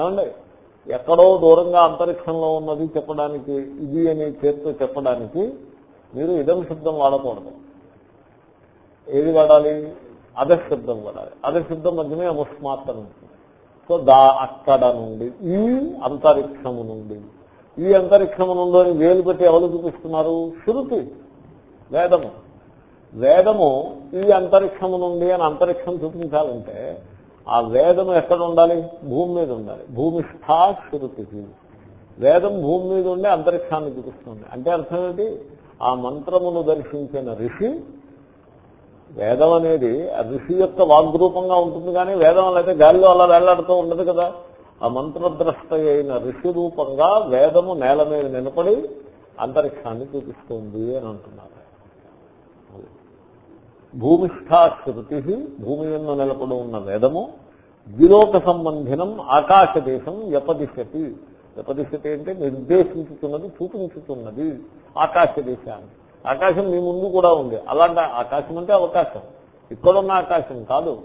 ఏమండి? ఎక్కడో దూరంగా అంతరిక్షంలో ఉన్నది చెప్పడానికి ఇది అని చేతితో చెప్పడానికి మీరు ఇదం శబ్దం వాడకూడదు. ఏది వాడాలి? అధశబ్దం వాడాలి. అధశబ్దం మధ్యమే అముస్మాత్ అని సో దా అక్కడ నుండి ఈ అంతరిక్షము నుండి. ఈ అంతరిక్షము నుండి అని వేలు పెట్టి ఎవరు చూపిస్తున్నారు? శృతి వేదము. వేదము ఈ అంతరిక్షము నుండి అని అంతరిక్షం చూపించాలంటే ఆ వేదము ఎక్కడ ఉండాలి? భూమి మీద ఉండాలి. భూమిస్థా శృతి వేదం భూమి మీద ఉండి అంతరిక్షాన్ని చూపిస్తుంది. అంటే అర్థం ఏంటి? ఆ మంత్రమును దర్శించిన ఋషి వేదం అనేది ఆ ఋషి యొక్క వాగ్రూపంగా ఉంటుంది కానీ వేదం అయితే గాలిలో అలా వేలాడుతూ ఉండదు కదా. ఆ మంత్రద్రష్ట అయిన ఋషి రూపంగా వేదము నేల మీద నిలబడి అంతరిక్షాన్ని చూపిస్తుంది అని అంటున్నారు. భూమిష్ఠా శృతి భూమి మీద నిలబడి ఉన్న వేదము ద్విలోక సంబంధినం ఆకాశ దేశం వ్యపదిశతి. వ్యపదిశతి అంటే నిర్దేశించుతున్నది చూపించుతున్నది ఆకాశ దేశాన్ని ఆకాశం మీ ముందు కూడా ఉంది. అలాంటి ఆకాశం అంటే అవకాశం. ఇక్కడున్న ఆకాశం కాదు.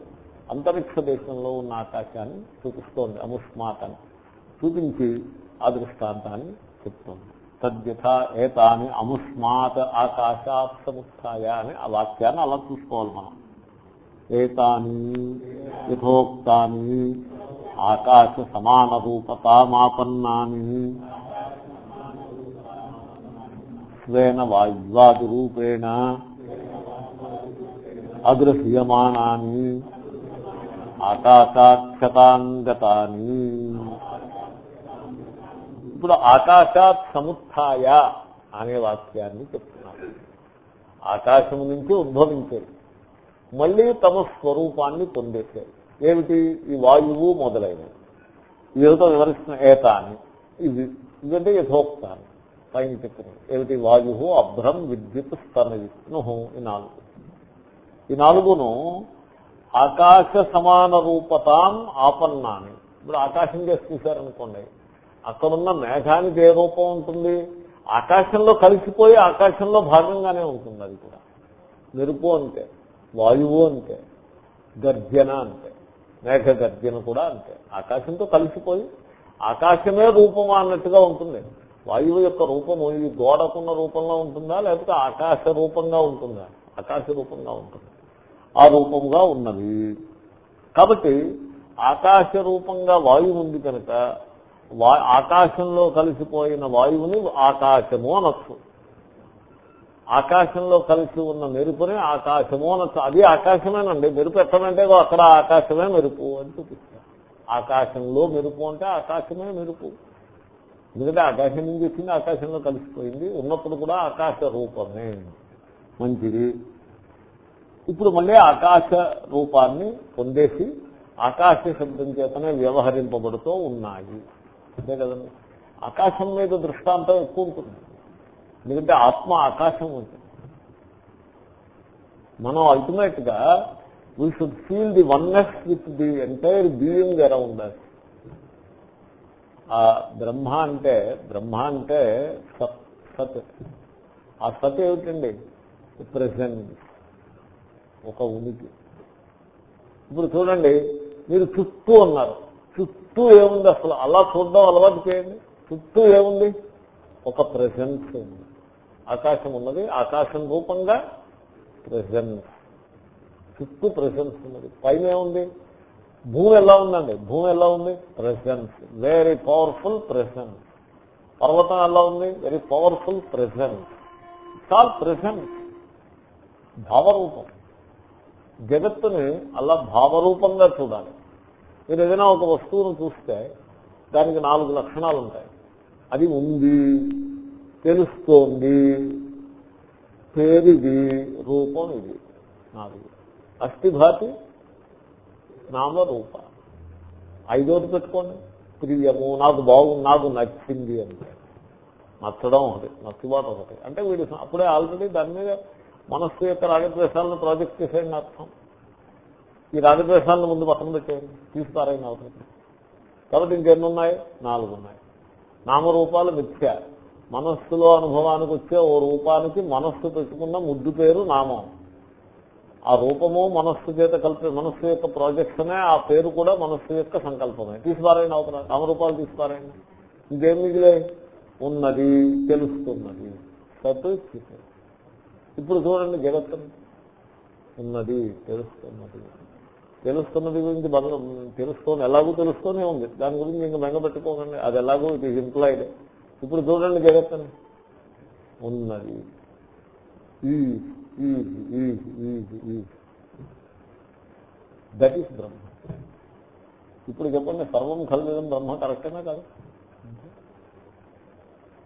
అంతరిక్ష దేశంలో ఉన్న ఆకాశాన్ని చూపిస్తోంది అముష్మాతని. చూపించి ఆ దృష్టాంతాన్ని చెప్తోంది. తద్యథ ఏతాని అముస్మాత్ ఆకాశాత్ సముత్య అని ఆ వాక్యాన్ని అలా చూసుకోవాలి మనం. ఏతాని యథోక్తాని ఆకాశ సమాన రూపతామాపన్నాని స్వేన వాయువాది రూపేణ అగ్రహీయమానాని ఆకాశాక్షతాంగతాని ఇప్పుడు ఆకాశాత్ సముత్య అనే వాక్యాన్ని చెప్తున్నారు. ఆకాశము నుంచి ఉద్భవించేది. మళ్ళీ తమ స్వరూపాన్ని పొందేశారు ఏమిటి? ఈ వాయువు మొదలైనవి. ఇదేమిటో వివరిస్తున్న ఏతాన్ని. ఇది ఇదంటే యథోక్తాన్ని. పైన చెప్తున్నారు ఏమిటి? వాయు అభ్రం విద్యుత్ స్తన విష్ణు ఈ నాలుగు. ఈ నాలుగును ఆకాశ సమాన రూపతాం ఆపన్నాని. ఇప్పుడు ఆకాశం చేసి చూశారనుకోండి అక్కడున్న మేఘానికి ఏ రూపం ఉంటుంది? ఆకాశంలో కలిసిపోయి ఆకాశంలో భాగంగానే ఉంటుంది అది కూడా. మెరుపు అంతే వాయువు అంతే గర్జన అంతే మేఘ గర్జన కూడా అంతే ఆకాశంతో కలిసిపోయి ఆకాశమే రూపమా అన్నట్టుగా ఉంటుంది. వాయువు యొక్క రూపము ఇది గోడకున్న రూపంలో ఉంటుందా? లేకపోతే ఆకాశ రూపంగా ఉంటుందా? ఆకాశ రూపంగా ఉంటుంది. ఆ రూపంగా ఉన్నది. కాబట్టి ఆకాశ రూపంగా వాయువు ఉంది కనుక ఆకాశంలో కలిసిపోయిన వాయువుని ఆకాశము అనొచ్చు. ఆకాశంలో కలిసి ఉన్న మెరుపుని ఆకాశము అనొచ్చు. అది ఆకాశమేనండి. మెరుపు ఎక్కడంటే అక్కడ ఆకాశమే మెరుపు అని చూపిస్తారు. ఆకాశంలో మెరుపు అంటే ఆకాశమే మెరుపు. ఎందుకంటే ఆకాశం నుంచి వచ్చింది ఆకాశంలో కలిసిపోయింది. ఉన్నప్పుడు కూడా ఆకాశ రూపమే. మంచిది. ఇప్పుడు మళ్ళీ ఆకాశ రూపాన్ని పొందేసి ఆకాశ శబ్దం చేతనే వ్యవహరింపబడుతూ ఉన్నాయి. అంతే కదండి. ఆకాశం మీద దృష్టాంతం ఎక్కువ ఉంటుంది. ఎందుకంటే ఆత్మ ఆకాశం ఉంటుంది. మనం అల్టిమేట్గా we should feel the oneness with the entire being around us ఆ బ్రహ్మ అంటే బ్రహ్మ అంటే సత్ సత్. ఆ సత్ ఏమిటండి? ప్రెసెంట్ ఒక ఉనికి. ఇప్పుడు చూడండి మీరు చుట్టూ ఉన్నారు. చుట్టూ ఏముంది అసలు? అలా చూడడం అలవాటు చేయండి. చుట్టూ ఏముంది? ఒక ప్రజెన్స్ ఉంది. ఆకాశం ఉన్నది. ఆకాశం రూపంగా ప్రజెన్స్ చుట్టూ ప్రజెన్స్ ఉన్నది. పైన ఏముంది? భూమి ఎలా ఉందండి? భూమి ఎలా ఉంది? ప్రెసెన్స్ వెరీ పవర్ఫుల్ ప్రెసెన్స్ పర్వతం ఎలా ఉంది? వెరీ పవర్ఫుల్ ప్రెసెన్స్ చాల్ ప్రెసెన్స్ భావరూపం. జగత్తుని అలా భావరూపంగా చూడాలి. మీరు ఏదైనా ఒక వస్తువును చూస్తే దానికి నాలుగు లక్షణాలు ఉంటాయి. అది ఉంది తెలుస్తోంది పేరిది రూపం ఇది నాలుగు. అస్థిభాతి నామరూప ఐదోటి పెట్టుకోండి. ప్రియము నాకు బాగుంది నాకు నచ్చింది అంటే. నచ్చడం ఒకటి నచ్చిబాటు ఒకటి. అంటే వీడు అప్పుడే ఆల్రెడీ దాని మీద మనస్సు యొక్క రాగద్వేషాలను ప్రాజెక్ట్ చేసేయండి అర్థం. ఈ రాజద్వేషాలను ముందు పక్కన పెట్టేయండి. తీసుకురాయని అవసరం కాబట్టి ఇంకెన్ని ఉన్నాయి నాలుగు ఉన్నాయి నామరూపాలు మిథ్య. మనస్సులో అనుభవానికి వచ్చే ఓ రూపానికి మనస్సు పెట్టుకున్న ముద్దు పేరు నామం. ఆ రూపము మనస్సు చేత కలిపి మనస్సు యొక్క ప్రాజెక్ట్నే ఆ పేరు కూడా మనస్సు యొక్క సంకల్పమే. తీసుకురాయండి అవసరం నామరూపాలు తీసుకురాయండి ఇంకేం మిగిలే? ఉన్నది తెలుస్తున్నది. సత్ ఇప్పుడు చూడండి జగత్తు ఉన్నది తెలుస్తున్నది. తెలుస్తున్నది గురించి బదలం తెలుస్తోంది ఎలాగో తెలుస్తూనే ఉంది. దాని గురించి ఇంకా మెంగపెట్టుకోకండి అది ఎలాగో ఇట్ ఈజ్ ఇంప్లాయిడ్. ఇప్పుడు చూడండి జగత్తని. ఉన్నది. దట్ ఈస్ బ్రహ్మ ఇప్పుడు చెప్పండి సర్వం కలిదం బ్రహ్మ కరెక్టేనా కాదు?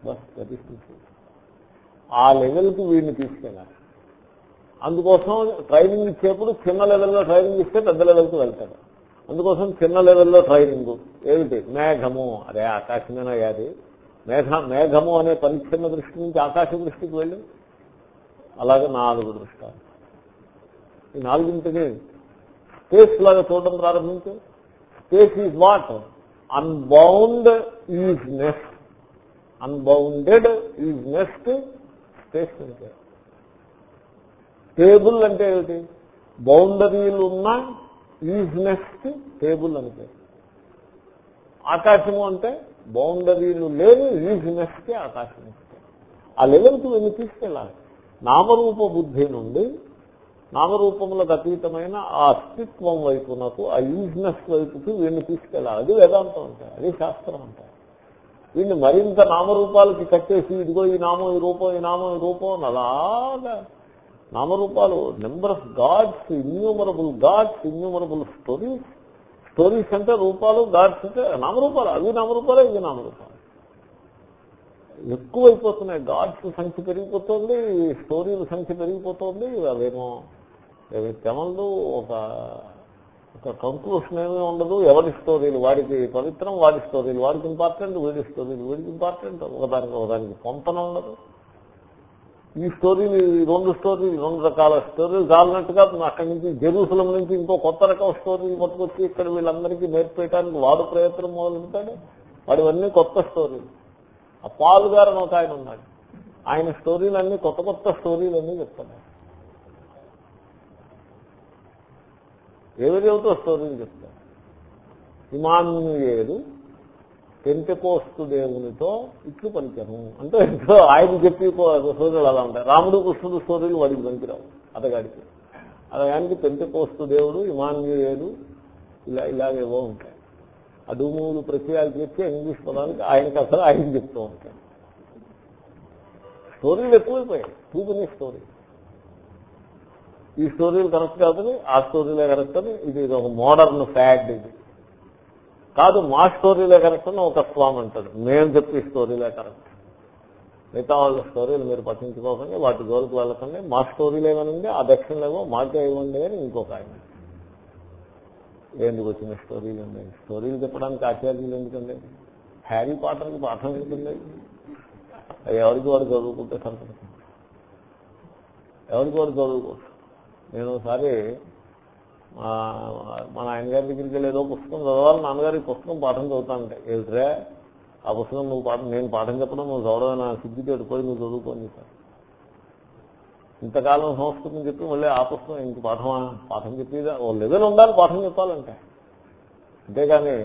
బస్ దట్ ఈస్ ఆ లెవెల్కి వీడిని తీసుకెళ్ళాలి. అందుకోసం ట్రైనింగ్ ఇచ్చేప్పుడు చిన్న లెవెల్లో ట్రైనింగ్ ఇస్తే పెద్ద లెవెల్కి వెళ్తాడు. అందుకోసం చిన్న లెవెల్లో ట్రైనింగ్. ఏమిటి? మేఘము. అదే ఆకాశమేనా కాదు మేఘ మేఘము అనే పరిచ్ఛిన్న దృష్టి నుంచి ఆకాశ దృష్టికి వెళ్ళి అలాగే నాలుగు దృష్టాలు. ఈ నాలుగింటిని స్పేస్ లాగా చూడడం ప్రారంభించు. Space is what? Unbound is nest unbounded is nest space అంటే టేబుల్ అంటే ఏమిటి? బౌండరీలు ఉన్న ఈజ్ టేబుల్ అంటే ఆకాశము అంటే బౌండరీలు లేని ఈజ్ నెస్ట్ ఆకాశం ఆ లెవెల్కి వెళ్ళి తీసుకెళ్ళాలి. నామరూప బుద్ధి నుండి నామరూపములకు అతీతమైన ఆ అస్తిత్వం వైపునకు ఆ ఈజ్నెస్ వైపుకి వీడిని తీసుకెళ్ళాలి. అది వేదాంతం అంటారు. అది శాస్త్రం అంటారు. వీడిని మరింత నామరూపాలకి కట్టేసి ఇదిగో ఈ నామం ఈ రూపం ఈ నామం ఈ రూపం అని అలాగా నామరూపాలు number of gods innumerable gods innumerable stories. Stories అంటే రూపాలు గాడ్స్ అంటే నామరూపాలు. అవి నామరూపాలే ఇవి నామరూపాలు. ఎక్కువైపోతున్నాయి. గాడ్స్ సంఖ్య పెరిగిపోతుంది స్టోరీల సంఖ్య పెరిగిపోతుంది. అవేమో తెమలు ఒక ఒక కంక్లూషన్ ఏమీ ఉండదు. ఎవరి స్టోరీలు వాడికి పవిత్రం వాడి స్టోరీలు వాడికి ఇంపార్టెంట్ వీడి స్టోరీలు వీడికి ఇంపార్టెంట్ ఒకదానికి ఒకదానికి పొంతన ఉండదు. ఈ స్టోరీలు ఈ రెండు స్టోరీలు రెండు రకాల స్టోరీలు చాలినట్టుగా అక్కడి నుంచి జెరూసలం నుంచి ఇంకో కొత్త రకం స్టోరీలు పట్టుకొచ్చి ఇక్కడ వీళ్ళందరికీ నేర్పేయడానికి వాడు ప్రయత్నం మొదలుపెట్టాడు. వాడివన్నీ కొత్త స్టోరీలు. ఆ పాలు గారు ఒక ఆయన ఉన్నాడు. ఆయన స్టోరీలు అన్ని కొత్త కొత్త స్టోరీలు అన్నీ ఏవి ఎవరెవరితో స్టోరీలు చెప్తాడు ఇమాన్యుయేలు పెంతకోస్తు దేవునితో ఇట్లు పలికాను అంటే ఆయన చెప్పి స్టోరీలు అలా ఉంటాయి రాముడు కృష్ణుడు స్టోరీలు వాడికి పనికిరావు. అతగాడికి. అతగానికి పెంతకోస్తు దేవుడు ఇమాన్యుయేలు ఇలా ఇలాగేవో ఉంటాయి. అడుములు ప్రత్యయాలు చెప్పి ఇంగ్లీష్ పదానికి ఆయనకి అసలు ఆయన చెప్తూ ఉంటాయి స్టోరీలు ఎక్కువైపోయాయి. చూపుని స్టోరీ ఈ స్టోరీలు కరెక్ట్ కాదని ఆ స్టోరీలే కరెక్ట్ అని ఇది ఒక మోడర్న్ ఫ్యాడ్ ఇది. కాదు మా స్టోరీలే కరెక్ట్ అని ఒక స్వామి అంటాడు. మేము చెప్పే స్టోరీలే కరెక్ట్. మిగతా వాళ్ళ స్టోరీలు మీరు పట్టించుకోకండి వాటి జోలికి వెళ్ళకండి. మా స్టోరీలు ఏమనండి ఆ దక్షిణలేమో మాకే ఇవ్వండి అని ఇంకొక ఆయన. ఎందుకు వచ్చిన స్టోరీలు ఉన్నాయి స్టోరీలు చెప్పడానికి ఆచార్యులు ఎందుకండి? హ్యారీ పాటర్కి పాఠం ఎందుకండి? ఎవరికి వాడు చదువుకుంటే సరిపడు ఎవరికి వాడు చదువుకోవచ్చు నేను ఒకసారి మా నాన్నగారి దగ్గరికి వెళ్ళి ఏదో పుస్తకం చదవాలి నాన్నగారి పుస్తకం పాఠం చదువుతానంటే ఏమిట్రే? ఆ పుస్తకం నువ్వు పాఠం నేను పాఠం చెప్పడం నువ్వు చదవడం నా సిద్ధికి పోయి నువ్వు చదువుకొని చెప్పాను ఇంతకాలం సంస్కృతం చెప్పి మళ్ళీ ఆ పుస్తకం ఇంక పాఠమా? పాఠం చెప్పేదా? ఓ లెవెల్ ఉండాలి పాఠం చెప్పాలంటే. అంతేగాని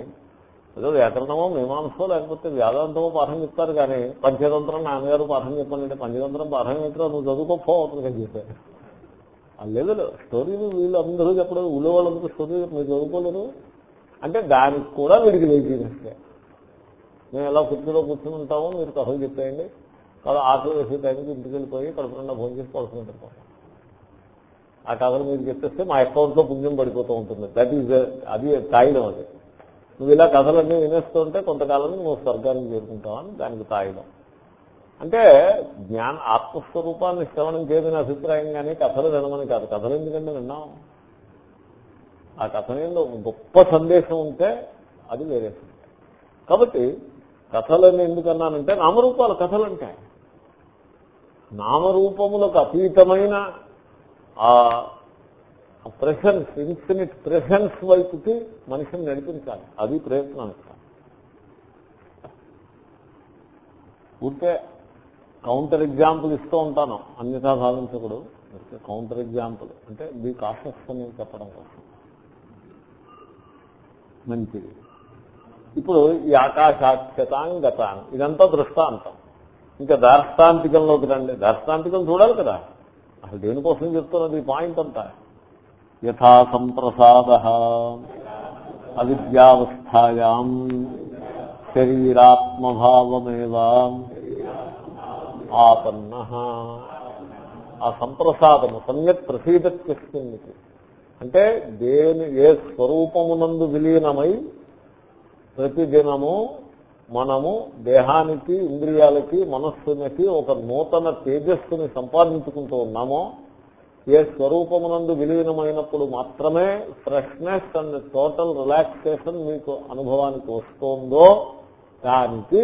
ఏదో వ్యాకరణమో మీమాంసో లేకపోతే వేదాంతమో పాఠం చెప్తారు కానీ పంచతంత్రం నాన్నగారు పాఠం చెప్పాలంటే పంచతంత్రం పాఠం చెప్పినా నువ్వు చదువుకోపో అవుతుంది చెప్పారు. ఆ లెవెల్ స్టోరీలు వీళ్ళు అందరూ చెప్పడం ఊళ్ళో వాళ్ళందరూ స్టోరీ మీరు చదువుకోలేరు. అంటే దానికి కూడా వీడికి లేచినట్టే మేము ఎలా కుర్చీలో కూర్చుని ఉంటామో మీరు కథలు చెప్పేయండి. కాదు ఆకలి వేసే టైంకి ఇంటికి వెళ్ళిపోయి కడుపు భోజనం చేసి పడుకుంటారు ఆ కథలు మీరు చెప్పేస్తే మా అకౌంట్లో పుణ్యం పడిపోతూ ఉంటుంది. దట్ ఈజ్ అది తాయిడం అది. నువ్వు ఇలా కథలన్నీ వినేస్తూ ఉంటే కొంతకాలం నువ్వు స్వర్గానికి చేరుకుంటావని దానికి తాయిడం అంటే జ్ఞాన ఆత్మస్వరూపాన్ని శ్రవణం చేయదని అభిప్రాయం కానీ కథలు వినమని కాదు. కథలు ఎందుకంటే విన్నాం? ఆ కథ గొప్ప సందేశం ఉంటే అది వేరే కాబట్టి కథలను ఎందుకన్నానంటే నామరూపాలు కథలంటే. నామరూపములకు అతీతమైన ఆ ప్రెసెన్స్ ఇన్ఫినిట్ ప్రెసెన్స్ వైపుకి మనిషిని నడిపించాలి. అది ప్రయత్నం ఊరికే కౌంటర్ ఎగ్జాంపుల్ ఇస్తూ ఉంటాను. అన్యథా సాధించకూడదు కౌంటర్ ఎగ్జాంపుల్ అంటే బీ కాషస్ అని చెప్పడం కోసం. మంచిది. ఇప్పుడు ఈ ఆకాశాఖ్యతాంగతాన్ ఇదంతా దృష్టాంతం. ఇంకా దార్ష్టాంతికంలోకి రండి. దార్ష్టాంతికం చూడాలి కదా. అసలు దేనికోసం చెప్తున్నది పాయింట్ అంతా? యథా సంప్రసాద అవిద్యావస్థాయాం. శరీరాత్మభావమేవా. ఆపన్న. ఆ సంప్రసాదము సమ్యక్ ప్రసీదత్యస్మిన్ అంటే దేని ఏ స్వరూపమునందు విలీనమై ప్రతిదినము మనము దేహానికి ఇంద్రియాలకి మనస్సునికి ఒక నూతన తేజస్సుని సంపాదించుకుంటూ ఉన్నామో ఏ స్వరూపమునందు విలీనమైనప్పుడు మాత్రమే ఫ్రెష్నెస్ అండ్ టోటల్ రిలాక్సేషన్ మీకు అనుభవానికి వస్తుందో దానికి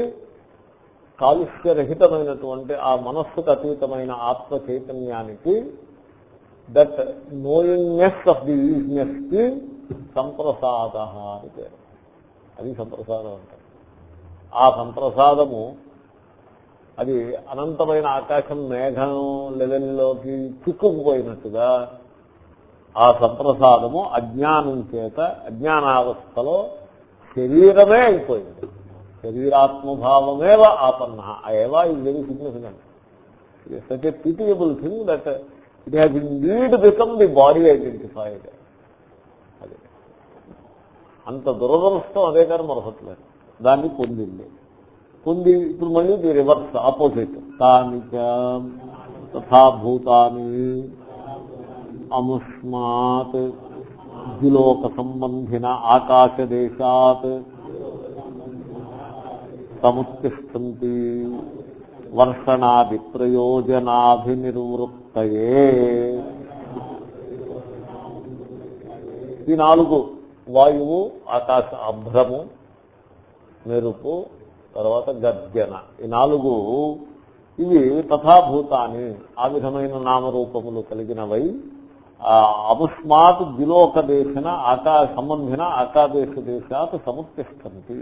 కాలుష్యరహితమైనటువంటి ఆ మనస్సుకు అతీతమైన ఆత్మ చైతన్యానికి దట్ నోయింగ్నెస్ ఆఫ్ ది ఈజ్నెస్కి సంప్రసాద అని పేరు. అది సంప్రసాదం అంటారు ఆ సంప్రసాదము అది అనంతమైన ఆకాశం మేఘం లెవెల్లోకి చిక్కుకుపోయినట్టుగా ఆ సంప్రసాదము అజ్ఞానం చేత అజ్ఞానావస్థలో శరీరమే అయిపోయింది. శరీరాత్మభావమేవ ఆపన్న. ఏవా ఇది very significant such a pitiable thing that it has indeed become the body identified అది. అంత దురదృష్టం అదే కానీ మరొకట్లేదు దాన్ని పొందింది. పొంది ఇప్పుడు మళ్ళీ ది రివర్స్ ఆపోజిట్ తాని చ అముష్మాత్. ద్విలోక సంబంధిన ఆకాశదేశాత్. సముత్తిష్టంతి వర్షణాది ప్రయోజనాభినిర్వృత్తయే ఈ నాలుగు వాయువు ఆకాశ అభ్రము మెరుపు తర్వాత గర్జన. ఈ నాలుగు ఇవి తథాభూతాన్ని ఆ విధమైన నామరూపములు కలిగినవై అముష్మాత్ దిలోక దేశన ఆకాశ సంబంధిన ఆకాదేశ దేశాత్ సముత్తిష్టంతి.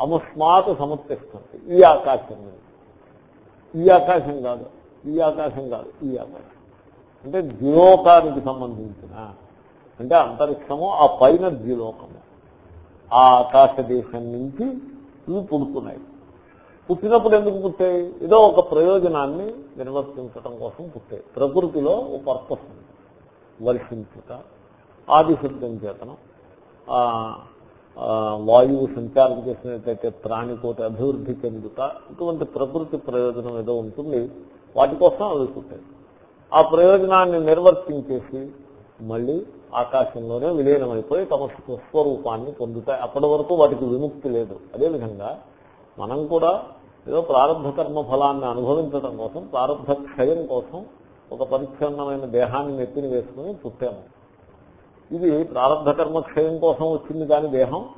అమస్మాత్ సముత్తిష్టంతి ఈ ఆకాశం ఈ ఆకాశం కాదు. ఈ ఆకాశం కాదు. ఈ ఆకాశం. అంటే ద్విలోకానికి సంబంధించిన. అంటే అంతరిక్షము ఆ పైన ద్విలోకము. ఆ ఆకాశ దేశం నుంచి ఇవి పుడుతున్నాయి. పుట్టినప్పుడు ఎందుకు పుట్టాయి? ఏదో ఒక ప్రయోజనాన్ని నిర్వర్తించడం కోసం పుట్టాయి. ప్రకృతిలో ఒక పర్పస్ ఉంది. వర్షించుట ఆదిశబ్దం చేతనం వాయువు సంచారం చేసినట్లయితే ప్రాణికోటి అభివృద్ధి చెందుతా ఇటువంటి ప్రకృతి ప్రయోజనం ఏదో ఉంటుంది వాటి కోసం అవి ఆ ప్రయోజనాన్ని నిర్వర్తించేసి మళ్ళీ ఆకాశంలోనే విలీనమైపోయి తమ స్వస్వరూపాన్ని పొందుతాయి. అప్పటి వరకు వాటికి విముక్తి లేదు. అదేవిధంగా మనం కూడా ఏదో ప్రారంభ కర్మ ఫలాన్ని అనుభవించడం కోసం ప్రారంభ క్షయం కోసం ఒక పరిచ్ఛన్నమైన దేహాన్ని నెత్తిని వేసుకుని పుట్టాము. ఇది ప్రారంభ కర్మక్షయం కోసం వచ్చింది కానీ దేహం.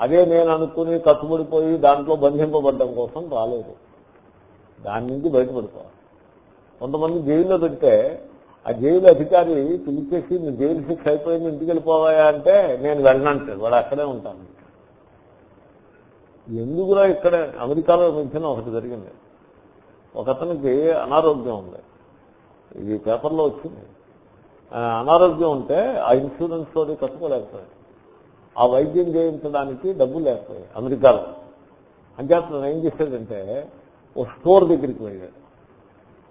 అదే నేను అనుకుని కట్టుబడిపోయి దాంట్లో బంధింపబడ్డం కోసం రాలేదు. దాని నుంచి బయటపడుకోవాలి కొంతమంది జైల్లో పెడితే ఆ జైలు అధికారి పిలిచేసి నీ జైలు శిక్ష అయిపోయింది ఇంటికి వెళ్ళిపోవాయా? అంటే నేను వెళ్ళనంటాడు. వాడు అక్కడే ఉంటాను ఎందుకురా ఇక్కడ? అమెరికాలో మధ్యన ఒకటి జరిగింది. ఒకతనికి అనారోగ్యం ఉంది. ఇది పేపర్లో వచ్చింది. అనారోగ్యం ఉంటే ఆ ఇన్సూరెన్స్ తోటి కట్టుకోలేకపోయాడు. ఆ వైద్యం చేయించడానికి డబ్బులు లేకపోయాయి అమెరికాలో. అంచేతను ఏం చేశాడంటే ఓ స్టోర్ దగ్గరికి వెళ్ళాడు.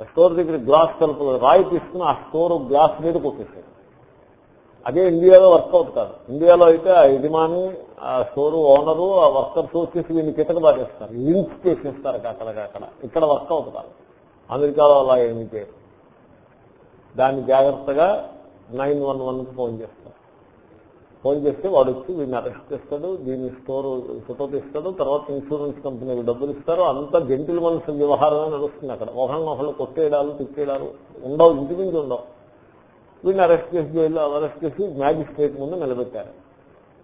ఆ స్టోర్ దగ్గర గ్లాస్ కలుపు రాయి తీసుకుని ఆ స్టోర్ గ్లాస్ మీద కొట్టేశాడు. అదే ఇండియాలో వర్కౌట్ కాదు. ఇండియాలో అయితే ఆ యజమాని ఆ స్టోర్ ఓనరు ఆ వర్కర్స్ వచ్చేసి వీళ్ళు కిటక బాధేస్తారు లింక్స్ చేసేస్తారు అక్కడ. ఇక్కడ వర్కౌట్ కాదు. అమెరికాలో అలా ఏమి చేయరు. దాన్ని జాగ్రత్తగా నైన్ వన్ వన్కి ఫోన్ చేస్తారు. ఫోన్ చేస్తే వాడు వచ్చి వీడిని అరెస్ట్ చేస్తాడు దీన్ని స్టోర్ ఫోటో తీస్తాడు తర్వాత ఇన్సూరెన్స్ కంపెనీకి డబ్బులు ఇస్తారు. అంతా జంటిల్ మనసు వ్యవహారమే నడుస్తుంది అక్కడ. ఒకళ్ళని ఒకళ్ళు కొట్టేయడాలు తిట్టేయడాలు ఉండవు ఇంటి నుంచి ఉండవు. వీడిని అరెస్ట్ చేసి జైల్లో అరెస్ట్ చేసి మ్యాజిస్ట్రేట్ ముందు నిలబెట్టారు.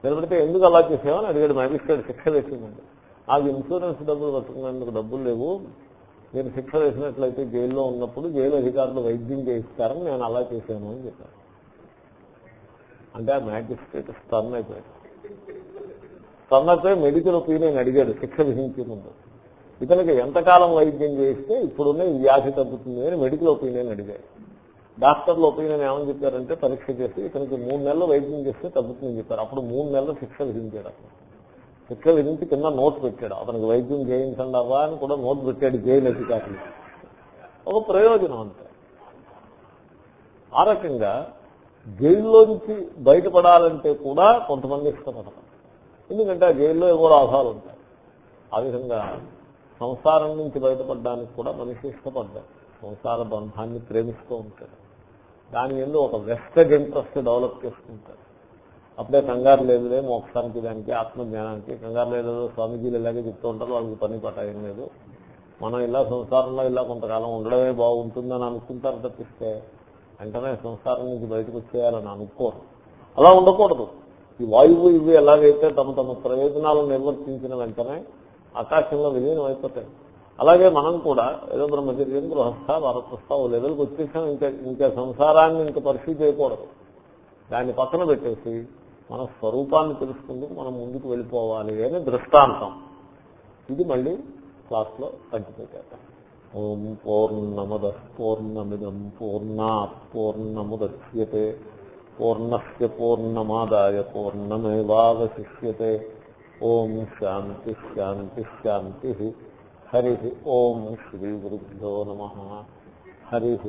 నిలబెడితే ఎందుకు అలా చేసామని అడిగాడు మ్యాజిస్ట్రేట్ శిక్ష వేసే ముందు ఇన్సూరెన్స్ డబ్బులు కట్టుకునేందుకు డబ్బులు లేవు నేను శిక్ష వేసినట్లయితే జైల్లో ఉన్నప్పుడు జైలు అధికారులు వైద్యం చేయిస్తారని నేను అలా చేశాను అని చెప్పాను అంటే ఆ మ్యాజిస్ట్రేట్ స్టర్న్ అయిపోయాడు. స్టన్ అయిపోయి మెడికల్ ఒపీనియన్ అడిగాడు శిక్ష విధించే ఇతనికి ఎంతకాలం వైద్యం చేస్తే ఇప్పుడున్న ఈ వ్యాధి తగ్గుతుంది అని మెడికల్ ఒపీనియన్ అడిగాడు. డాక్టర్ల ఒపీనియన్ ఏమని చెప్పారంటే పరీక్ష చేసి ఇతనికి మూడు నెలలు వైద్యం చేస్తే తగ్గుతుందని చెప్పారు. అప్పుడు మూడు నెలలు శిక్ష విధించారు అప్పుడు పిక్కలు విధించి కింద నోట్ పెట్టాడు. అతనికి వైద్యం చేయించండి అవ్వా అని కూడా నోట్ పెట్టాడు జైలు అధికారులు. ఒక ప్రయోజనం అంతే. ఆ రకంగా జైల్లోంచి బయటపడాలంటే కూడా కొంతమంది ఇష్టపడతారు ఎందుకంటే ఆ జైల్లో ఏవో లాభాలు ఉంటాయి. ఆ విధంగా సంసారం నుంచి బయటపడడానికి కూడా మనిషి ఇష్టపడ్డారు సంసార బంధాన్ని ప్రేమిస్తూ ఉంటాడు. దాని ఎందుకు ఒక వెస్టెడ్ ఇంట్రెస్ట్ డెవలప్ చేసుకుంటారు అప్పుడే కంగారు లేదులే మోక్షానికి దానికి ఆత్మజ్ఞానానికి. కంగారు లేదో స్వామీజీలు ఇలాగే చెప్తూ ఉంటారు వాళ్ళకి పని పట్ట ఏం లేదు. మనం ఇలా సంసారంలో ఇలా కొంతకాలం ఉండడమే బాగుంటుందని అనుకుంటారు తప్పిస్తే వెంటనే సంసారం నుంచి బయటకు వచ్చేయాలని అనుకోరు. అలా ఉండకూడదు. ఈ వాయువు ఇవి ఎలాగైతే తమ తమ ప్రయోజనాలను నిర్వర్తించిన వెంటనే ఆకాశంలో విలీనం అయిపోతాయి. అలాగే మనం కూడా ఏదో బ్రహ్మచర్యం గృహస్థ వారస్థ ఓ లెవెల్కి వచ్చేసాం ఇంకా ఇంకా సంసారాన్ని ఇంకా పరిస్థితి చేయకూడదు. దాన్ని పక్కన పెట్టేసి మన స్వరూపాన్ని తెలుసుకుందుకు మనం ముందుకు వెళ్ళిపోవాలి అని దృష్టాంతం. ఇది మళ్ళీ క్లాస్లో కంటిన్యూ చేద్దాం ఓం పూర్ణమద పూర్ణమిదం పూర్ణా పూర్ణముద్యతే పూర్ణస్ పూర్ణమాదాయ పూర్ణమేవాశిష్యతే ఓం శాంతి శాంతి శాంతి. హరి ఓం శ్రీ గురుభ్యో నమ. హరి